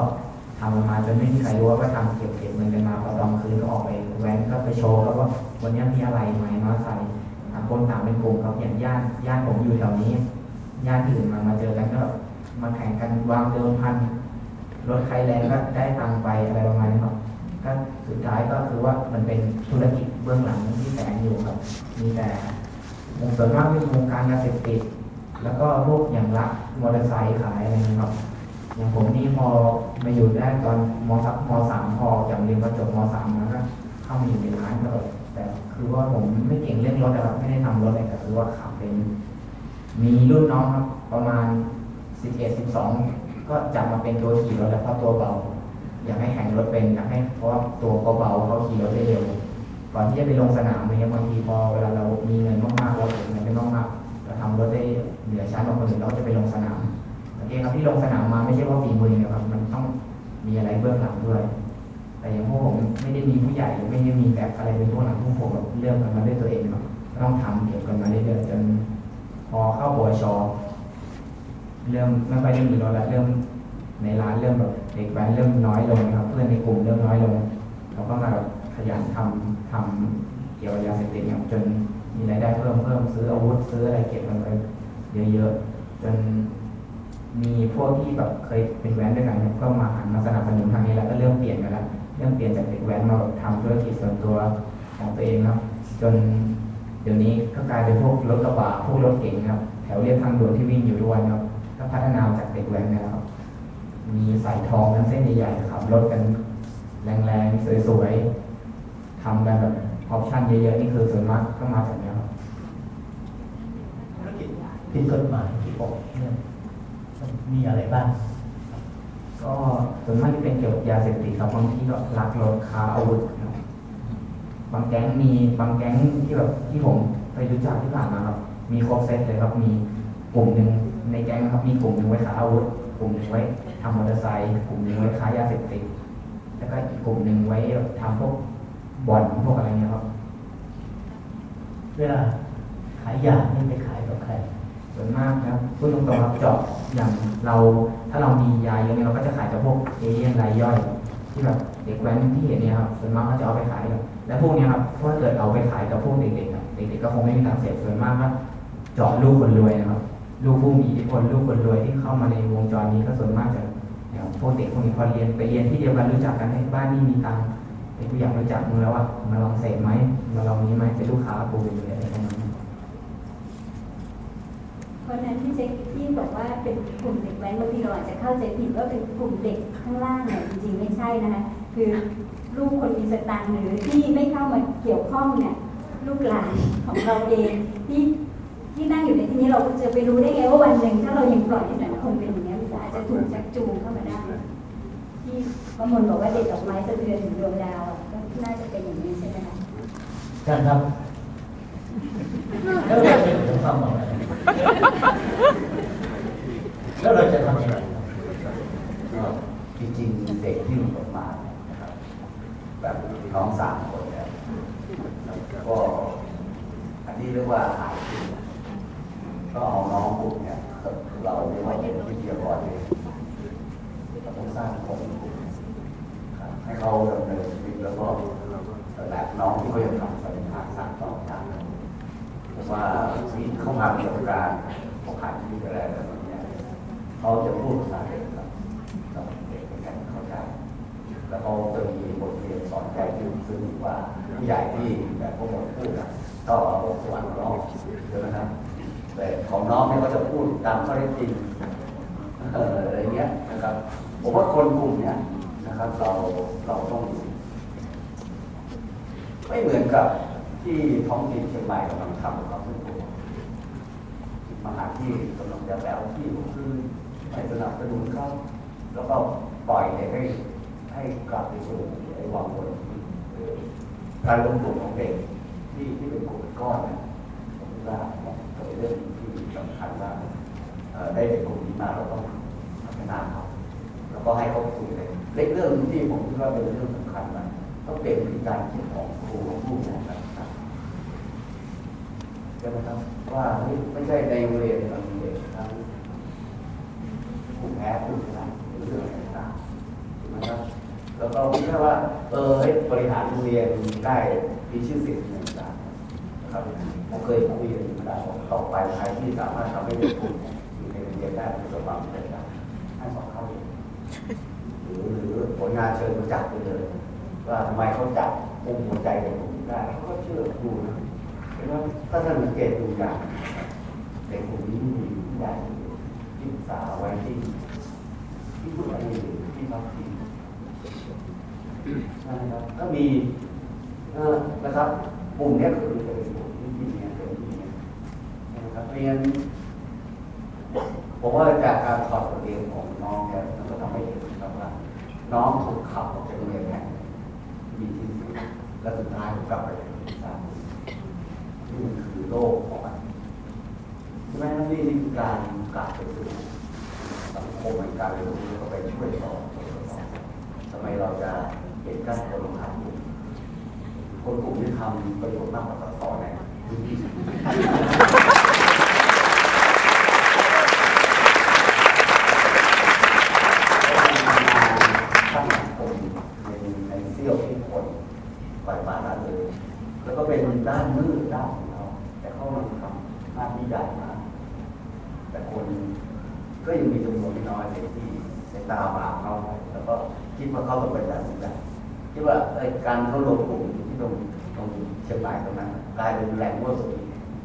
ทำมาจนไม่มีใครรู้ว่าก็ทำเก็บเก็บเงินกันมาพอตอนคืนก็ออกไปแว้นก็ไปโชว์ครับว่าวันนี้มีอะไรไหมมาใส่ต่างคนต่างเป็นกลุ่มครับอย่างญาติญาติผมอยู่แถวนี้ญาติอื่นมามาเจอกันก็มาแข่งกันวางเดิมพันรถใครแรงก็ได้ตังค์ไปอะไรประมาณนี้ครับก็สุดท้ายก็คือว่ามันเป็นธุรกิจเบื้องหลังที่แฝงอยู่ครับ มีแต่ส่วนมากเป็นวงการยาเสพติด แล้วก็พวกอย่างรักมอเตอร์ไซค์ขายอะไรนะครับ อย่างผมนี่พอมาอยู่ได้ตอนมสักมสามพอจากเรียนก็จบมสามมาก็เข้ามาอยู่ในร้านก็แบบแต่คือว่าผมไม่เก่งเรื่องรถนะครับไม่ได้ทำรถเลยแต่คือว่าขับเป็น มีรุ่นน้องครับประมาณสิบเอ็ดสิบสองก็จับมาเป็นตัวขี่รถแล้วเพราะตัวเบา อยากให้แข่งรถเป็นอยากให้เพราะว่าตัวเขาเบาเขาขี่รถได้เร็วก่อนที่จะไปลงสนามเนี่ยบางทีพอเวลาเรามีเงินมากๆเราเก็บเงินได้มากๆเรา ทำรถได้เหนือชั้นกว่าคนอื่นเราจะไปลงสนามโอเคครับที่ลงสนามมาไม่ใช่ว่าฝีมือนะครับ มันต้องมีอะไรเบื้องหลังด้วย แต่อย่างพวกผมไม่ได้มีผู้ใหญ่ไม่ได้มีแบบอะไรเป็นผู้หลังพวกผมเริ่มกันมาด้วยตัวเองเนาะต้องทำเก็บกันมาเรื่อยๆจนพอเข้าปวชเริ่มไม่ค่อยได้มีรถแล้วเริ่มในร้านเริ่มแบบเด็กแว้นเริ่มน้อยลงนะครับ เพื่อนในกลุ่มเริ่มน้อยลงเราก็มาแบบขยันทำทำเกี่ยวกับยาเสพติดเนี่ยจน มีรายได้เพิ่มเพิ่มซื้ออาวุธซื้ออะไรเก็บมันไปเยอะๆจนมีพวกที่แบบเคยเป็นแว้นด้วยกันเนี่ยก็มาหันมาสนับสนุนทางนี้แล้วก็เริ่มเปลี่ยนกันแล้วเริ่มเปลี่ยนจากเด็กแว้นมาทำธุรกิจส่วนตัวของตัวเองครับ จนเดี๋ยวนี้ก็กลายเป็นพวกรถกระบะพวกรถเก๋งครับ แถวเรียบทางด่วนที่วิ่งอยู่ด้วยครับก็พัฒนาจากเด็กแว้นนะครับ มีสายทองนั้นเส้นใหญ่ๆขับรถกัน แรงๆสวยๆทำกันแบบ option เยอะๆนี่คือส่วนมากก็มาจากเนี้ยครับธุรกิจผิดกฎหมายที่บอกเนี่ยมันมีอะไรบ้าง ก็ส่วนมากจะเป็นเกี่ยวกับยาเสพติดครับบางที่ก็ลักรถค้าอาวุธครับบางแก๊งมีบางแก๊งที่แบบที่ผมไปรู้จักที่ผ่านมาครับ มีครบเซตเลยครับมีกลุ่มหนึ่งในแก๊งครับมีกลุ่มหนึ่งไว้ค้าอาวุธกลุ่มหนึ่งไว้ทำมอเตอร์ไซค์กลุ่มหนึ่งไว้ค้ายาเสพติดแล้วก็อีกกลุ่มหนึ่งไว้ทำพวก บ่อนพวกอะไรเงี้ยครับ เวลาขายยานี่ไปขายกับใครส่วนมากนะครับพูดตรงๆครับเจาะอย่างเราถ้าเรามียาเยอะเนี่ยเราก็จะขายกับพวกเอเย่นรายย่อย ที่แบบเด็กแว้นที่เห็นเนี่ยครับส่วนมากเขาจะเอาไปขายกันและพวกเนี้ยครับถ้าเกิดเอาไปขายกับพวกเด็กๆอะเด็กๆก็คงไม่มีทางเสพส่วนมากก็เจาะลูกคนรวยนะครับลูกผู้มีอิทธิพลลูกคนรวยที่เข้ามาในวงจรนี้ก็ส่วนมากจะอย่างพวกเด็กพวกนี้พอเรียนไปเรียนที่เดียวกันรู้จักกันให้บ้านนี้มีตัง ค์ไอ้กูอยากรู้จักมึงแล้วอะมาลองเสพไหมมาลองนี้ไหมเป็นลูกค้ากูอยู่เลยอะไรประมาณนี้เพราะนั้นที่เจ๊ที่บอกว่าเป็นกลุ่มเด็กแว้นบางทีเราอาจจะเข้าใจผิดว่าเป็นกลุ่มเด็กข้างล่างเนี่ยจริงๆไม่ใช่นะคะคือลูกคนมีสตางค์หรือที่ไม่เข้ามาเกี่ยวข้องเนี่ยลูกหลานของเราเองที่ที่นั่งอยู่ในที่นี้เราจะไปรู้ได้ไงว่าวันหนึ่งถ้าเรายังปล่อยให้สังคมเป็นอย่างนี้มันอาจจะถูกชักจูงเข้ามาได้ บางคนบอกว่าเด็กดอกไม้สะเทือนถึงดวงดาวอะก็น่าจะเป็นอย่างนี้ใช่ไหมคะอาจารย์ครับแล้วเราจะถึงความหมายแล้วเราจะทำยังไงครับก็จริงๆเด็กที่หลุดออกมาเนี่ยนะครับแบบน้องสามคนเนี่ยก็อันนี้เรียกว่าหายจริงนะก็เอาน้องกลุ่มเนี่ยเราเรียกว่าเป็นวิทยากรเอง เราต้องสร้างคนกลุ่มให้เขาดำเนินชีวิตแล้วก็แบบน้องที่เขายังทำสัญญาสร้างต่อทางเพราะว่าที่เขามาประสบการณ์เขาผ่านชีวิตอะไรแบบนี้เขาจะพูดภาษาเด็กครับกับเด็กในการเข้าใจแล้วเขาจะมีบทเรียนสอนใจที่ซึ้งว่าผู้ใหญ่ที่แบบพวกผมพูดก็เอาสวรรค์น้องใช่ไหมครับแต่ของน้องเนี่ยก็จะพูดตามข้อเท็จจริงอะไรเงี้ยนะครับ ผมว่าคนกลุ่มเนี้ยนะครับเราเราต้องไม่เหมือนกับที่ท้องถิ่นเชียงใหม่กำลังทำกับเขาทุกคนมหาที่กำลังจะแปลที่คือให้สนับสนุนเขาแล้วก็ปล่อยเด็กให้ให้กลับไปสู่ไอ้วังวนการรวมกลุ่มของเด็กที่ที่เป็นกลุ่มก้อนนะผมว่าเป็นเรื่องที่สำคัญมากเอ่อได้เด็กกลุ่มนี้มาเราต้องพัฒนาเขา แล้วก็ให้เขาคุยเลยเรื่องที่ผมคิดว่าเป็นเรื่องสำคัญนะต้องเปลี่ยนวิธีการคิดของครูของผู้นะครับใช่ไหมครับว่าไม่ใช่ในโรงเรียนมันมีเด็กทั้งผู้แพ้ผู้ชนะหรือเรื่องอะไรต่างๆถูกไหมครับแล้วก็คิดว่า เออให้บริหารโรงเรียนได้มีชื่อเสียงต่างๆนะครับผมเคยคุยกันมาแล้วต่อไปใครที่สามารถทำให้เด็กกลุ่มอยู่ในโรงเรียนได้ประสบความสำเร็จได้ ให้สอบเข้าเองห รือหรือผลงานเชิญมาจับไปเลย ว่าทำไมเขาจับปุ่มหัวใจเด็กกลุ่มนี้ได้เขาก็เชื่อดูนะเห็นว่าถ้าท่านสังเกตดูอย่างเด็กลุ่มนี้มีผู้ใหญ่ที่ปรึกษาไว้ที่ที่ผู้ใหญ่ที่พักที่นะครับก็มีเออนะครับกลุ่มนี้ยคือจะเป็นกลุ่มที่มีเนี้ยเป็นที่เนี้ยนะครับเพราะฉะนั้นผมว่าจากการถอดบทเรียนของน้องเนี่ยมันก็ทำให้เห็น น้องถูกขับออกจากโรงเรียนแห่งมีที่สุดและสุดท้ายก็กลับไปเป็นที่สามนี่มันคือโลกของมันใช่ไหมครับนี่นี่คือการกลับไปสู่สังคมการเรียนรู้ก็ไปช่วยสอนทำไมเราจะเห็นการคนลงทันอยู่คนกลุ่มที่ทำประโยชน์มากกว่าสอนในพื้นที่ ตั้งสังคมในในเสี้ยวที่คนปล่อยปละละเลย แล้วก็เป็นด้านมืดด้านของเขาแต่เขามันทำหน้าที่ใหญ่มาก แต่คนก็ยังมีจำนวนไม่น้อยเลยที่ในตาบาปเขาแล้วก็คิดว่าเขาต้องเป็นแบบนี้แบบคิดว่า ไอ้การเขาลงกลุ่มที่ตรงตรงเชียงรายตรงนั้นกลายเป็นแหล่งมั่วสุม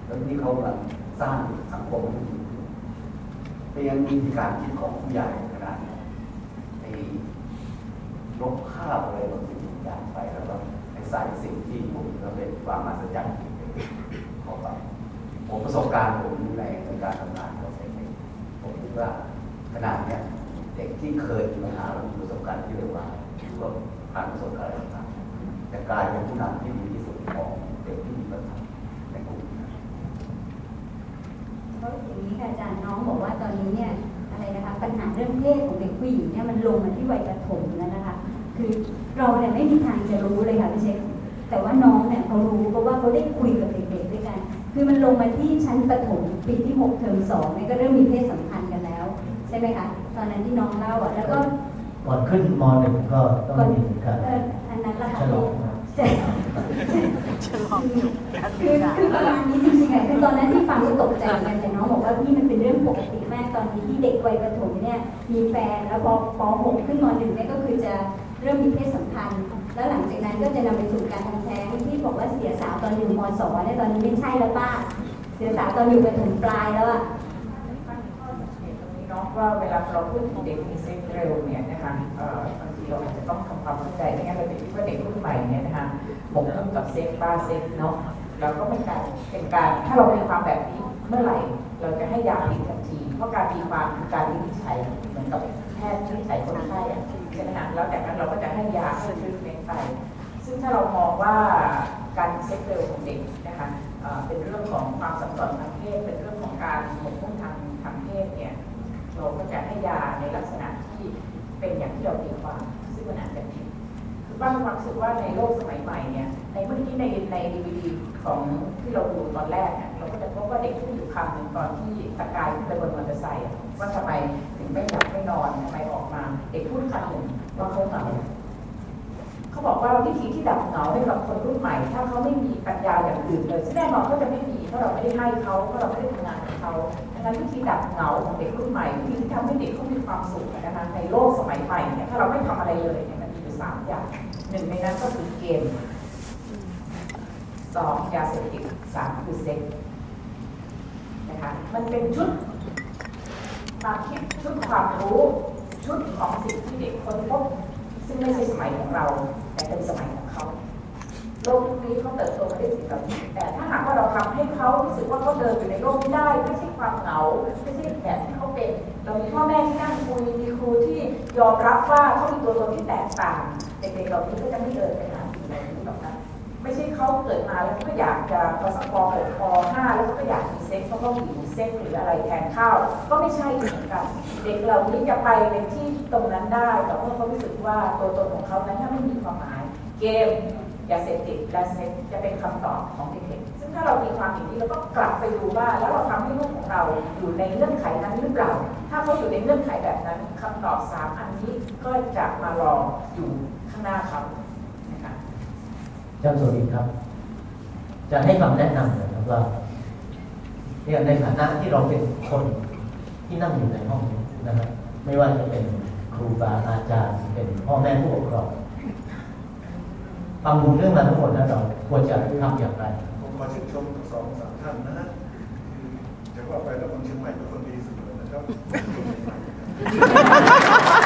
แล้วนี่เขาแบบสร้างสังคมเป็นวิธีการคิดของผู้ใหญ่ ไม่มีทางจะรู้เลยค่ะพี่เช็คแต่ว่าน้องเนี่ยเขารู้เพราะว่าเขาได้คุยกับเด็กๆด้วยกัน คือมันลงมาที่ชั้นประถมปีที่ 6 เทอมสองเนี่ยก็เริ่มมีเพศสัมพันธ์กันแล้ว ใช่ไหมคะ ตอนนั้นที่น้องเล่าอะแล้วก็ก่อนขึ้นมหนึ่งก็ต้องมีการเอออันนั้นละค่ะฉลองนะใช่คือคือประมาณนี้จริงๆอะคือตอนนั้นที่ฟังก็ตกใจเหมือนกันแต่น้องบอกว่าพี่มันเป็นเรื่องปกติมากตอนนี้ที่เด็กวัยประถมเนี่ยมีแฟนแล้วพอป .6 ขึ้นม .1 เนี่ยก็คือจะ เริ่มมีเพศสัมพันธ์ แล้วหลังจากนั้นก็จะนำไปสู่การทำแท้งที่บอกว่าเสียสาวตอนอยู่ม .2 เนี่ยตอนนี้ไม่ใช่แล้วป้า เสียสาวตอนอยู่ประถมปลายแล้วอะตั้องเกตตรงนี้เนาะว่าเวลาเราพูดถึงเด็กมีเซ็กเร็วเนี่ยนะคะบางทีเราอาจจะต้องทำความเข้าใจไม่งั้นเราจะคิดว่าเด็กรุ่นใหม่เนี่ยนะคะหมกมุ่นกับเซ็กบ้าเซ็กเนาะเราก็เป็นการเป็นการถ้าเรามีความแบบนี้เมื่อไหร่เราจะให้ยาผิดทันที เพราะการตีความคือการวินิจฉัยเหมือนกับแพทย์วินิจฉัยคนไข้อะ ใช่ไหมคะแล้วจากนั้นเราก็จะให้ยาเพื่อทรีทเมนไป ซึ่งถ้าเรามองว่าการเซ็กเร็วของเด็กนะคะเป็นเรื่องของความสัมพันธ์ทางเพศเป็นเรื่องของการหมกมุ่นทางทางเพศเนี่ยเราก็จะให้ยาในลักษณะที่เป็นอย่างที่เราตีความซึ่งมันอาจจะผิดคือบ้างความรู้สึกว่าในโลกสมัยใหม่เนี่ยในเมื่อกี้ในในดีวีดีของที่เราดูตอนแรกเนี่ยเราก็จะพบว่าเด็กพูดอยู่คำหนึ่งตอนที่ตะกายขึ้นไปบนมอเตอร์ไซค์ ว่าทำไมถึงไม่หลับไม่นอนทำไมออกมา เด็กพูดคำหนึ่งว่าเขาเหงาเขาบอกว่าวิธีที่ดับเหงาให้กับคนรุ่นใหม่ ถ้าเขาไม่มีปัญญาอย่างอื่นเลยซึ่งแน่นอนเขาจะไม่มีเพราะเราไม่ได้ให้เขาเพราะเราไม่ได้ทำงานกับเขาดังนั้นวิธีดับเหงาของเด็กรุ่นใหม่ที่ทำให้เด็กเขามีความสุขนะคะในโลกสมัยใหม่เนี่ยถ้าเราไม่ทำอะไรเลยเนี่ยมันมีอยู่สามอย่างหนึ่งในนั้นก็คือเกมสองยาเสพติดสามคือเซ็กนะคะมันเป็นชุด ความคิดชุดความรู้ชุดของสิ่งที่เด็กค้นพบซึ่งไม่ใช่สมัยของเรา แต่เป็นสมัยของเขาโลกนี้เขาเติบโตมาด้วยสิ่งเหล่านี้แต่ถ้าหากว่าเราทำให้เขารู้สึกว่าเขาเดินอยู่ในโลกนี้ได้ไม่ใช่ความเหงาไม่ใช่แบบที่เขาเป็น เรามีพ่อแม่ที่นั่งคุยมีครูที่ยอมรับว่าเขามีตัวตนที่แตกต่างเด็กๆเหล่านี้ก็จะไม่เดินไปหา ไม่ใช่เขาเกิดมาแล้วก็อยากจะพอสักปหกปห้าแล้วก็อยากมีเซ็กซ์เพราะเขาหิวเซ็กซ์หรืออะไรแทนข้าว ก็ไม่ใช่เหมือนกันเด็กเหล่านี้จะไปในที่ตรงนั้นได้แต่เมื่อเขารู้สึกว่าตัวตนของเขานั้นถ้าไม่มีความหมาย เกมยาเสพติดและเซ็กซ์จะเป็นคำตอบของเด็กๆซึ่งถ้าเรามีความอย่างนี้เราก็กลับไปดูว่า แล้วเราทำให้ลูกของเราอยู่ในเงื่อนไขนั้นหรือเปล่า ถ้าเขาอยู่ในเงื่อนไขแบบนั้นคำตอบสามอันนี้ก็จะมารออยู่ข้างหน้าเขานะคะ อาจารย์สุรินครับ จะให้คำแนะนำหน่อยครับว่าเนี่ยในฐานะที่เราเป็นคนที่นั่งอยู่ในห้องนี้นะครับไม่ว่าจะเป็นครูบาอาจารย์เป็นพ่อแม่ผู้ปกครองฟังดูเรื่องมาทั้งหมดแล้วเราควรจะทำอย่างไรผมขอชื่นชมทั้งสองสามท่านนะฮะจะว่าไปแล้วคนเชียงใหม่เป็นคนดีเสมอนะครับ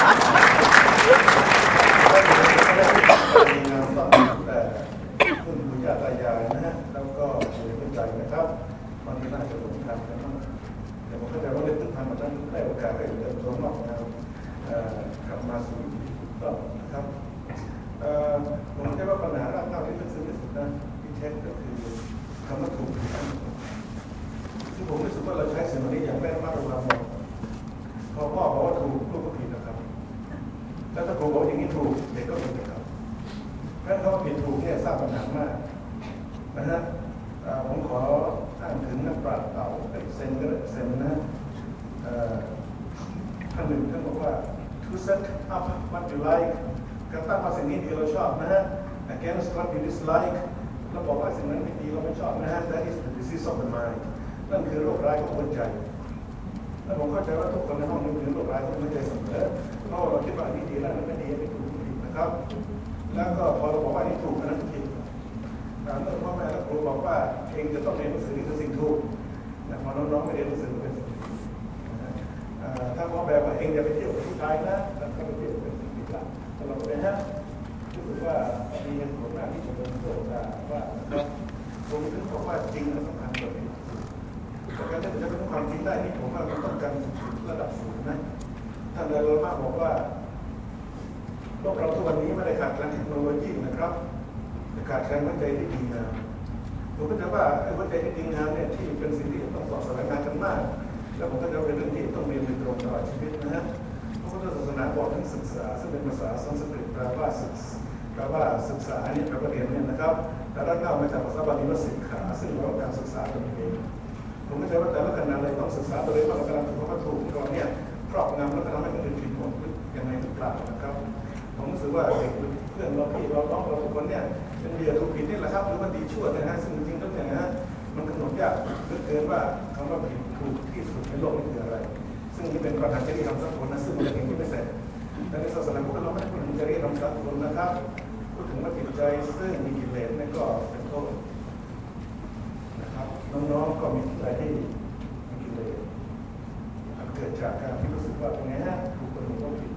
จากการที่รู้สึกว่าเป็นไงฮะถูกคนอื่นเขาผิด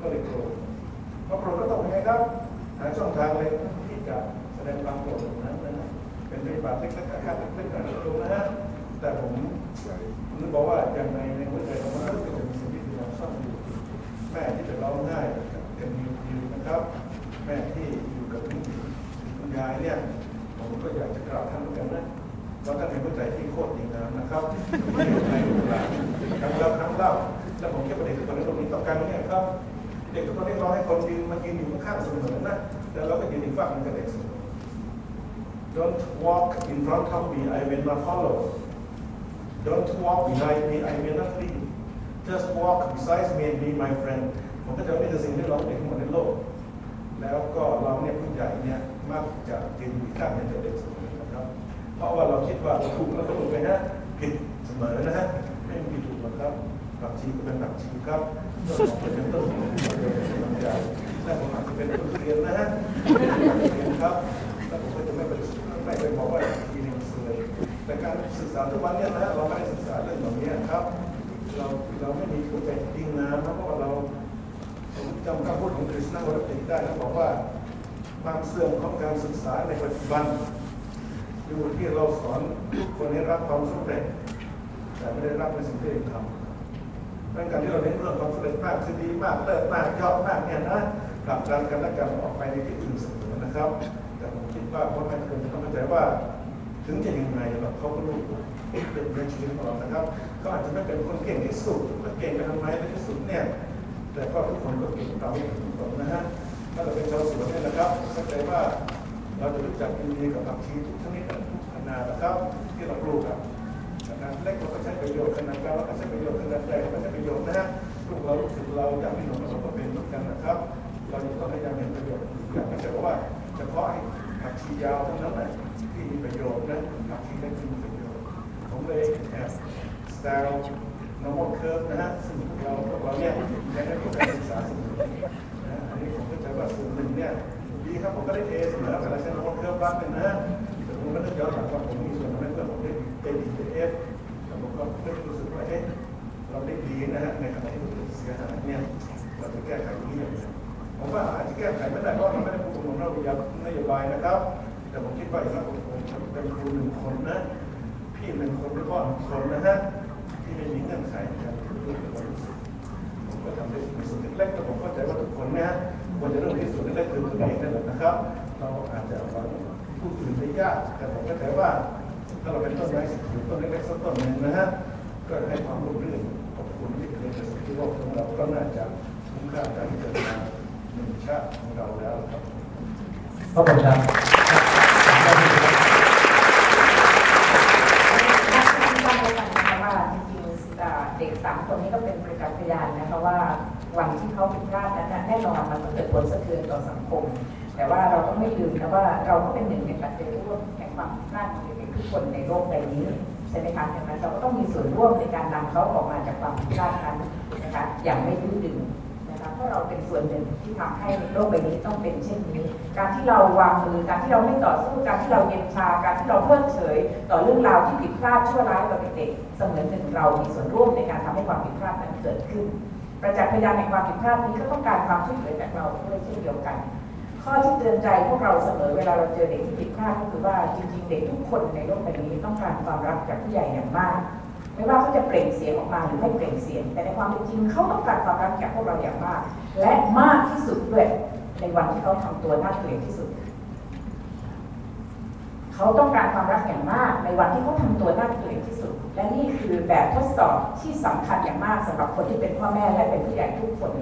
ก็เลยโกรธพอโกรธก็ต้องยังไงครับหาช่องทางเลยที่จะแสดงความโกรธตรงนั้นนะเป็นปฏิบัติเล็กๆค่าเล็กๆนะตรงนะฮะแต่ผมผมนึกบอกว่าอย่างในในหัวใจของมันก็จะมีสิ่งที่เราซ่อนอยู่แม่ที่จะร้องไห้กับมิวมิวนะครับ แม่ที่อยู่กับคุณคุณยายเนี่ยผมก็อยากจะกราบท่านเหมือนกันนะว่าท่านเป็นหัวใจที่โคตรดีงามนะครับ คนยืนมายืนอยู่ข้างเสมอนะแต่เราก็ยืนอีกฝั่งนึงกับเด็กเสมอ Don't walk in front of me I will not follow Don't walk behind me I will not lead Just walk beside me and be my friend ผมก็จะนี่คือสิ่งที่เราเด็กทั้งหมดในโลก แล้วก็เราเนี่ยผู้ใหญ่เนี่ยมักจะยืนอยู่ข้างในเด็กเสมอนะครับ เพราะว่าเราคิดว่าเราถูกแล้วก็ถูกไปนะผิดเสมอนะฮะไม่มีถูกหรอกครับผักชีก็เป็นผักชีครับต้นหอมก็ เป็นเป็นลำไยและผมอาจจะเป็นต้นทุเรียนนะฮะเป็นทุเรียนครับแล้วผมก็จะไม่ไปไม่ไปบอกว่าทีนึงเลยแต่การศึกษาทุกวันเนี่ยนะเราไม่ได้ศึกษาเรื่องเหล่านี้ครับ เราเราไม่มีหัวใจที่ดีงามเพราะว่าเราจำคำพูดของคริสต์วรติได้นะบอกว่าความเสื่อมของการศึกษาในปัจจุบันอยู่ที่เราสอนทุกคนให้รับความสำเร็จแต่ไม่ได้รับในสิ่งที่เองทำ ดังการที่เราเน้นเรื่องความสำเร็จมากคือดีมากเลิศมากยอดมากเนี่ยนะผลักดันกันและกันออกไปในที่อื่นเสมอนะครับ แต่ผมคิดว่าพ่อแม่ทุกคนจะเข้าใจว่า ถึงจะยังไงเราเขาก็รู้เป็นในชีวิตของเรานะครับเขาอาจจะไม่เป็นคนเก่งที่สุดก็เก่งไปทำไมในที่สุดเนี่ยแต่ก็ทุกคนก็เก่งตามทุกคนนะฮะถ้าเราเป็นชาวสวนเนี่ยนะครับเข้าใจว่าเราจะรู้จักดีกับผักชีทุกชนิดทุกขนาดนะครับ ที่เราปลูกครับ ขนาดเล็กเราก็ใช้ประโยชน์ขนาดกลางเราก็ใช้ประโยชน์ขนาดใหญ่เราก็ใช้ประโยชน์นะฮะลูกเราลูกศิษย์เราอยากให้หนุ่มเราก็เป็นเหมือนกันนะครับ เราจะต้องพยายามเห็นประโยชน์อย่าไม่ใช่ว่าเฉพาะให้ผักชียาวเท่านั้นแหละที่มีประโยชน์นะผักชีเล็กที่มีประโยชน์ผมเลยแอบสไตล์ normal curve นะฮะซึ่งเราพวกเราเนี่ยเนี่ยอยากให้ผมได้ศึกษาสมอนะอันนี้ผมเข้าใจว่าส่วนหนึ่งเนี่ยดีครับผมก็ได้เอเสมอแต่ละชั้นโน้ตเครื่องวัดเป็นนะแต่ผมก็นึกย้อนหลังว่าผมมีส่วนทำให้เพื่อนผมได้เอดีเอฟ ผมก็เพิ่งรู้สึกว่าเอ๊ะเราได้ดีนะฮะในขณะที่เราเสียหายเนี่ยเราจะแก้ไขตรงนี้อย่างไรผมว่าอาจจะแก้ไขไม่ได้เพราะมันไม่ได้ควบคุมนโยบายนโยบายนะครับ แต่ผมคิดว่าอย่างนั้นผมเป็นครูหนึ่งคนนะพี่หนึ่งคนหรือพ่อหนึ่งคนนะฮะที่ไม่มีเงื่อนไขในการพูดคุยกับความรู้สึกผมก็ทำได้ในส่วนเล็กๆแต่ผมเข้าใจว่าทุกคนนะฮะควรจะเริ่มที่ส่วนเล็กๆคือตัวเองนั่นแหละนะครับ เราอาจจะฟังผู้อื่นได้ยากแต่ผมเข้าใจว่า ถ้าเราเป็นต้นไม้สิบต้นเล็กๆสักต้นหนึ่งนะฮะก็ให้ความร่มรื่นขอบคุณที่เคยจะสักที่โลกของเราก็น่าจะคุ้มค่าการที่จะมาหนึ่งชาติของเราแล้วครับขอบคุณครับว่าจริงๆเด็กสามคนนี้ก็เป็นบริการพยานนะคะว่าวันที่เขาผิดพลาดนั้นแน่นอนมันก็เกิดผลสะเทือนต่อสังคม แต่ว่าเราก็ไม่ลืมนะว่าเราก็เป็นหนึ่งในปัจจัยร่วมแห่งความผิดพลาดของเด็กทุกคนในโลกใบนี้ใช่ไหมคะดังนั้นเราก็ต้องมีส่วนร่วมในการนำเขาออกมาจากความผิดพลาดนั้นนะคะอย่างไม่ดื้อดึงนะคะเพราะเราเป็นส่วนหนึ่งที่ทำให้โลกใบนี้ต้องเป็นเช่นนี้ การที่เราวางมือการที่เราไม่ต่อสู้การที่เราเย็นชาการที่เราเพิกเฉย ต่อเรื่องราวที่ผิดพลาดชั่วร้ายเราเด็กเสมือนหนึ่งเรามีส่วนร่วมในการทำให้ความผิดพลาดนั้นเกิดขึ้น ประจักษ์พยานในความผิดพลาดนี้ก็ต้องการความช่วยเหลือจากเราด้วยเช่นเดียวกัน ข้อที่เตือนใจพวกเราเสมอเวลาเราเจอเด็กที่ผิดพลาดก็คือว่าจริงๆ เด็กทุกคนในโลกใบนี้ต้องการความรักจากผู้ใหญ่อย่างมาก ไม่ว่าเขาจะเปล่งเสียงออกมาหรือไม่เปล่งเสียง แต่ในความเป็นจริงเขาต้องการความรักจากพวกเราอย่างมาก และมากที่สุดด้วยในวันที่เขาทำตัวน่าเกลียดที่สุด เขาต้องการความรักอย่างมาก ในวันที่เขาทำตัวน่าเกลียดที่สุด และนี่คือแบบทดสอบที่สำคัญอย่างมากสำหรับคนที่เป็นพ่อแม่และเป็นผู้ใหญ่ทุกคน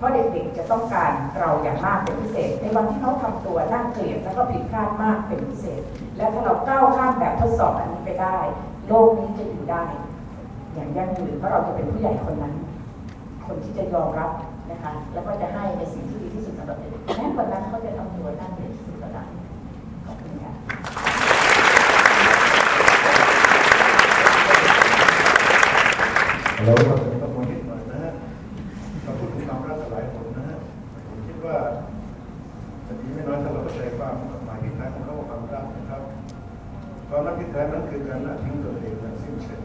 เพราะเด็กๆจะต้องการเราอย่างมากเป็นพิเศษ ในวันที่เขาทำตัวน่าเกลียดแล้วก็ผิดพลาดมากเป็นพิเศษ และถ้าเราก้าวข้ามแบบทดสอบอันนี้ไปได้ โลกนี้จะอยู่ได้ อย่างยั่งยืนเพราะเราจะเป็นผู้ใหญ่คนนั้น คนที่จะยอมรับนะคะแล้วก็จะให้ในสิ่งที่ดีที่สุดสำหรับเด็กแม้วันนั้นเขาจะทำตัวน่าเกลียดที่สุดก็ได้ขอบคุณค่ะเราก็เป็นประมว คือการละทิ้งตัวเองอย่างสิ้นเชิง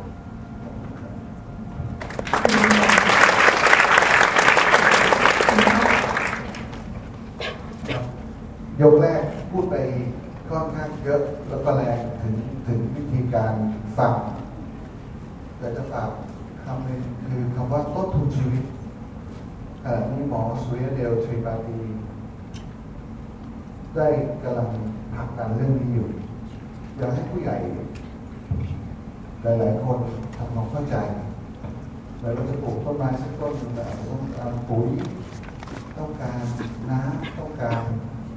ยกแรกพูดไปค่อนข้างเยอะแล้วก็แรงถึงถึงวิธีการฟังแต่จะฝากคำหนึ่งคือคำว่าต้นทุนชีวิตนี้หมอสุริยเดลทรีปาตีได้กำลังผลักดันเรื่องนี้อยู่ อยากให้ผู้ใหญ่ หลาย ๆ คนทำความเข้าใจเราจะปลูกต้นไม้สักต้นหนึ่งแบบต้องการปุ๋ยต้องการน้ำต้องการ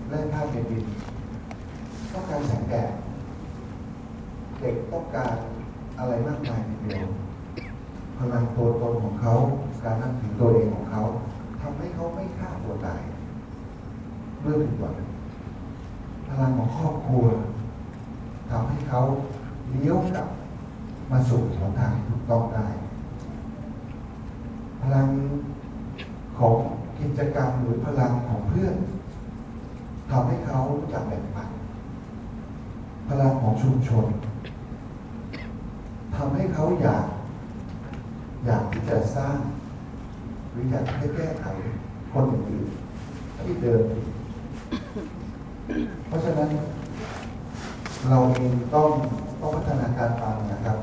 แร่ธาตุในดินต้องการแสงแดดเด็กต้องการอะไรมากมายทีเดียวพลังตัวตนของเขา การนับถือตัวเองของเขาทำให้เขาไม่ฆ่าตัวตายด้วยผิดหวังพลังของครอบครัวทำให้เขา เลี้ยวกลับมาสู่หนทางที่ถูกต้องได้ พลังของกิจกรรมหรือพลังของเพื่อนทำให้เขารู้จักแบ่งปันพลังของชุมชนทำให้เขาอยาก อยากที่จะสร้าง หรืออยากที่จะแก้ไขคนอื่นที่เดินเพราะฉะนั้น เราเองต้อง ต้องพัฒนาการฟังนะครับ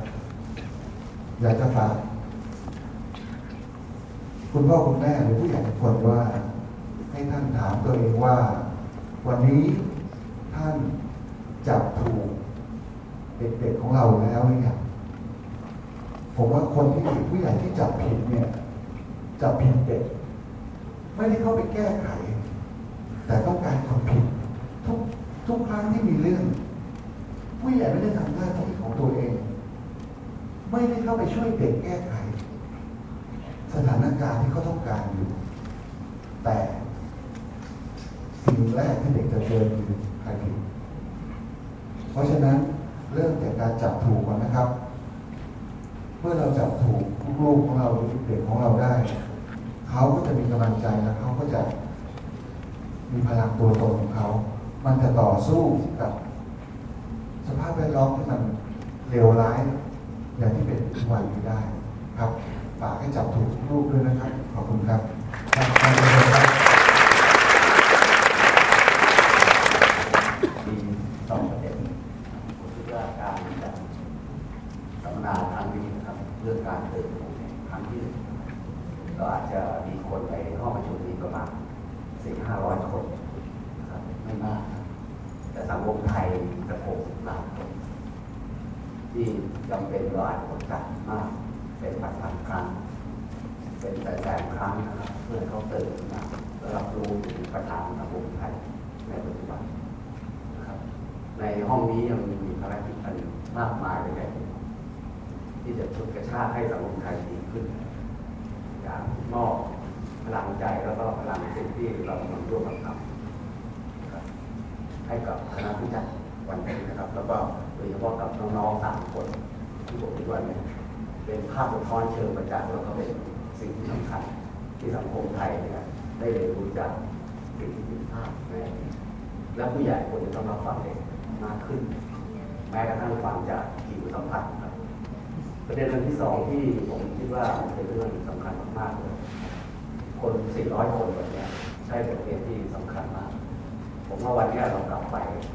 อยากจะฝากคุณพ่อคุณแม่หรือผู้ใหญ่ทุกคนว่า ให้ท่านถามตัวเองว่า วันนี้ท่านจับถูกเด็กๆของเราแล้วหรือยังผมว่าคนที่ผู้ใหญ่ที่จับผิดเนี่ยจับผิดเด็ก ไม่ได้เข้าไปแก้ไข แต่ต้องการคนผิดทุกทุกครั้งที่มีเรื่อง ผู้ใหญ่ไม่ได้ทำหน้าที่ของตัวเอง ไม่ได้เข้าไปช่วยเด็กแก้ไข สถานการณ์ที่เขาต้องการอยู่ แต่สิ่งแรกที่เด็กจะเจอคือใครผิดเพราะฉะนั้นเริ่มจากการจับถูกก่อนนะครับ เมื่อเราจับถูกลูกของเราเด็กของเราได้ เขาก็จะมีกำลังใจและเขาก็จะมีพลังตัวตนของเขา มันจะต่อสู้กับ สภาพแวดล้อมที่มันเลวร้าย อย่างที่เป็นทุกวันนี้ได้ครับฝากให้จับถูกรูปด้วยนะครับ ขอบคุณครับ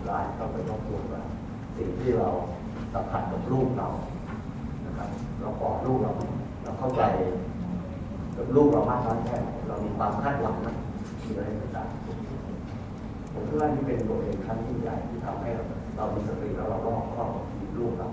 ร้ายเข้าไปรบกวนว่าสิ่งที่เราสัมผัสกับลูกเรานะครับ เรากอดลูปเรา เราเข้าใจกับลูกเรามากน้อยแค่ไหนเรามีความคาดหวังนะมีอะไรต่างๆผมคิดว่านี่เป็นบทเรียนครั้งที่ใหญ่ที่ทำให้เรามีสติแล้วเรารอบครอบลูปเรา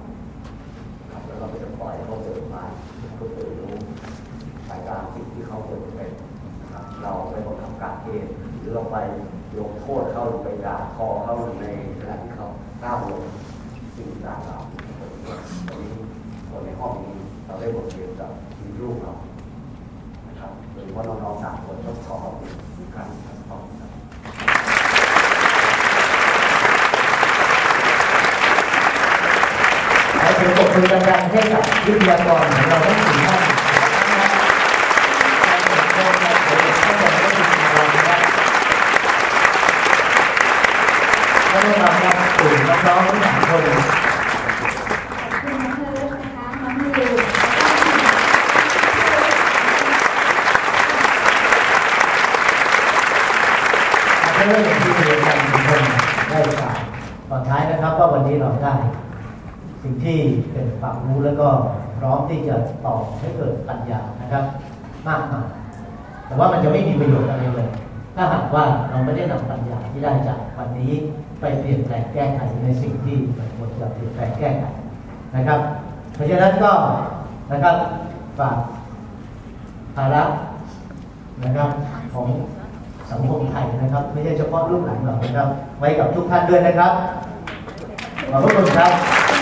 ก็นะครับฝากภาระนะครับของสังคมไทยนะครับ ไม่ใช่เฉพาะลูกหลานเรานะครับ ไว้กับทุกท่านด้วยนะครับขอบพระคุณครับ